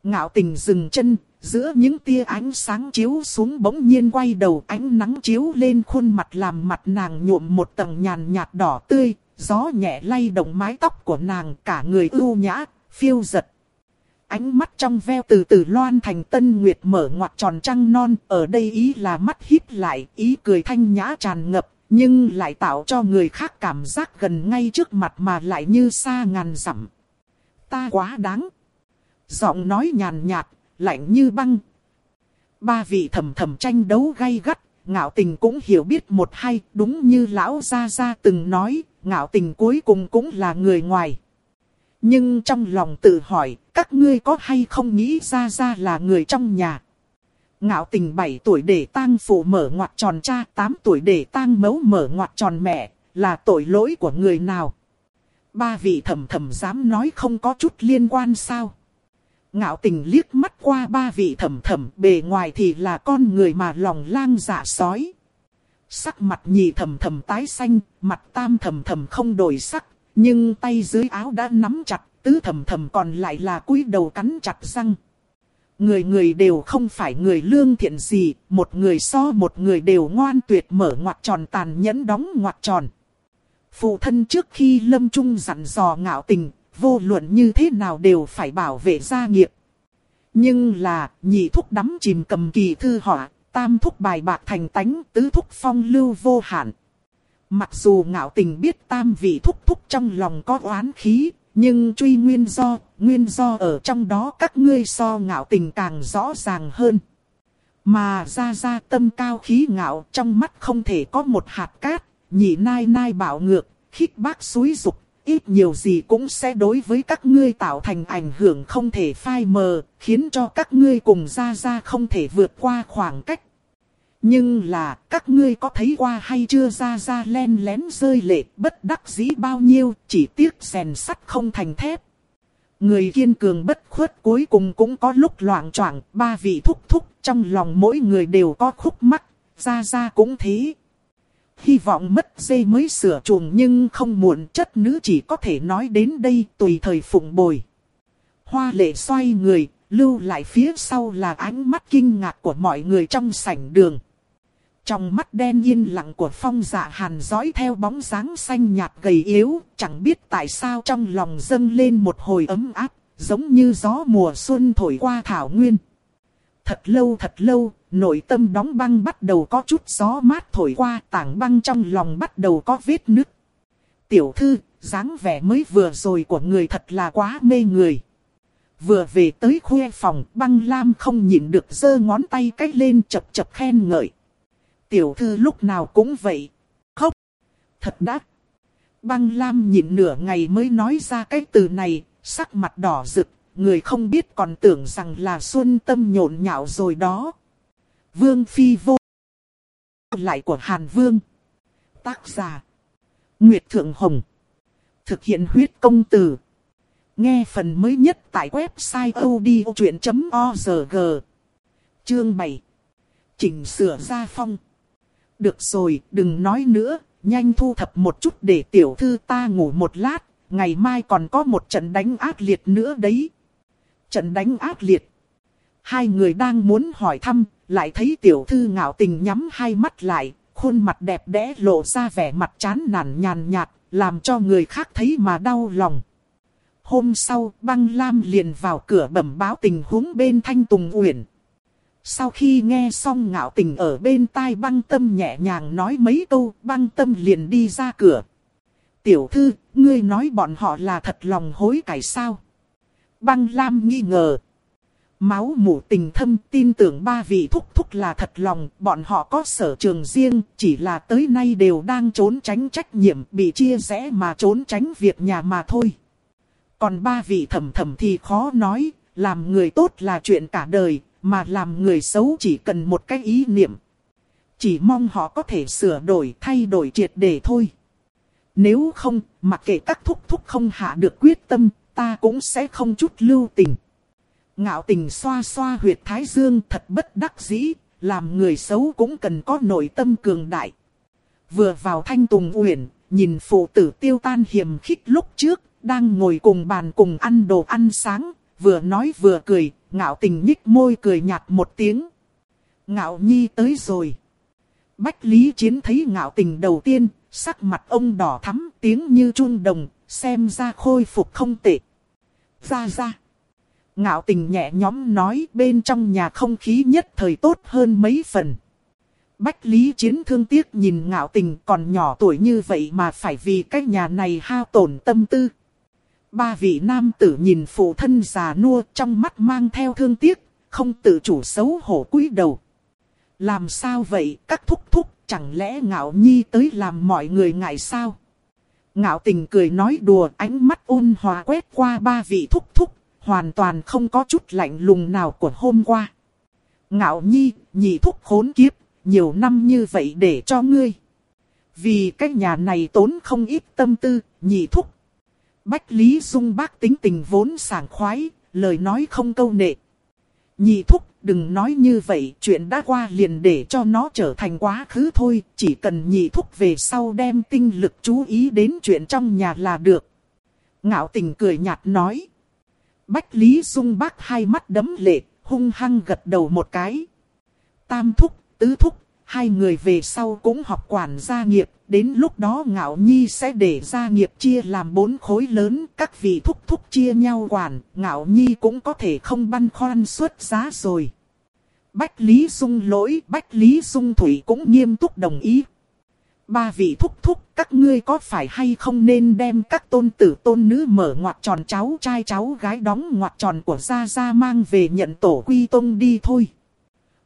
[SPEAKER 1] Ngạo tình dừng chân, giữa những tia ánh sáng chiếu xuống bỗng nhiên quay đầu ánh nắng chiếu lên khuôn mặt làm mặt nàng nhuộm một tầng nhàn nhạt đỏ tươi, gió nhẹ lay động mái tóc của nàng cả người ưu nhã, phiêu giật. Ánh mắt trong veo từ từ loan thành tân nguyệt mở ngoặt tròn trăng non, ở đây ý là mắt hít lại, ý cười thanh nhã tràn ngập, nhưng lại tạo cho người khác cảm giác gần ngay trước mặt mà lại như xa ngàn dặm. Ta quá đáng. Giọng nói nhàn nhạt, lạnh như băng. Ba vị thầm thầm tranh đấu gay gắt, ngạo tình cũng hiểu biết một hay, đúng như lão gia gia từng nói, ngạo tình cuối cùng cũng là người ngoài. Nhưng trong lòng tự hỏi, các ngươi có hay không nghĩ ra ra là người trong nhà. Ngạo tình 7 tuổi để tang phụ mở ngoặt tròn cha, 8 tuổi để tang mẫu mở ngoặt tròn mẹ, là tội lỗi của người nào? Ba vị thầm thầm dám nói không có chút liên quan sao? Ngạo tình liếc mắt qua ba vị thầm thầm, bề ngoài thì là con người mà lòng lang dạ sói. Sắc mặt nhì thầm thầm tái xanh, mặt tam thầm thầm không đổi sắc, nhưng tay dưới áo đã nắm chặt, tứ thầm thầm còn lại là cúi đầu cắn chặt răng. Người người đều không phải người lương thiện gì, một người so một người đều ngoan tuyệt mở ngoặt tròn tàn nhẫn đóng ngoặt tròn. Phụ thân trước khi lâm trung dặn dò ngạo tình, vô luận như thế nào đều phải bảo vệ gia nghiệp. Nhưng là, nhị thúc đắm chìm cầm kỳ thư họa, tam thúc bài bạc thành tánh, tứ thúc phong lưu vô hạn. Mặc dù ngạo tình biết tam vị thúc thúc trong lòng có oán khí, nhưng truy nguyên do, nguyên do ở trong đó các ngươi so ngạo tình càng rõ ràng hơn. Mà ra ra tâm cao khí ngạo trong mắt không thể có một hạt cát, nhị nai nai bảo ngược, khích bác suối dục, ít nhiều gì cũng sẽ đối với các ngươi tạo thành ảnh hưởng không thể phai mờ, khiến cho các ngươi cùng ra ra không thể vượt qua khoảng cách. Nhưng là, các ngươi có thấy qua hay chưa ra ra len lén rơi lệ, bất đắc dĩ bao nhiêu, chỉ tiếc rèn sắt không thành thép. Người kiên cường bất khuất cuối cùng cũng có lúc loạn choạng, ba vị thúc thúc, trong lòng mỗi người đều có khúc mắc, ra ra cũng thế. Hy vọng mất dây mới sửa chuồng nhưng không muộn chất nữ chỉ có thể nói đến đây tùy thời phụng bồi. Hoa lệ xoay người, lưu lại phía sau là ánh mắt kinh ngạc của mọi người trong sảnh đường. Trong mắt đen yên lặng của phong dạ hàn dõi theo bóng dáng xanh nhạt gầy yếu, chẳng biết tại sao trong lòng dâng lên một hồi ấm áp, giống như gió mùa xuân thổi qua thảo nguyên. Thật lâu thật lâu, nội tâm đóng băng bắt đầu có chút gió mát thổi qua tảng băng trong lòng bắt đầu có vết nứt. Tiểu thư, dáng vẻ mới vừa rồi của người thật là quá mê người. vừa về tới khuê phòng, băng lam không nhịn được giơ ngón tay cách lên chập chập khen ngợi. Tiểu thư lúc nào cũng vậy. Khóc. Thật đắt. Băng lam nhịn nửa ngày mới nói ra cái từ này, sắc mặt đỏ rực, người không biết còn tưởng rằng là xuân tâm nhộn nhạo rồi đó. Vương Phi vô lại của Hàn Vương. Tác giả. Nguyệt Thượng Hồng. Thực hiện huyết công từ. Nghe phần mới nhất tại website odchuyện.org. Chương 7. Chỉnh sửa gia phong. Được rồi, đừng nói nữa, nhanh thu thập một chút để tiểu thư ta ngủ một lát, ngày mai còn có một trận đánh ác liệt nữa đấy. Trận đánh ác liệt. Hai người đang muốn hỏi thăm, lại thấy tiểu thư ngạo tình nhắm hai mắt lại, khuôn mặt đẹp đẽ lộ ra vẻ mặt chán nản nhàn nhạt, làm cho người khác thấy mà đau lòng. Hôm sau, băng lam liền vào cửa bẩm báo tình huống bên Thanh Tùng Uyển. Sau khi nghe xong ngạo tình ở bên tai băng tâm nhẹ nhàng nói mấy câu, băng tâm liền đi ra cửa. Tiểu thư, ngươi nói bọn họ là thật lòng hối cải sao? Băng lam nghi ngờ. Máu mủ tình thâm tin tưởng ba vị thúc thúc là thật lòng, bọn họ có sở trường riêng, chỉ là tới nay đều đang trốn tránh trách nhiệm, bị chia rẽ mà trốn tránh việc nhà mà thôi. Còn ba vị thầm thầm thì khó nói, làm người tốt là chuyện cả đời, mà làm người xấu chỉ cần một cái ý niệm. Chỉ mong họ có thể sửa đổi, thay đổi triệt để thôi. Nếu không, mặc kệ các thúc thúc không hạ được quyết tâm, ta cũng sẽ không chút lưu tình. Ngạo tình xoa xoa huyệt thái dương thật bất đắc dĩ, làm người xấu cũng cần có nội tâm cường đại. Vừa vào thanh tùng uyển, nhìn phụ tử tiêu tan hiểm khích lúc trước, đang ngồi cùng bàn cùng ăn đồ ăn sáng, vừa nói vừa cười, ngạo tình nhích môi cười nhạt một tiếng. Ngạo nhi tới rồi. Bách Lý Chiến thấy ngạo tình đầu tiên, sắc mặt ông đỏ thắm tiếng như chun đồng, xem ra khôi phục không tệ. Ra ra. Ngạo tình nhẹ nhõm nói bên trong nhà không khí nhất thời tốt hơn mấy phần. Bách Lý Chiến thương tiếc nhìn ngạo tình còn nhỏ tuổi như vậy mà phải vì cái nhà này hao tổn tâm tư. Ba vị nam tử nhìn phụ thân già nua trong mắt mang theo thương tiếc, không tự chủ xấu hổ cúi đầu. Làm sao vậy các thúc thúc chẳng lẽ ngạo nhi tới làm mọi người ngại sao? Ngạo tình cười nói đùa ánh mắt ôn hòa quét qua ba vị thúc thúc, hoàn toàn không có chút lạnh lùng nào của hôm qua. Ngạo nhi, nhị thúc khốn kiếp, nhiều năm như vậy để cho ngươi. Vì cái nhà này tốn không ít tâm tư, nhị thúc. Bách Lý Dung bác tính tình vốn sảng khoái, lời nói không câu nệ. Nhị thúc, đừng nói như vậy, chuyện đã qua liền để cho nó trở thành quá khứ thôi, chỉ cần nhị thúc về sau đem tinh lực chú ý đến chuyện trong nhà là được. Ngạo tình cười nhạt nói. Bách Lý Dung bác hai mắt đấm lệ, hung hăng gật đầu một cái. Tam thúc, tứ thúc, hai người về sau cũng học quản gia nghiệp, đến lúc đó ngạo nhi sẽ để gia nghiệp chia làm bốn khối lớn, các vị thúc thúc chia nhau quản, ngạo nhi cũng có thể không băn khoăn xuất giá rồi. Bách Lý Dung lỗi, Bách Lý Dung Thủy cũng nghiêm túc đồng ý. Ba vị thúc thúc, các ngươi có phải hay không nên đem các tôn tử tôn nữ mở ngoặt tròn cháu trai cháu gái đóng ngoặt tròn của Gia Gia mang về nhận tổ quy tông đi thôi.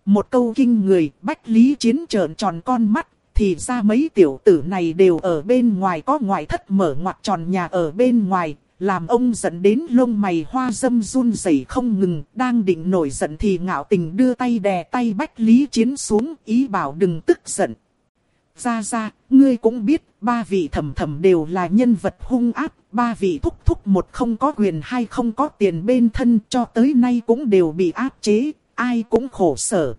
[SPEAKER 1] Một câu kinh người, Bách Lý Chiến trợn tròn con mắt, thì ra mấy tiểu tử này đều ở bên ngoài có ngoại thất mở ngoặt tròn nhà ở bên ngoài, làm ông giận đến lông mày hoa dâm run rẩy không ngừng, đang định nổi giận thì ngạo tình đưa tay đè tay Bách Lý Chiến xuống, ý bảo đừng tức giận. Ra ra, ngươi cũng biết, ba vị thầm thầm đều là nhân vật hung ác, ba vị thúc thúc một không có quyền hay không có tiền bên thân cho tới nay cũng đều bị áp chế, ai cũng khổ sở.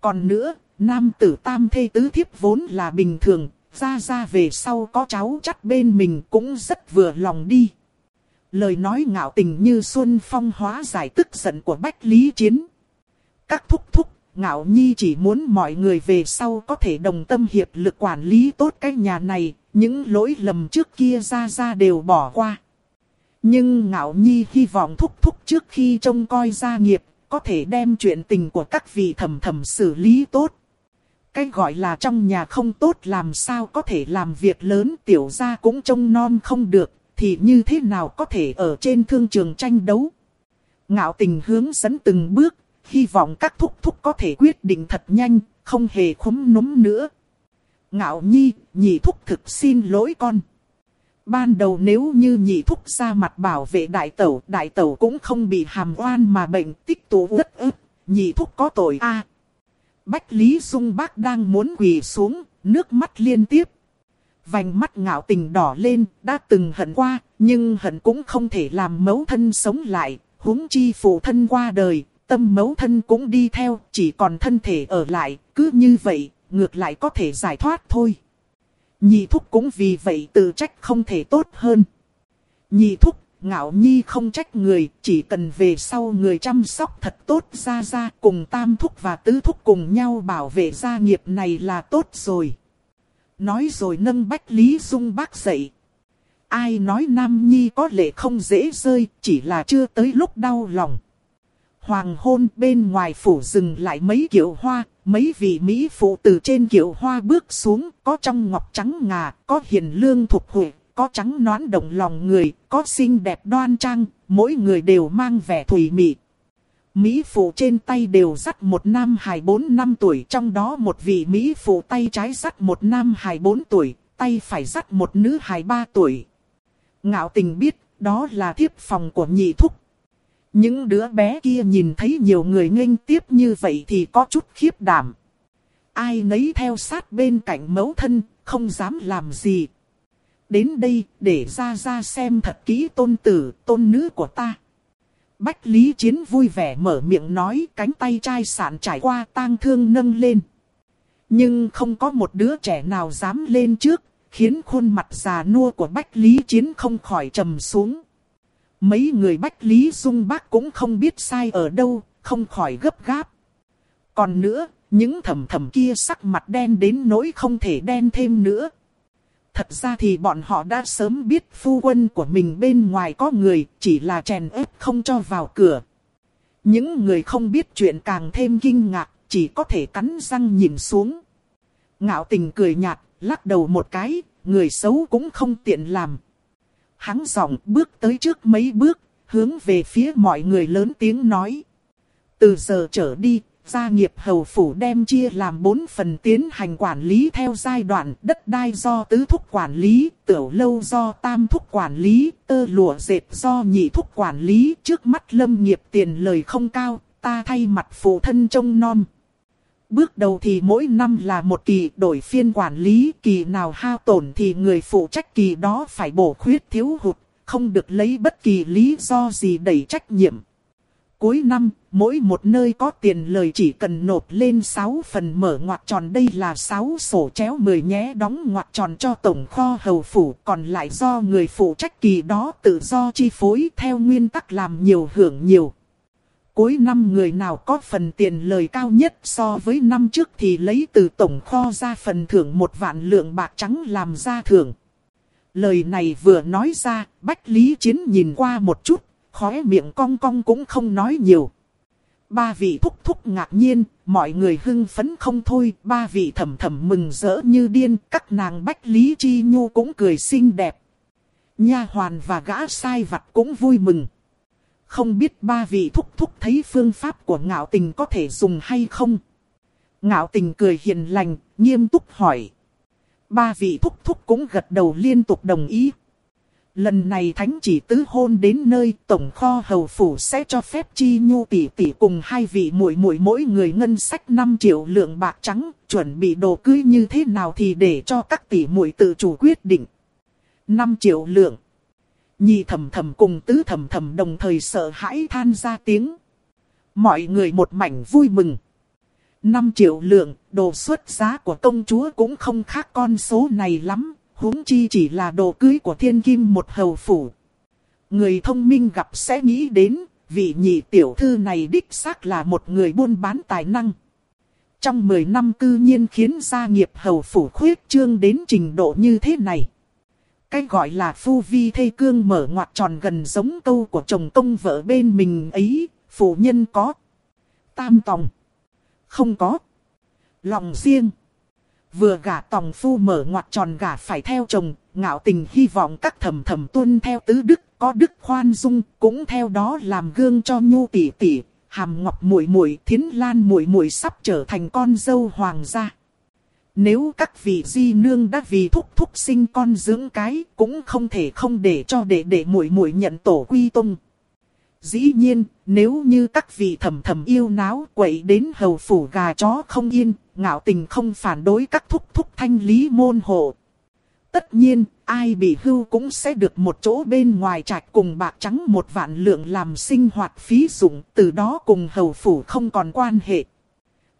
[SPEAKER 1] Còn nữa, nam tử tam thê tứ thiếp vốn là bình thường, ra ra về sau có cháu chắc bên mình cũng rất vừa lòng đi. Lời nói ngạo tình như xuân phong hóa giải tức giận của Bách Lý Chiến. Các thúc thúc, ngạo nhi chỉ muốn mọi người về sau có thể đồng tâm hiệp lực quản lý tốt cái nhà này, những lỗi lầm trước kia ra ra đều bỏ qua. Nhưng ngạo nhi hy vọng thúc thúc trước khi trông coi gia nghiệp, có thể đem chuyện tình của các vị thầm thầm xử lý tốt. Cái gọi là trong nhà không tốt làm sao có thể làm việc lớn tiểu gia cũng trông non không được, thì như thế nào có thể ở trên thương trường tranh đấu. Ngạo tình hướng dẫn từng bước, hy vọng các thúc thúc có thể quyết định thật nhanh, không hề khúm núm nữa. Ngạo nhi, nhị thúc thực xin lỗi con. Ban đầu nếu như nhị thúc ra mặt bảo vệ đại tẩu, đại tẩu cũng không bị hàm oan mà bệnh tích tụ rất ức, nhị thúc có tội a. Bách Lý Dung bác đang muốn quỳ xuống, nước mắt liên tiếp. Vành mắt ngạo tình đỏ lên, đã từng hận qua, nhưng hận cũng không thể làm mẫu thân sống lại, huống chi phụ thân qua đời, tâm mẫu thân cũng đi theo, chỉ còn thân thể ở lại, cứ như vậy, ngược lại có thể giải thoát thôi. Nhị thúc cũng vì vậy tự trách không thể tốt hơn. Nhị thúc, ngạo nhi không trách người, chỉ cần về sau người chăm sóc thật tốt ra ra cùng tam thúc và tứ thúc cùng nhau bảo vệ gia nghiệp này là tốt rồi. Nói rồi nâng Bách Lý Dung bác dậy. Ai nói Nam Nhi có lệ không dễ rơi, chỉ là chưa tới lúc đau lòng. Hoàng hôn bên ngoài phủ dừng lại mấy kiệu hoa, mấy vị Mỹ phụ từ trên kiệu hoa bước xuống, có trong ngọc trắng ngà, có hiền lương thục huệ, có trắng nón động lòng người, có xinh đẹp đoan trang, mỗi người đều mang vẻ thủy mị. Mỹ phụ trên tay đều dắt một nam hài bốn năm tuổi, trong đó một vị Mỹ phụ tay trái dắt một nam hài bốn tuổi, tay phải dắt một nữ hài ba tuổi. Ngạo tình biết, đó là thiếp phòng của nhị thúc. Những đứa bé kia nhìn thấy nhiều người nghênh tiếp như vậy thì có chút khiếp đảm. Ai nấy theo sát bên cạnh mẫu thân, không dám làm gì. Đến đây, để ra ra xem thật kỹ tôn tử, tôn nữ của ta. Bách Lý Chiến vui vẻ mở miệng nói cánh tay trai sản trải qua tang thương nâng lên. Nhưng không có một đứa trẻ nào dám lên trước, khiến khuôn mặt già nua của Bách Lý Chiến không khỏi trầm xuống. Mấy người Bách Lý Dung Bác cũng không biết sai ở đâu, không khỏi gấp gáp. Còn nữa, những thầm thầm kia sắc mặt đen đến nỗi không thể đen thêm nữa. Thật ra thì bọn họ đã sớm biết phu quân của mình bên ngoài có người, chỉ là chèn ép không cho vào cửa. Những người không biết chuyện càng thêm kinh ngạc, chỉ có thể cắn răng nhìn xuống. Ngạo tình cười nhạt, lắc đầu một cái, người xấu cũng không tiện làm. Hắn giọng bước tới trước mấy bước, hướng về phía mọi người lớn tiếng nói. Từ giờ trở đi, gia nghiệp hầu phủ đem chia làm bốn phần tiến hành quản lý theo giai đoạn đất đai do tứ thúc quản lý, tiểu lâu do tam thúc quản lý, tơ lụa dệt do nhị thúc quản lý. Trước mắt lâm nghiệp tiền lời không cao, ta thay mặt phụ thân trông non. Bước đầu thì mỗi năm là một kỳ đổi phiên quản lý, kỳ nào hao tổn thì người phụ trách kỳ đó phải bổ khuyết thiếu hụt, không được lấy bất kỳ lý do gì đẩy trách nhiệm. Cuối năm, mỗi một nơi có tiền lời chỉ cần nộp lên 6 phần mở ngoặc tròn đây là 6 sổ chéo 10 nhé đóng ngoặc tròn cho tổng kho hầu phủ còn lại do người phụ trách kỳ đó tự do chi phối theo nguyên tắc làm nhiều hưởng nhiều. Cuối năm người nào có phần tiền lời cao nhất so với năm trước thì lấy từ tổng kho ra phần thưởng một vạn lượng bạc trắng làm ra thưởng. Lời này vừa nói ra, Bách Lý Chiến nhìn qua một chút, khóe miệng cong cong cũng không nói nhiều. Ba vị thúc thúc ngạc nhiên, mọi người hưng phấn không thôi, ba vị thầm thầm mừng rỡ như điên, các nàng Bách Lý Chi Nhu cũng cười xinh đẹp. Nha hoàn và gã sai vặt cũng vui mừng. Không biết ba vị thúc thúc thấy phương pháp của ngạo tình có thể dùng hay không? Ngạo tình cười hiền lành, nghiêm túc hỏi. Ba vị thúc thúc cũng gật đầu liên tục đồng ý. Lần này thánh chỉ tứ hôn đến nơi tổng kho hầu phủ sẽ cho phép chi nhu tỷ tỷ cùng hai vị muội muội mỗi người ngân sách 5 triệu lượng bạc trắng, chuẩn bị đồ cưới như thế nào thì để cho các tỷ muội tự chủ quyết định. 5 triệu lượng. Nhi thầm thầm cùng tứ thầm thầm đồng thời sợ hãi than ra tiếng. Mọi người một mảnh vui mừng. 5 triệu lượng, đồ xuất giá của công chúa cũng không khác con số này lắm, huống chi chỉ là đồ cưới của thiên kim một hầu phủ. Người thông minh gặp sẽ nghĩ đến, vị nhị tiểu thư này đích xác là một người buôn bán tài năng. Trong 10 năm cư nhiên khiến gia nghiệp hầu phủ khuyết trương đến trình độ như thế này. Cái gọi là phu vi thê cương mở ngoặt tròn gần giống câu của chồng công vợ bên mình ấy, phụ nhân có. Tam tòng. Không có. Lòng riêng. Vừa gả tòng phu mở ngoặt tròn gả phải theo chồng, ngạo tình hy vọng các thầm thầm tuân theo tứ đức, có đức khoan dung, cũng theo đó làm gương cho nhu tỷ tỷ, hàm ngọc muội muội, thiến lan muội muội sắp trở thành con dâu hoàng gia. Nếu các vị di nương đã vì thúc thúc sinh con dưỡng cái, cũng không thể không để cho đệ đệ muội muội nhận tổ quy tông Dĩ nhiên, nếu như các vị thầm thầm yêu náo quậy đến hầu phủ gà chó không yên, ngạo tình không phản đối các thúc thúc thanh lý môn hộ. Tất nhiên, ai bị hưu cũng sẽ được một chỗ bên ngoài trạch cùng bạc trắng một vạn lượng làm sinh hoạt phí dụng, từ đó cùng hầu phủ không còn quan hệ.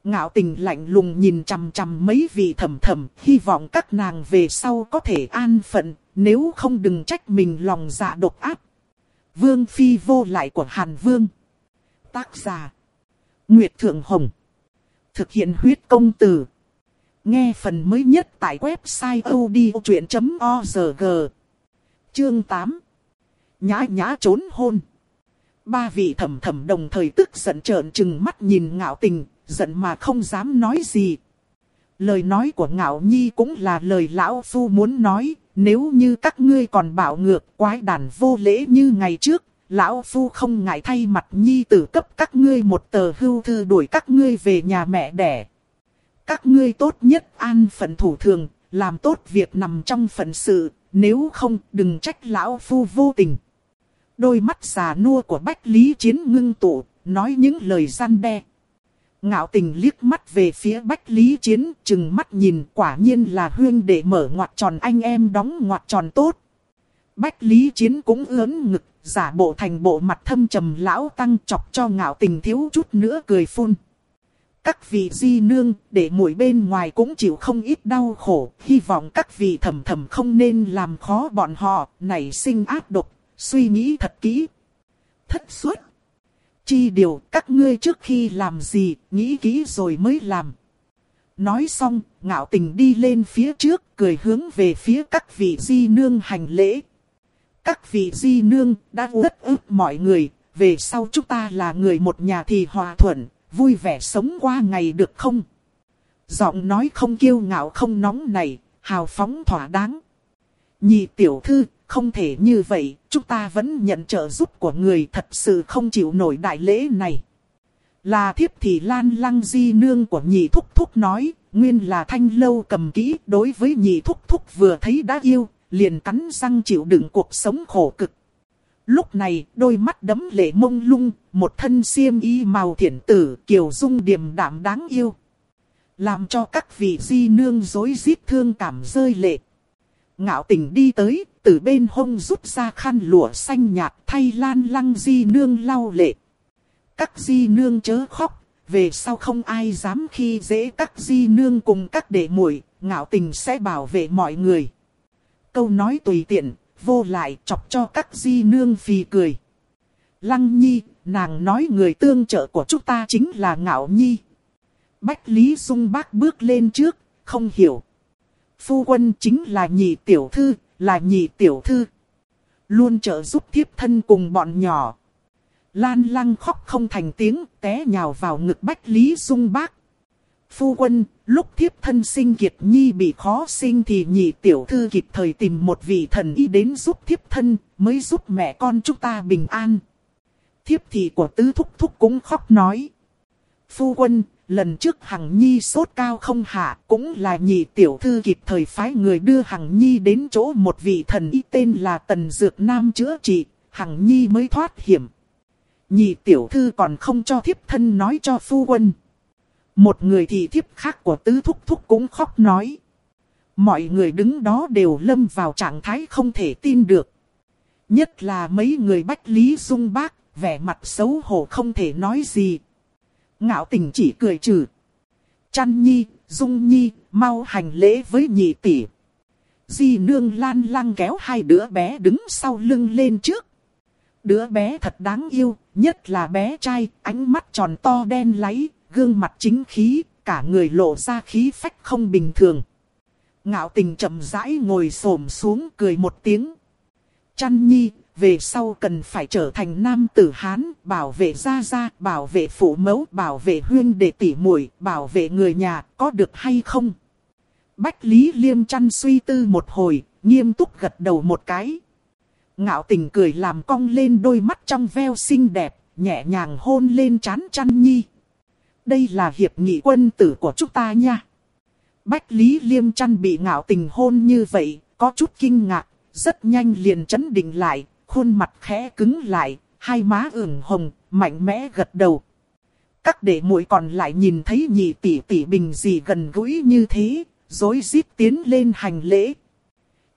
[SPEAKER 1] Ngạo tình lạnh lùng nhìn chằm chằm mấy vị thầm thầm, hy vọng các nàng về sau có thể an phận, nếu không đừng trách mình lòng dạ độc ác. Vương Phi vô lại của Hàn Vương. Tác giả. Nguyệt Thượng Hồng. Thực hiện huyết công từ. Nghe phần mới nhất tại website odchuyện.org. Chương 8. Nhã nhã trốn hôn. Ba vị thầm thầm đồng thời tức giận trợn trừng mắt nhìn ngạo tình, giận mà không dám nói gì. Lời nói của ngạo nhi cũng là lời lão phu muốn nói, nếu như các ngươi còn bảo ngược quái đàn vô lễ như ngày trước, lão phu không ngại thay mặt nhi tử cấp các ngươi một tờ hưu thư đuổi các ngươi về nhà mẹ đẻ. Các ngươi tốt nhất an phận thủ thường, làm tốt việc nằm trong phận sự, nếu không đừng trách lão phu vô tình. Đôi mắt già nua của Bách Lý Chiến ngưng tụ, nói những lời gian đe. Ngạo tình liếc mắt về phía Bách Lý Chiến, chừng mắt nhìn quả nhiên là huyên để mở ngoặt tròn anh em đóng ngoặt tròn tốt. Bách Lý Chiến cũng ớn ngực, giả bộ thành bộ mặt thâm trầm lão tăng chọc cho ngạo tình thiếu chút nữa cười phun. Các vị di nương, để mũi bên ngoài cũng chịu không ít đau khổ, hy vọng các vị thầm thầm không nên làm khó bọn họ, nảy sinh ác độc, suy nghĩ thật kỹ. Thất suất. Chi điều các ngươi trước khi làm gì, nghĩ kỹ rồi mới làm. Nói xong, ngạo tình đi lên phía trước, cười hướng về phía các vị di nương hành lễ. Các vị di nương đã rất ức mọi người, về sau chúng ta là người một nhà thì hòa thuận, vui vẻ sống qua ngày được không? Giọng nói không kiêu ngạo không nóng này, hào phóng thỏa đáng. Nhị tiểu thư, không thể như vậy, chúng ta vẫn nhận trợ giúp của người thật sự không chịu nổi đại lễ này. Là thiếp thì lan lăng di nương của nhị thúc thúc nói, nguyên là thanh lâu cầm kỹ đối với nhị thúc thúc vừa thấy đã yêu, liền cắn răng chịu đựng cuộc sống khổ cực. Lúc này, đôi mắt đấm lệ mông lung, một thân xiêm y màu thiển tử, kiều dung điềm đạm đáng yêu. Làm cho các vị di nương dối rít thương cảm rơi lệ. Ngạo tình đi tới, từ bên hông rút ra khăn lụa xanh nhạt thay lan lăng di nương lau lệ. Các di nương chớ khóc, về sau không ai dám khi dễ các di nương cùng các đệ muội, ngạo tình sẽ bảo vệ mọi người. Câu nói tùy tiện, vô lại chọc cho các di nương phì cười. Lăng nhi, nàng nói người tương trợ của chúng ta chính là ngạo nhi. Bách Lý Dung bác bước lên trước, không hiểu. Phu quân chính là nhị tiểu thư, là nhị tiểu thư. Luôn trợ giúp thiếp thân cùng bọn nhỏ. Lan lăng khóc không thành tiếng, té nhào vào ngực Bách Lý Dung bác. Phu quân, lúc thiếp thân sinh kiệt nhi bị khó sinh thì nhị tiểu thư kịp thời tìm một vị thần y đến giúp thiếp thân, mới giúp mẹ con chúng ta bình an. Thiếp thì của tứ thúc thúc cũng khóc nói. Phu quân, lần trước Hằng Nhi sốt cao không hạ, cũng là nhị tiểu thư kịp thời phái người đưa Hằng Nhi đến chỗ một vị thần y tên là Tần Dược Nam chữa trị, Hằng Nhi mới thoát hiểm. Nhị tiểu thư còn không cho thiếp thân nói cho phu quân. Một người thì thiếp khác của tứ thúc thúc cũng khóc nói. Mọi người đứng đó đều lâm vào trạng thái không thể tin được. Nhất là mấy người bách lý dung bác, vẻ mặt xấu hổ không thể nói gì. Ngạo tình chỉ cười trừ. Chăn nhi, dung nhi, mau hành lễ với nhị tỷ. Di nương lan lăng kéo hai đứa bé đứng sau lưng lên trước. Đứa bé thật đáng yêu, nhất là bé trai, ánh mắt tròn to đen láy, gương mặt chính khí, cả người lộ ra khí phách không bình thường. Ngạo tình chậm rãi ngồi xổm xuống cười một tiếng. Chăn nhi, về sau cần phải trở thành nam tử Hán, bảo vệ gia gia, bảo vệ phụ mẫu, bảo vệ huyên đệ tỷ muội, bảo vệ người nhà, có được hay không? Bách Lý Liêm chăn suy tư một hồi, nghiêm túc gật đầu một cái. Ngạo tình cười làm cong lên đôi mắt trong veo xinh đẹp, nhẹ nhàng hôn lên chán chăn nhi. Đây là hiệp nghị quân tử của chúng ta nha. Bách Lý Liêm chăn bị ngạo tình hôn như vậy, có chút kinh ngạc, rất nhanh liền chấn định lại, khuôn mặt khẽ cứng lại, hai má ửng hồng, mạnh mẽ gật đầu. Các đệ muội còn lại nhìn thấy nhị tỷ tỷ bình gì gần gũi như thế, dối rít tiến lên hành lễ.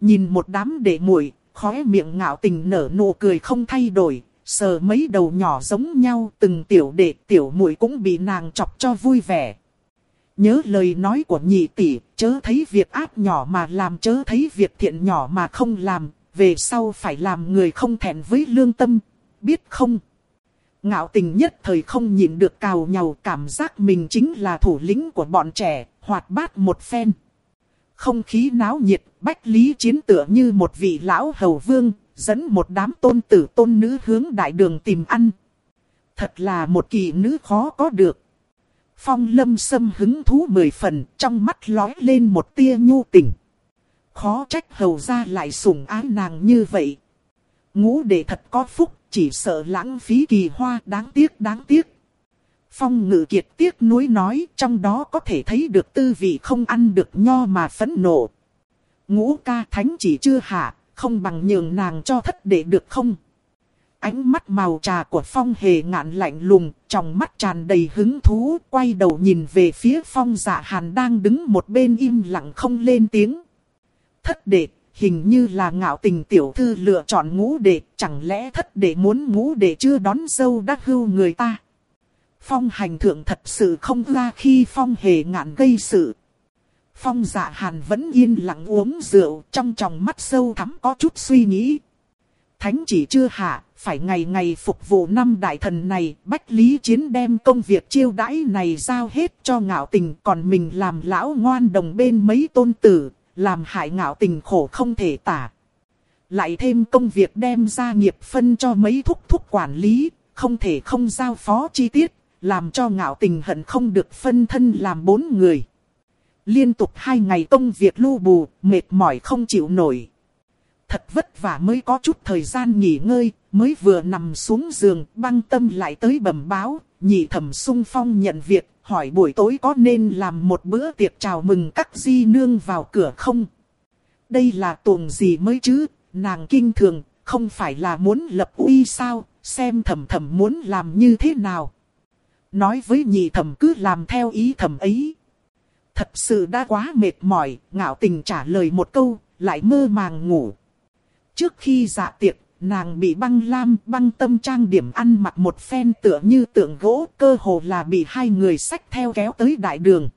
[SPEAKER 1] Nhìn một đám đệ muội, khóe miệng ngạo tình nở nụ cười không thay đổi, sờ mấy đầu nhỏ giống nhau, từng tiểu đệ tiểu muội cũng bị nàng chọc cho vui vẻ. Nhớ lời nói của nhị tỷ, chớ thấy việc ác nhỏ mà làm chớ thấy việc thiện nhỏ mà không làm, về sau phải làm người không thẹn với lương tâm, biết không? Ngạo tình nhất thời không nhịn được cào nhàu cảm giác mình chính là thủ lĩnh của bọn trẻ, hoạt bát một phen. Không khí náo nhiệt, bách lý chiến tựa như một vị lão hầu vương, dẫn một đám tôn tử tôn nữ hướng đại đường tìm ăn. Thật là một kỳ nữ khó có được. Phong lâm sâm hứng thú mười phần, trong mắt lói lên một tia nhu tình. Khó trách hầu ra lại sủng ái nàng như vậy. Ngũ đệ thật có phúc, chỉ sợ lãng phí kỳ hoa đáng tiếc đáng tiếc. Phong ngự kiệt tiếc nuối nói trong đó có thể thấy được tư vị không ăn được nho mà phẫn nộ. Ngũ ca thánh chỉ chưa hạ, không bằng nhường nàng cho thất đệ được không? Ánh mắt màu trà của Phong hề ngạn lạnh lùng, trong mắt tràn đầy hứng thú, quay đầu nhìn về phía Phong dạ hàn đang đứng một bên im lặng không lên tiếng. Thất đệ, hình như là ngạo tình tiểu thư lựa chọn ngũ đệ, chẳng lẽ thất đệ muốn ngũ đệ chưa đón dâu đắc hưu người ta? Phong hành thượng thật sự không ra khi Phong hề ngạn gây sự. Phong dạ hàn vẫn yên lặng uống rượu, trong tròng mắt sâu thắm có chút suy nghĩ. Thánh chỉ chưa hạ, phải ngày ngày phục vụ năm đại thần này, Bách Lý Chiến đem công việc chiêu đãi này giao hết cho ngạo tình, còn mình làm lão ngoan đồng bên mấy tôn tử, làm hại ngạo tình khổ không thể tả. Lại thêm công việc đem ra nghiệp phân cho mấy thúc thúc quản lý, không thể không giao phó chi tiết, làm cho ngạo tình hận không được phân thân làm bốn người. Liên tục hai ngày công việc lưu bù, mệt mỏi không chịu nổi. Thật vất vả mới có chút thời gian nghỉ ngơi, mới vừa nằm xuống giường, băng tâm lại tới bẩm báo, nhị thẩm sung phong nhận việc, hỏi buổi tối có nên làm một bữa tiệc chào mừng các di nương vào cửa không? Đây là tuồng gì mới chứ, nàng kinh thường, không phải là muốn lập uy sao, xem thẩm thẩm muốn làm như thế nào. Nói với nhị thẩm cứ làm theo ý thẩm ấy. Thật sự đã quá mệt mỏi, ngạo tình trả lời một câu, lại mơ màng ngủ. Trước khi dạ tiệc, nàng bị băng lam băng tâm trang điểm ăn mặc một phen tựa như tượng gỗ, cơ hồ là bị hai người sách theo kéo tới đại đường.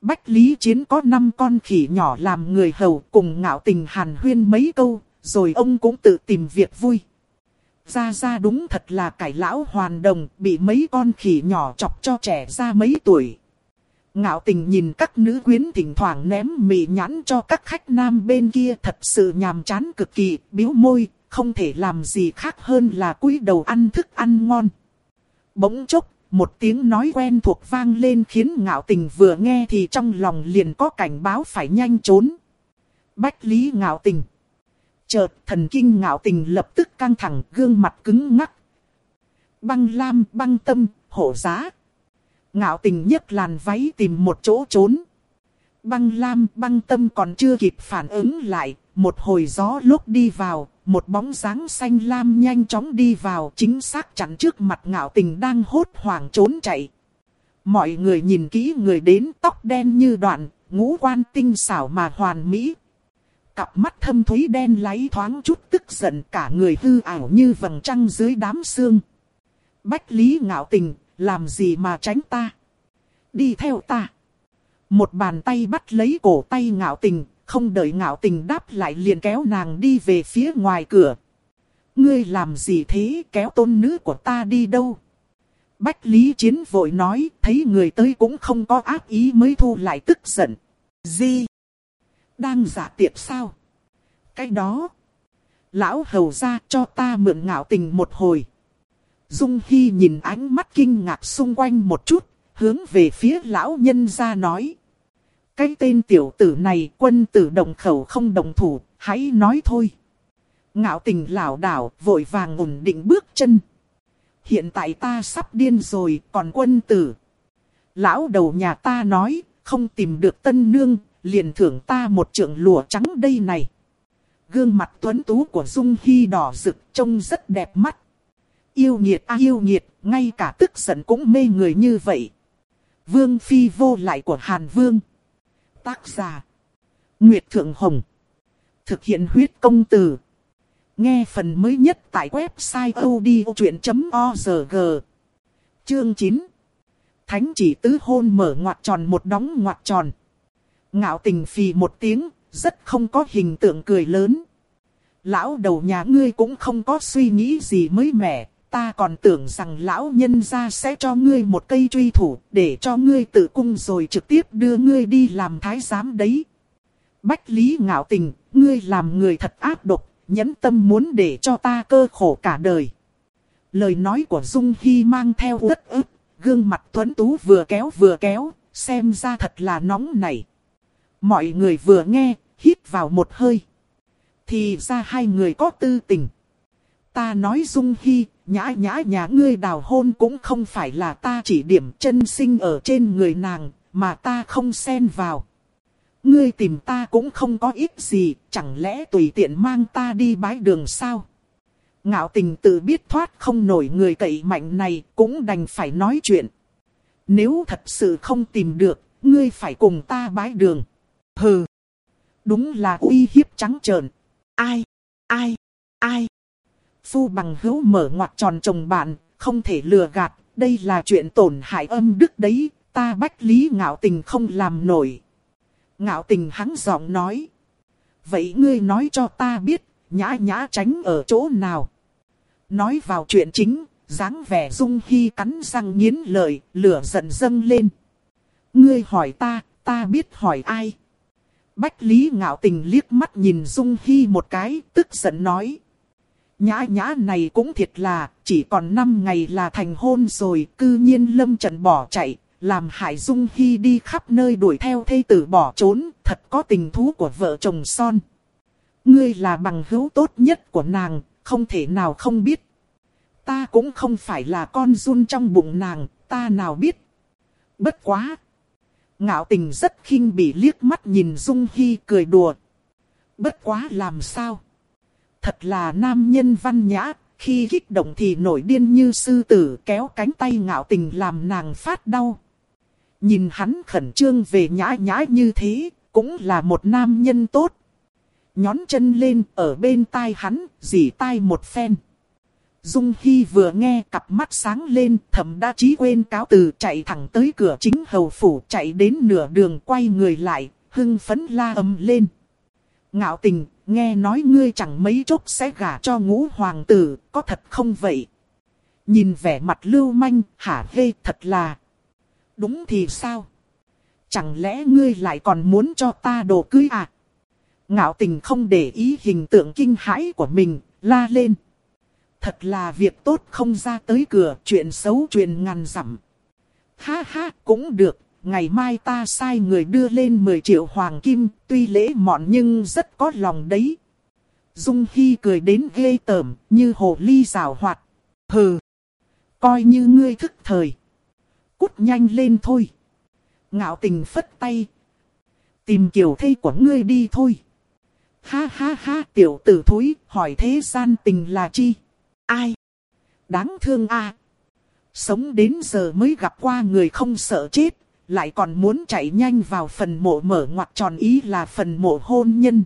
[SPEAKER 1] Bách Lý Chiến có năm con khỉ nhỏ làm người hầu cùng ngạo tình hàn huyên mấy câu, rồi ông cũng tự tìm việc vui. Ra ra đúng thật là cải lão hoàn đồng, bị mấy con khỉ nhỏ chọc cho trẻ ra mấy tuổi. Ngạo tình nhìn các nữ quyến thỉnh thoảng ném mì nhãn cho các khách nam bên kia thật sự nhàm chán cực kỳ, biếu môi, không thể làm gì khác hơn là cúi đầu ăn thức ăn ngon. Bỗng chốc, một tiếng nói quen thuộc vang lên khiến ngạo tình vừa nghe thì trong lòng liền có cảnh báo phải nhanh trốn. Bách lý ngạo tình. Chợt thần kinh ngạo tình lập tức căng thẳng gương mặt cứng ngắc. Băng lam băng tâm, hổ giá. Ngạo tình nhấc làn váy tìm một chỗ trốn. Băng lam băng tâm còn chưa kịp phản ứng lại, một hồi gió lúc đi vào, một bóng dáng xanh lam nhanh chóng đi vào chính xác chắn trước mặt ngạo tình đang hốt hoảng trốn chạy. Mọi người nhìn kỹ người đến tóc đen như đoạn, ngũ quan tinh xảo mà hoàn mỹ. Cặp mắt thâm thúy đen láy thoáng chút tức giận cả người hư ảo như vầng trăng dưới đám sương. Bách Lý ngạo tình, làm gì mà tránh ta? Đi theo ta. Một bàn tay bắt lấy cổ tay ngạo tình, không đợi ngạo tình đáp lại liền kéo nàng đi về phía ngoài cửa. Ngươi làm gì thế kéo tôn nữ của ta đi đâu? Bách Lý Chiến vội nói, thấy người tới cũng không có ác ý mới thu lại tức giận. Gì? Đang giả tiệc sao? Cái đó. Lão hầu ra cho ta mượn ngạo tình một hồi. Dung Hy nhìn ánh mắt kinh ngạc xung quanh một chút, hướng về phía lão nhân ra nói. Cái tên tiểu tử này quân tử đồng khẩu không đồng thủ, hãy nói thôi. Ngạo tình lảo đảo, vội vàng ổn định bước chân. Hiện tại ta sắp điên rồi, còn quân tử. Lão đầu nhà ta nói, không tìm được tân nương, liền thưởng ta một trượng lụa trắng đây này. Gương mặt tuấn tú của Dung Hy đỏ rực, trông rất đẹp mắt. Yêu nghiệt a yêu nghiệt, ngay cả tức giận cũng mê người như vậy. Vương Phi vô lại của Hàn Vương. Tác giả. Nguyệt Thượng Hồng. Thực hiện huyết công từ. Nghe phần mới nhất tại website odchuyện.org. Chương 9. Thánh chỉ tứ hôn mở ngoặt tròn một đóng ngoặt tròn. Ngạo tình phì một tiếng, rất không có hình tượng cười lớn. Lão đầu nhà ngươi cũng không có suy nghĩ gì mới mẻ, ta còn tưởng rằng lão nhân gia sẽ cho ngươi một cây truy thủ, để cho ngươi tự cung rồi trực tiếp đưa ngươi đi làm thái giám đấy. Bách Lý ngạo tình, ngươi làm người thật ác độc, nhẫn tâm muốn để cho ta cơ khổ cả đời. Lời nói của Dung Hy mang theo rất ức, gương mặt tuấn tú vừa kéo vừa kéo, xem ra thật là nóng nảy. Mọi người vừa nghe, hít vào một hơi. Thì ra hai người có tư tình. Ta nói Dung Hy, nhã nhã nhà ngươi đào hôn cũng không phải là ta chỉ điểm chân sinh ở trên người nàng, mà ta không xen vào. Ngươi tìm ta cũng không có ít gì, chẳng lẽ tùy tiện mang ta đi bái đường sao? Ngạo tình tự biết thoát không nổi người cậy mạnh này, cũng đành phải nói chuyện. Nếu thật sự không tìm được, ngươi phải cùng ta bái đường. Hừ, đúng là uy hiếp trắng trợn. Ai, ai, ai? Phu bằng hữu mở ngoặt tròn chồng bạn, không thể lừa gạt, đây là chuyện tổn hại âm đức đấy, ta bách lý ngạo tình không làm nổi. Ngạo tình hắn giọng nói. Vậy ngươi nói cho ta biết, nhã nhã tránh ở chỗ nào? Nói vào chuyện chính, dáng vẻ dung khi cắn răng nghiến lợi, lửa giận dâng lên. Ngươi hỏi ta, ta biết hỏi ai? Bách Lý ngạo tình liếc mắt nhìn Dung Hy một cái, tức giận nói. Nhã nhã này cũng thiệt là, chỉ còn 5 ngày là thành hôn rồi, cư nhiên lâm trận bỏ chạy, làm Hải Dung Hy đi khắp nơi đuổi theo thê tử bỏ trốn, thật có tình thú của vợ chồng son. Ngươi là bằng hữu tốt nhất của nàng, không thể nào không biết. Ta cũng không phải là con run trong bụng nàng, ta nào biết. Bất quá. Ngạo tình rất khinh bị liếc mắt nhìn Dung Hy cười đùa. Bất quá làm sao? Thật là nam nhân văn nhã, khi kích động thì nổi điên như sư tử kéo cánh tay ngạo tình làm nàng phát đau. Nhìn hắn khẩn trương về nhã nhã như thế, cũng là một nam nhân tốt. Nhón chân lên ở bên tai hắn, dì tai một phen. Dung Hy vừa nghe cặp mắt sáng lên, thầm đa trí quên cáo từ chạy thẳng tới cửa chính hầu phủ chạy đến nửa đường quay người lại, hưng phấn la ầm lên. Ngạo tình, nghe nói ngươi chẳng mấy chốc sẽ gả cho ngũ hoàng tử, có thật không vậy? Nhìn vẻ mặt lưu manh, hả hê thật là. Đúng thì sao? Chẳng lẽ ngươi lại còn muốn cho ta đồ cưới à? Ngạo tình không để ý hình tượng kinh hãi của mình, la lên. Thật là việc tốt không ra tới cửa, chuyện xấu truyền ngàn dặm. Ha ha, cũng được, ngày mai ta sai người đưa lên 10 triệu hoàng kim, tuy lễ mọn nhưng rất có lòng đấy. Dung Hy cười đến ghê tởm, như hồ ly rào hoạt. Hừ, coi như ngươi thức thời. Cút nhanh lên thôi. Ngạo tình phất tay. Tìm kiểu thê của ngươi đi thôi. Ha ha ha tiểu tử thúi, hỏi thế gian tình là chi? Ai? Đáng thương a Sống đến giờ mới gặp qua người không sợ chết, lại còn muốn chạy nhanh vào phần mộ mở ngoặt tròn ý là phần mộ hôn nhân.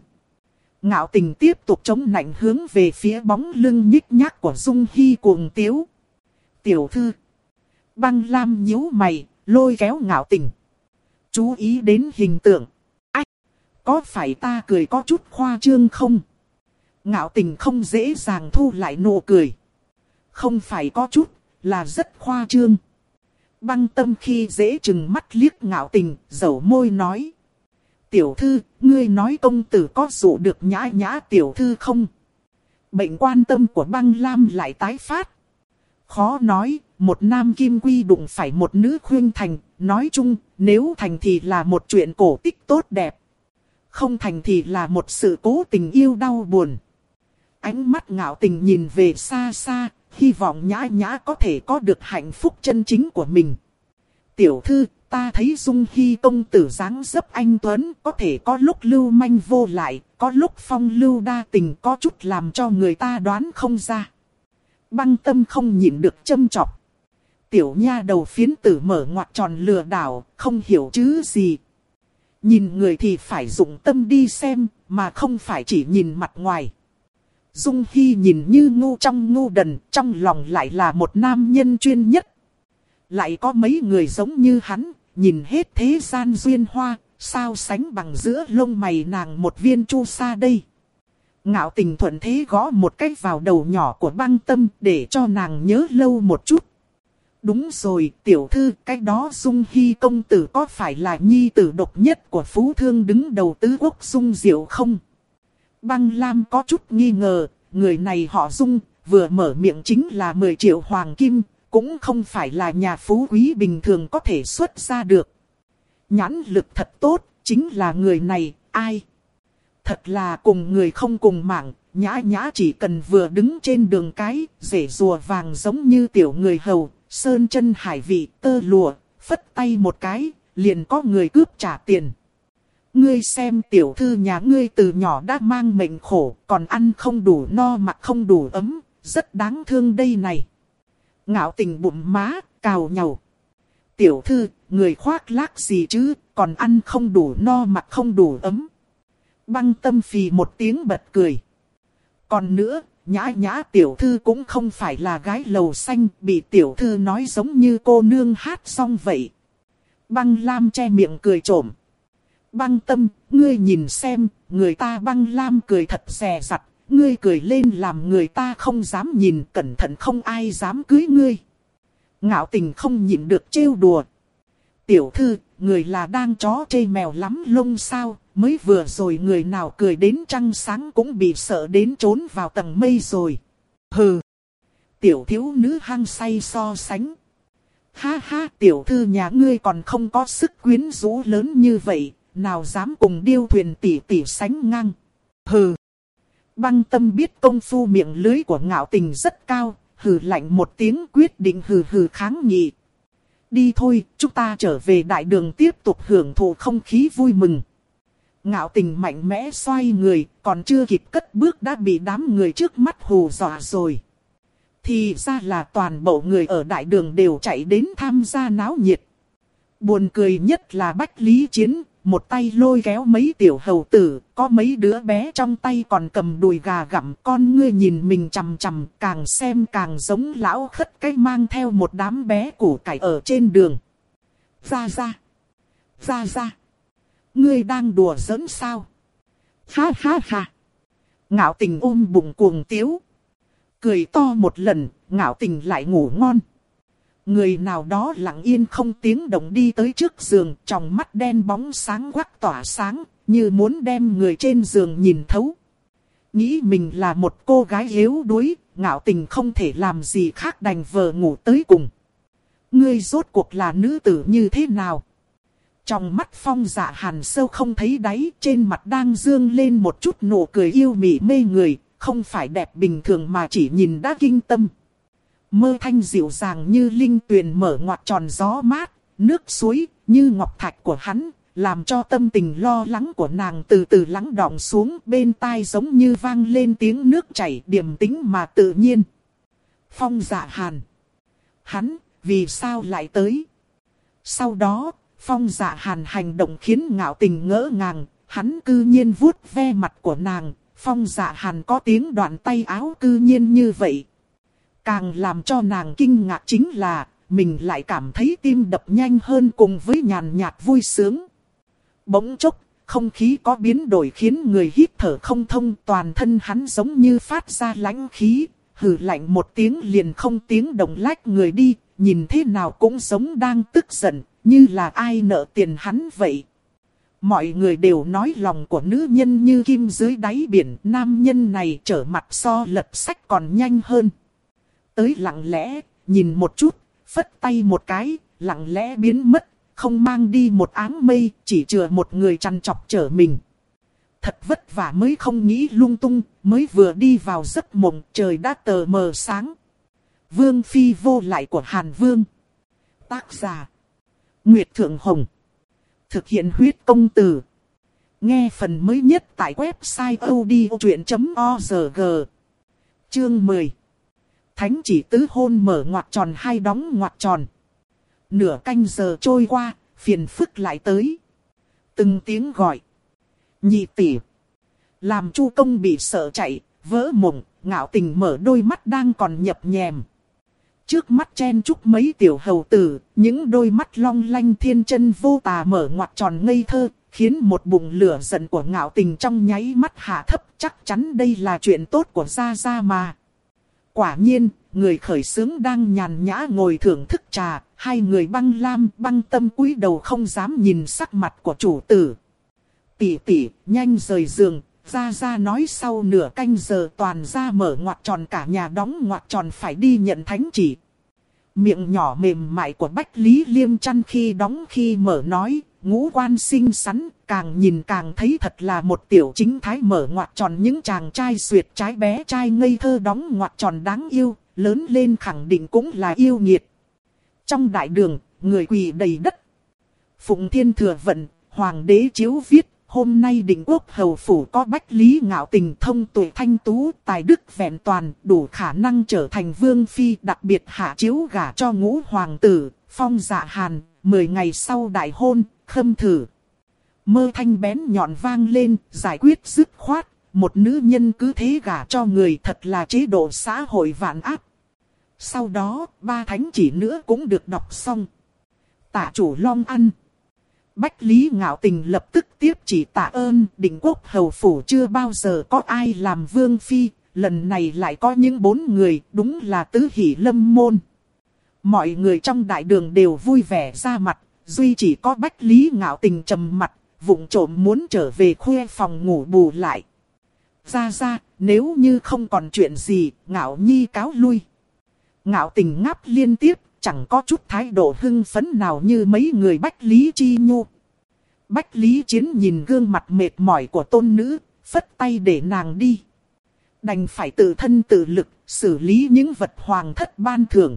[SPEAKER 1] Ngạo tình tiếp tục chống nạnh hướng về phía bóng lưng nhích nhác của Dung Hy cuồng tiếu. Tiểu thư. Băng Lam nhíu mày, lôi kéo ngạo tình. Chú ý đến hình tượng. Ách, có phải ta cười có chút khoa trương không? Ngạo tình không dễ dàng thu lại nụ cười. Không phải có chút, là rất khoa trương. Băng tâm khi dễ chừng mắt liếc ngạo tình, dầu môi nói. Tiểu thư, ngươi nói công tử có dụ được nhã nhã tiểu thư không? Bệnh quan tâm của băng lam lại tái phát. Khó nói, một nam kim quy đụng phải một nữ khuyên thành, nói chung, nếu thành thì là một chuyện cổ tích tốt đẹp. Không thành thì là một sự cố tình yêu đau buồn. Ánh mắt ngạo tình nhìn về xa xa, hy vọng nhã nhã có thể có được hạnh phúc chân chính của mình. Tiểu thư, ta thấy Dung Hy công tử dáng dấp anh Tuấn có thể có lúc lưu manh vô lại, có lúc phong lưu đa tình có chút làm cho người ta đoán không ra. Băng tâm không nhịn được châm chọc. Tiểu nha đầu phiến tử mở ngoặt tròn lừa đảo, không hiểu chứ gì. Nhìn người thì phải dụng tâm đi xem, mà không phải chỉ nhìn mặt ngoài. Dung Hy nhìn như ngu trong ngu đần, trong lòng lại là một nam nhân chuyên nhất. Lại có mấy người giống như hắn, nhìn hết thế gian duyên hoa, sao sánh bằng giữa lông mày nàng một viên chu sa đây. Ngạo tình thuận thế gõ một cách vào đầu nhỏ của băng tâm để cho nàng nhớ lâu một chút. Đúng rồi, tiểu thư, cái đó Dung Hy công tử có phải là nhi tử độc nhất của phú thương đứng đầu tứ quốc Dung Diệu không? Băng Lam có chút nghi ngờ, người này họ Dung, vừa mở miệng chính là 10 triệu hoàng kim, cũng không phải là nhà phú quý bình thường có thể xuất ra được. Nhãn lực thật tốt, chính là người này, ai? Thật là cùng người không cùng mạng, nhã nhã chỉ cần vừa đứng trên đường cái, rể rùa vàng giống như tiểu người hầu, sơn chân hải vị, tơ lụa, phất tay một cái, liền có người cướp trả tiền. Ngươi xem tiểu thư nhà ngươi từ nhỏ đã mang mệnh khổ, còn ăn không đủ no mặc không đủ ấm, rất đáng thương đây này. Ngạo tình bụng má, cào nhầu. Tiểu thư, người khoác lác gì chứ, còn ăn không đủ no mặc không đủ ấm. Băng tâm phì một tiếng bật cười. Còn nữa, nhã nhã tiểu thư cũng không phải là gái lầu xanh, bị tiểu thư nói giống như cô nương hát xong vậy. Băng lam che miệng cười trộm. Băng tâm, ngươi nhìn xem, người ta băng lam cười thật rè rặt, ngươi cười lên làm người ta không dám nhìn, cẩn thận không ai dám cưới ngươi. Ngạo tình không nhịn được trêu đùa. Tiểu thư, người là đang chó chê mèo lắm lông sao, mới vừa rồi người nào cười đến trăng sáng cũng bị sợ đến trốn vào tầng mây rồi. Hừ! Tiểu thiếu nữ hăng say so sánh. Ha ha, tiểu thư nhà ngươi còn không có sức quyến rũ lớn như vậy, nào dám cùng điêu thuyền tỷ tỷ sánh ngang. Hừ! Băng tâm biết công phu miệng lưới của ngạo tình rất cao, hừ lạnh một tiếng quyết định hừ hừ kháng nghị. Đi thôi, chúng ta trở về đại đường tiếp tục hưởng thụ không khí vui mừng. Ngạo tình mạnh mẽ xoay người, còn chưa kịp cất bước đã bị đám người trước mắt hù dọa rồi. Thì ra là toàn bộ người ở đại đường đều chạy đến tham gia náo nhiệt. Buồn cười nhất là Bách Lý Chiến, một tay lôi kéo mấy tiểu hầu tử, có mấy đứa bé trong tay còn cầm đùi gà gặm con ngươi nhìn mình chằm chằm, càng xem càng giống lão khất cái mang theo một đám bé củ cải ở trên đường. Ra ra, ra ra, ngươi đang đùa giỡn sao? Ha ha ha, ngạo tình ôm bụng cuồng tiếu, cười to một lần, ngạo tình lại ngủ ngon. Người nào đó lặng yên không tiếng động đi tới trước giường, trong mắt đen bóng sáng quắc tỏa sáng, như muốn đem người trên giường nhìn thấu. Nghĩ mình là một cô gái yếu đuối, ngạo tình không thể làm gì khác đành vờ ngủ tới cùng. Ngươi rốt cuộc là nữ tử như thế nào? Trong mắt phong dạ hàn sâu không thấy đáy, trên mặt đang dương lên một chút nụ cười yêu mị mê người, không phải đẹp bình thường mà chỉ nhìn đã kinh tâm. Mơ thanh dịu dàng như linh tuyền mở ngoặt tròn gió mát, nước suối như ngọc thạch của hắn, làm cho tâm tình lo lắng của nàng từ từ lắng đọng xuống bên tai giống như vang lên tiếng nước chảy điềm tĩnh mà tự nhiên. Phong dạ hàn. Hắn, vì sao lại tới? Sau đó, phong dạ hàn hành động khiến ngạo tình ngỡ ngàng, hắn cư nhiên vuốt ve mặt của nàng, phong dạ hàn có tiếng đoạn tay áo cư nhiên như vậy, Càng làm cho nàng kinh ngạc chính là, mình lại cảm thấy tim đập nhanh hơn cùng với nhàn nhạt vui sướng. Bỗng chốc, không khí có biến đổi khiến người hít thở không thông toàn thân hắn giống như phát ra lãnh khí, hừ lạnh một tiếng liền không tiếng động lách người đi, nhìn thế nào cũng giống đang tức giận, như là ai nợ tiền hắn vậy. Mọi người đều nói lòng của nữ nhân như kim dưới đáy biển, nam nhân này trở mặt so lật sách còn nhanh hơn tới lặng lẽ, nhìn một chút, phất tay một cái, lặng lẽ biến mất, không mang đi một áng mây, chỉ chừa một người chăn chọc trở mình. thật vất vả mới không nghĩ lung tung, mới vừa đi vào giấc mộng trời đã tờ mờ sáng. Vương Phi vô lại của Hàn Vương. Tác giả. Nguyệt Thượng Hồng. Thực hiện huyết công từ. Nghe phần mới nhất tại website odchuyện.org. Chương 10. Thánh chỉ tứ hôn mở ngoặt tròn hai đóng ngoặt tròn. Nửa canh giờ trôi qua, phiền phức lại tới. Từng tiếng gọi. Nhị tỷ. Làm chu công bị sợ chạy, vỡ mộng, ngạo tình mở đôi mắt đang còn nhập nhèm. Trước mắt chen chúc mấy tiểu hầu tử, những đôi mắt long lanh thiên chân vô tà mở ngoặt tròn ngây thơ, khiến một bụng lửa giận của ngạo tình trong nháy mắt hạ thấp, chắc chắn đây là chuyện tốt của Gia Gia mà. Quả nhiên, người khởi sướng đang nhàn nhã ngồi thưởng thức trà, hai người băng lam băng tâm cúi đầu không dám nhìn sắc mặt của chủ tử. Tỷ tỷ, nhanh rời giường, ra ra nói sau nửa canh giờ toàn ra mở ngoặt tròn cả nhà đóng ngoặt tròn phải đi nhận thánh chỉ. Miệng nhỏ mềm mại của Bách Lý Liêm chăn khi đóng khi mở nói, ngũ quan xinh xắn, càng nhìn càng thấy thật là một tiểu chính thái mở ngoặt tròn những chàng trai suyệt trái bé trai ngây thơ đóng ngoặt tròn đáng yêu, lớn lên khẳng định cũng là yêu nghiệt. Trong đại đường, người quỳ đầy đất. Phụng Thiên Thừa Vận, Hoàng đế chiếu viết, hôm nay định quốc hầu phủ có bách lý ngạo tình thông tuổi thanh tú, tài đức vẹn toàn, đủ khả năng trở thành vương phi đặc biệt hạ chiếu gả cho ngũ hoàng tử, phong dạ hàn, mười ngày sau đại hôn, khâm thử. Mơ thanh bén nhọn vang lên, giải quyết dứt khoát, một nữ nhân cứ thế gả cho người thật là chế độ xã hội vạn áp. Sau đó, ba thánh chỉ nữa cũng được đọc xong. Tạ chủ long ăn. Bách Lý Ngạo Tình lập tức tiếp chỉ tạ ơn định quốc hầu phủ chưa bao giờ có ai làm vương phi, lần này lại có những bốn người, đúng là tứ hỷ lâm môn. Mọi người trong đại đường đều vui vẻ ra mặt, duy chỉ có Bách Lý Ngạo Tình trầm mặt, vụng trộm muốn trở về khuê phòng ngủ bù lại. Ra ra, nếu như không còn chuyện gì, Ngạo Nhi cáo lui. Ngạo Tình ngáp liên tiếp, chẳng có chút thái độ hưng phấn nào như mấy người Bách Lý Chi Nhu. Bách Lý Chiến nhìn gương mặt mệt mỏi của tôn nữ, phất tay để nàng đi. Đành phải tự thân tự lực, xử lý những vật hoàng thất ban thưởng.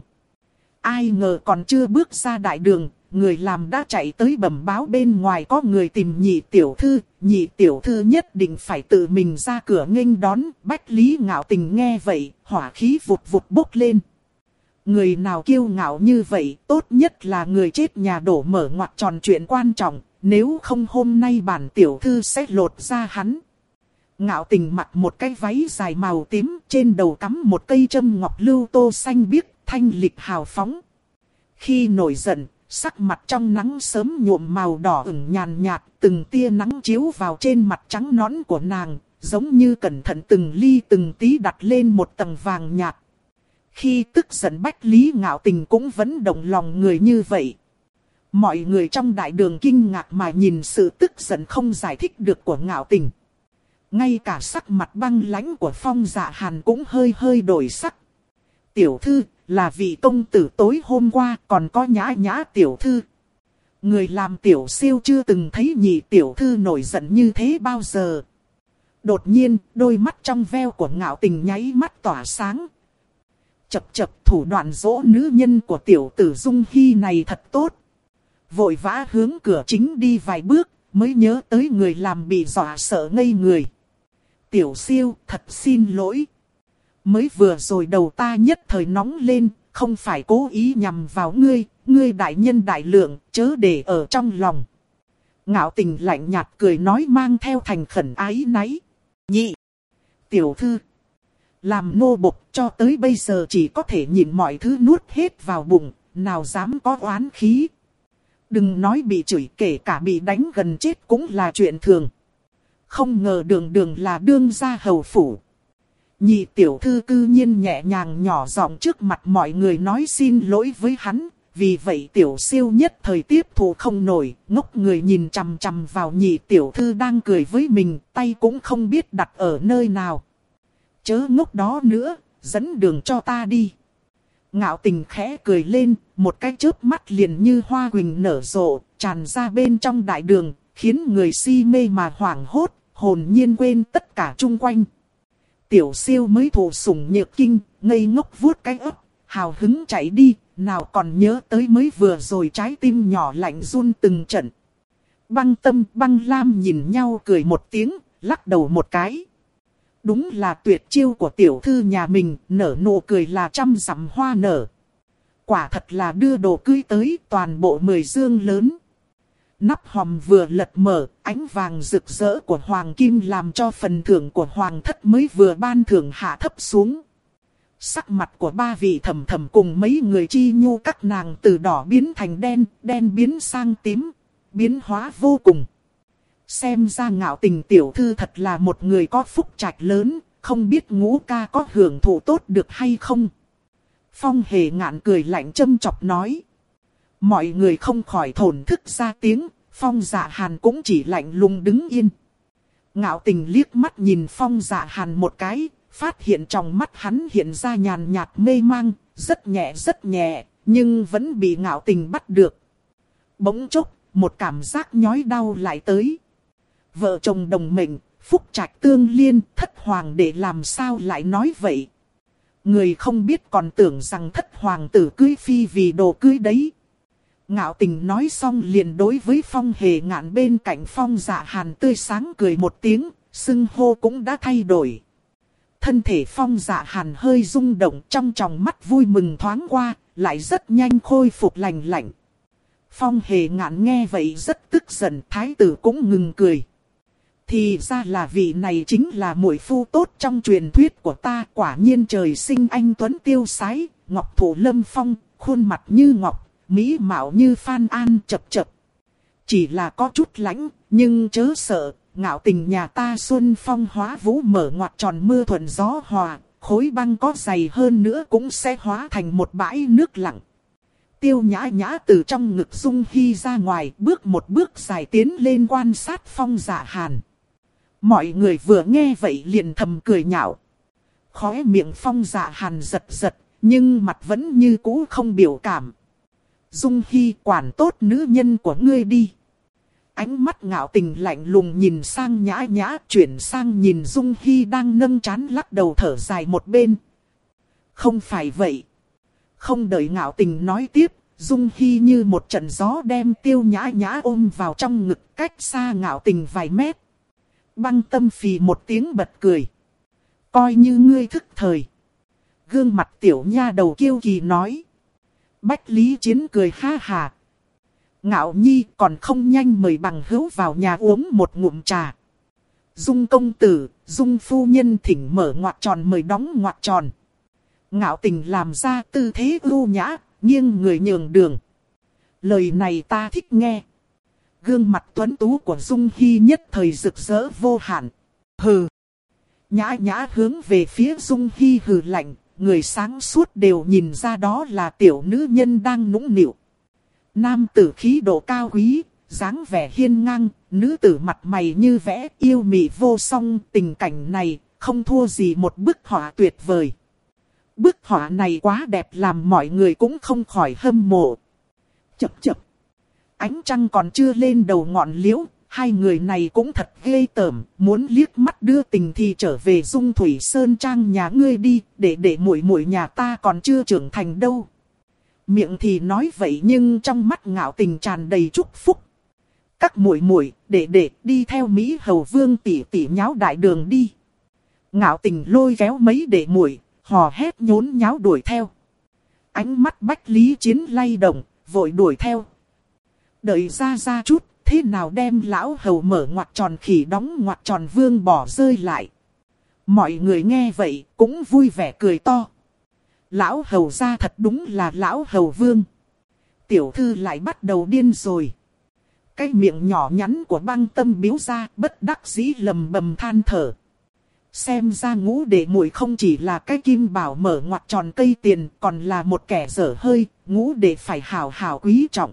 [SPEAKER 1] Ai ngờ còn chưa bước ra đại đường, người làm đã chạy tới bẩm báo bên ngoài có người tìm nhị tiểu thư, nhị tiểu thư nhất định phải tự mình ra cửa nghênh đón, bách lý ngạo tình nghe vậy, hỏa khí vụt vụt bốc lên. Người nào kiêu ngạo như vậy, tốt nhất là người chết nhà đổ mở ngoặt tròn chuyện quan trọng, nếu không hôm nay bản tiểu thư sẽ lột ra hắn. Ngạo tình mặc một cái váy dài màu tím, trên đầu cắm một cây châm ngọc lưu tô xanh biếc, thanh lịch hào phóng. Khi nổi giận, sắc mặt trong nắng sớm nhuộm màu đỏ ửng nhàn nhạt, từng tia nắng chiếu vào trên mặt trắng nõn của nàng, giống như cẩn thận từng ly từng tí đặt lên một tầng vàng nhạt. Khi tức giận Bách Lý Ngạo Tình cũng vẫn động lòng người như vậy. Mọi người trong đại đường kinh ngạc mà nhìn sự tức giận không giải thích được của Ngạo Tình. Ngay cả sắc mặt băng lãnh của phong dạ hàn cũng hơi hơi đổi sắc. Tiểu thư, là vị công tử tối hôm qua còn có nhã nhã tiểu thư. Người làm tiểu siêu chưa từng thấy nhị tiểu thư nổi giận như thế bao giờ. Đột nhiên, đôi mắt trong veo của ngạo tình nháy mắt tỏa sáng, chập chập thủ đoạn dỗ nữ nhân của tiểu tử Dung Hy này thật tốt. Vội vã hướng cửa chính đi vài bước, mới nhớ tới người làm bị dọa sợ ngây người. Tiểu siêu, thật xin lỗi. Mới vừa rồi đầu ta nhất thời nóng lên, không phải cố ý nhằm vào ngươi, ngươi đại nhân đại lượng, chớ để ở trong lòng. Ngạo tình lạnh nhạt cười nói mang theo thành khẩn ái náy. Nhị. Tiểu thư. Làm nô bộc cho tới bây giờ chỉ có thể nhìn mọi thứ nuốt hết vào bụng, nào dám có oán khí. Đừng nói bị chửi kể cả bị đánh gần chết cũng là chuyện thường. Không ngờ đường đường là đương gia hầu phủ. Nhị tiểu thư cư nhiên nhẹ nhàng nhỏ giọng trước mặt mọi người nói xin lỗi với hắn. Vì vậy tiểu siêu nhất thời tiếp thụ không nổi, ngốc người nhìn chằm chằm vào nhị tiểu thư đang cười với mình, tay cũng không biết đặt ở nơi nào chớ ngốc đó nữa, dẫn đường cho ta đi. Ngạo tình khẽ cười lên, một cái chớp mắt liền như hoa quỳnh nở rộ, tràn ra bên trong đại đường, khiến người si mê mà hoảng hốt, hồn nhiên quên tất cả chung quanh. Tiểu siêu mới thủ sủng nhược kinh, ngây ngốc vuốt cái ấp, hào hứng chạy đi, nào còn nhớ tới mới vừa rồi trái tim nhỏ lạnh run từng trận. Băng tâm băng lam nhìn nhau cười một tiếng, lắc đầu một cái. Đúng là tuyệt chiêu của tiểu thư nhà mình, nở nụ cười là trăm rằm hoa nở. Quả thật là đưa đồ cưới tới toàn bộ mười dương lớn. Nắp hòm vừa lật mở, ánh vàng rực rỡ của Hoàng Kim làm cho phần thưởng của Hoàng thất mới vừa ban thưởng hạ thấp xuống. Sắc mặt của ba vị thầm thầm cùng mấy người chi nhu các nàng từ đỏ biến thành đen, đen biến sang tím, biến hóa vô cùng. Xem ra ngạo tình tiểu thư thật là một người có phúc trạch lớn, không biết ngũ ca có hưởng thụ tốt được hay không. Phong hề ngạn cười lạnh châm chọc nói. Mọi người không khỏi thổn thức ra tiếng, phong dạ hàn cũng chỉ lạnh lùng đứng yên. Ngạo tình liếc mắt nhìn phong dạ hàn một cái, phát hiện trong mắt hắn hiện ra nhàn nhạt mê mang, rất nhẹ rất nhẹ, nhưng vẫn bị ngạo tình bắt được. Bỗng chốc, một cảm giác nhói đau lại tới. Vợ chồng đồng mệnh, phúc trạch tương liên, thất hoàng để làm sao lại nói vậy. Người không biết còn tưởng rằng thất hoàng tử cưới phi vì đồ cưới đấy. Ngạo tình nói xong liền đối với phong hề ngạn bên cạnh phong dạ hàn tươi sáng cười một tiếng, sưng hô cũng đã thay đổi. Thân thể phong dạ hàn hơi rung động trong tròng mắt vui mừng thoáng qua, lại rất nhanh khôi phục lành lạnh. Phong hề ngạn nghe vậy rất tức giận, thái tử cũng ngừng cười. Thì ra là vị này chính là muội phu tốt trong truyền thuyết của ta, quả nhiên trời sinh anh Tuấn tiêu sái, ngọc thủ lâm phong, khuôn mặt như ngọc, mỹ mạo như phan an chập chập. Chỉ là có chút lãnh, nhưng chớ sợ, ngạo tình nhà ta xuân phong hóa vũ mở ngoặt tròn mưa thuận gió hòa, khối băng có dày hơn nữa cũng sẽ hóa thành một bãi nước lặng. Tiêu nhã nhã từ trong ngực dung hy ra ngoài, bước một bước dài tiến lên quan sát phong giả hàn. Mọi người vừa nghe vậy liền thầm cười nhạo. Khóe miệng phong giả hàn giật giật, nhưng mặt vẫn như cũ không biểu cảm. Dung Hy quản tốt nữ nhân của ngươi đi. Ánh mắt ngạo tình lạnh lùng nhìn sang nhã nhã chuyển sang nhìn Dung Hy đang nâng chán lắc đầu thở dài một bên. Không phải vậy. Không đợi ngạo tình nói tiếp, Dung Hy như một trận gió đem tiêu nhã nhã ôm vào trong ngực cách xa ngạo tình vài mét. Băng tâm phì một tiếng bật cười. Coi như ngươi thức thời. Gương mặt tiểu nha đầu kiêu kỳ nói. Bách Lý Chiến cười ha hà. Ngạo nhi còn không nhanh mời bằng hữu vào nhà uống một ngụm trà. Dung công tử, dung phu nhân thỉnh mở ngoặt tròn mời đóng ngoặt tròn. Ngạo tình làm ra tư thế ưu nhã, nghiêng người nhường đường. Lời này ta thích nghe. Gương mặt tuấn tú của Dung Hy nhất thời rực rỡ vô hạn. Hừ. Nhã nhã hướng về phía Dung Hy hừ lạnh, người sáng suốt đều nhìn ra đó là tiểu nữ nhân đang nũng nịu. Nam tử khí độ cao quý, dáng vẻ hiên ngang, nữ tử mặt mày như vẽ yêu mị vô song, tình cảnh này không thua gì một bức họa tuyệt vời. Bức họa này quá đẹp làm mọi người cũng không khỏi hâm mộ. Chập chập. Ánh trăng còn chưa lên đầu ngọn liễu, hai người này cũng thật ghê tởm, muốn liếc mắt đưa tình thì trở về Dung Thủy Sơn Trang nhà ngươi đi, để để muội muội nhà ta còn chưa trưởng thành đâu. Miệng thì nói vậy nhưng trong mắt ngạo tình tràn đầy chúc phúc. Các muội muội, để để đi theo Mỹ Hầu Vương tỷ tỷ nháo đại đường đi. Ngạo tình lôi kéo mấy đệ muội, hò hét nhốn nháo đuổi theo. Ánh mắt Bách Lý Chiến lay động, vội đuổi theo. Đợi ra ra chút, thế nào đem lão hầu mở ngoặt tròn khỉ đóng ngoặt tròn vương bỏ rơi lại. Mọi người nghe vậy cũng vui vẻ cười to. Lão hầu ra thật đúng là lão hầu vương. Tiểu thư lại bắt đầu điên rồi. Cái miệng nhỏ nhắn của băng tâm biếu ra bất đắc dĩ lầm bầm than thở. Xem ra ngũ đệ muội không chỉ là cái kim bảo mở ngoặt tròn cây tiền còn là một kẻ dở hơi, ngũ đệ phải hào hào quý trọng.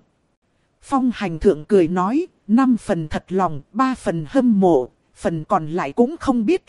[SPEAKER 1] Phong hành thượng cười nói, năm phần thật lòng, ba phần hâm mộ, phần còn lại cũng không biết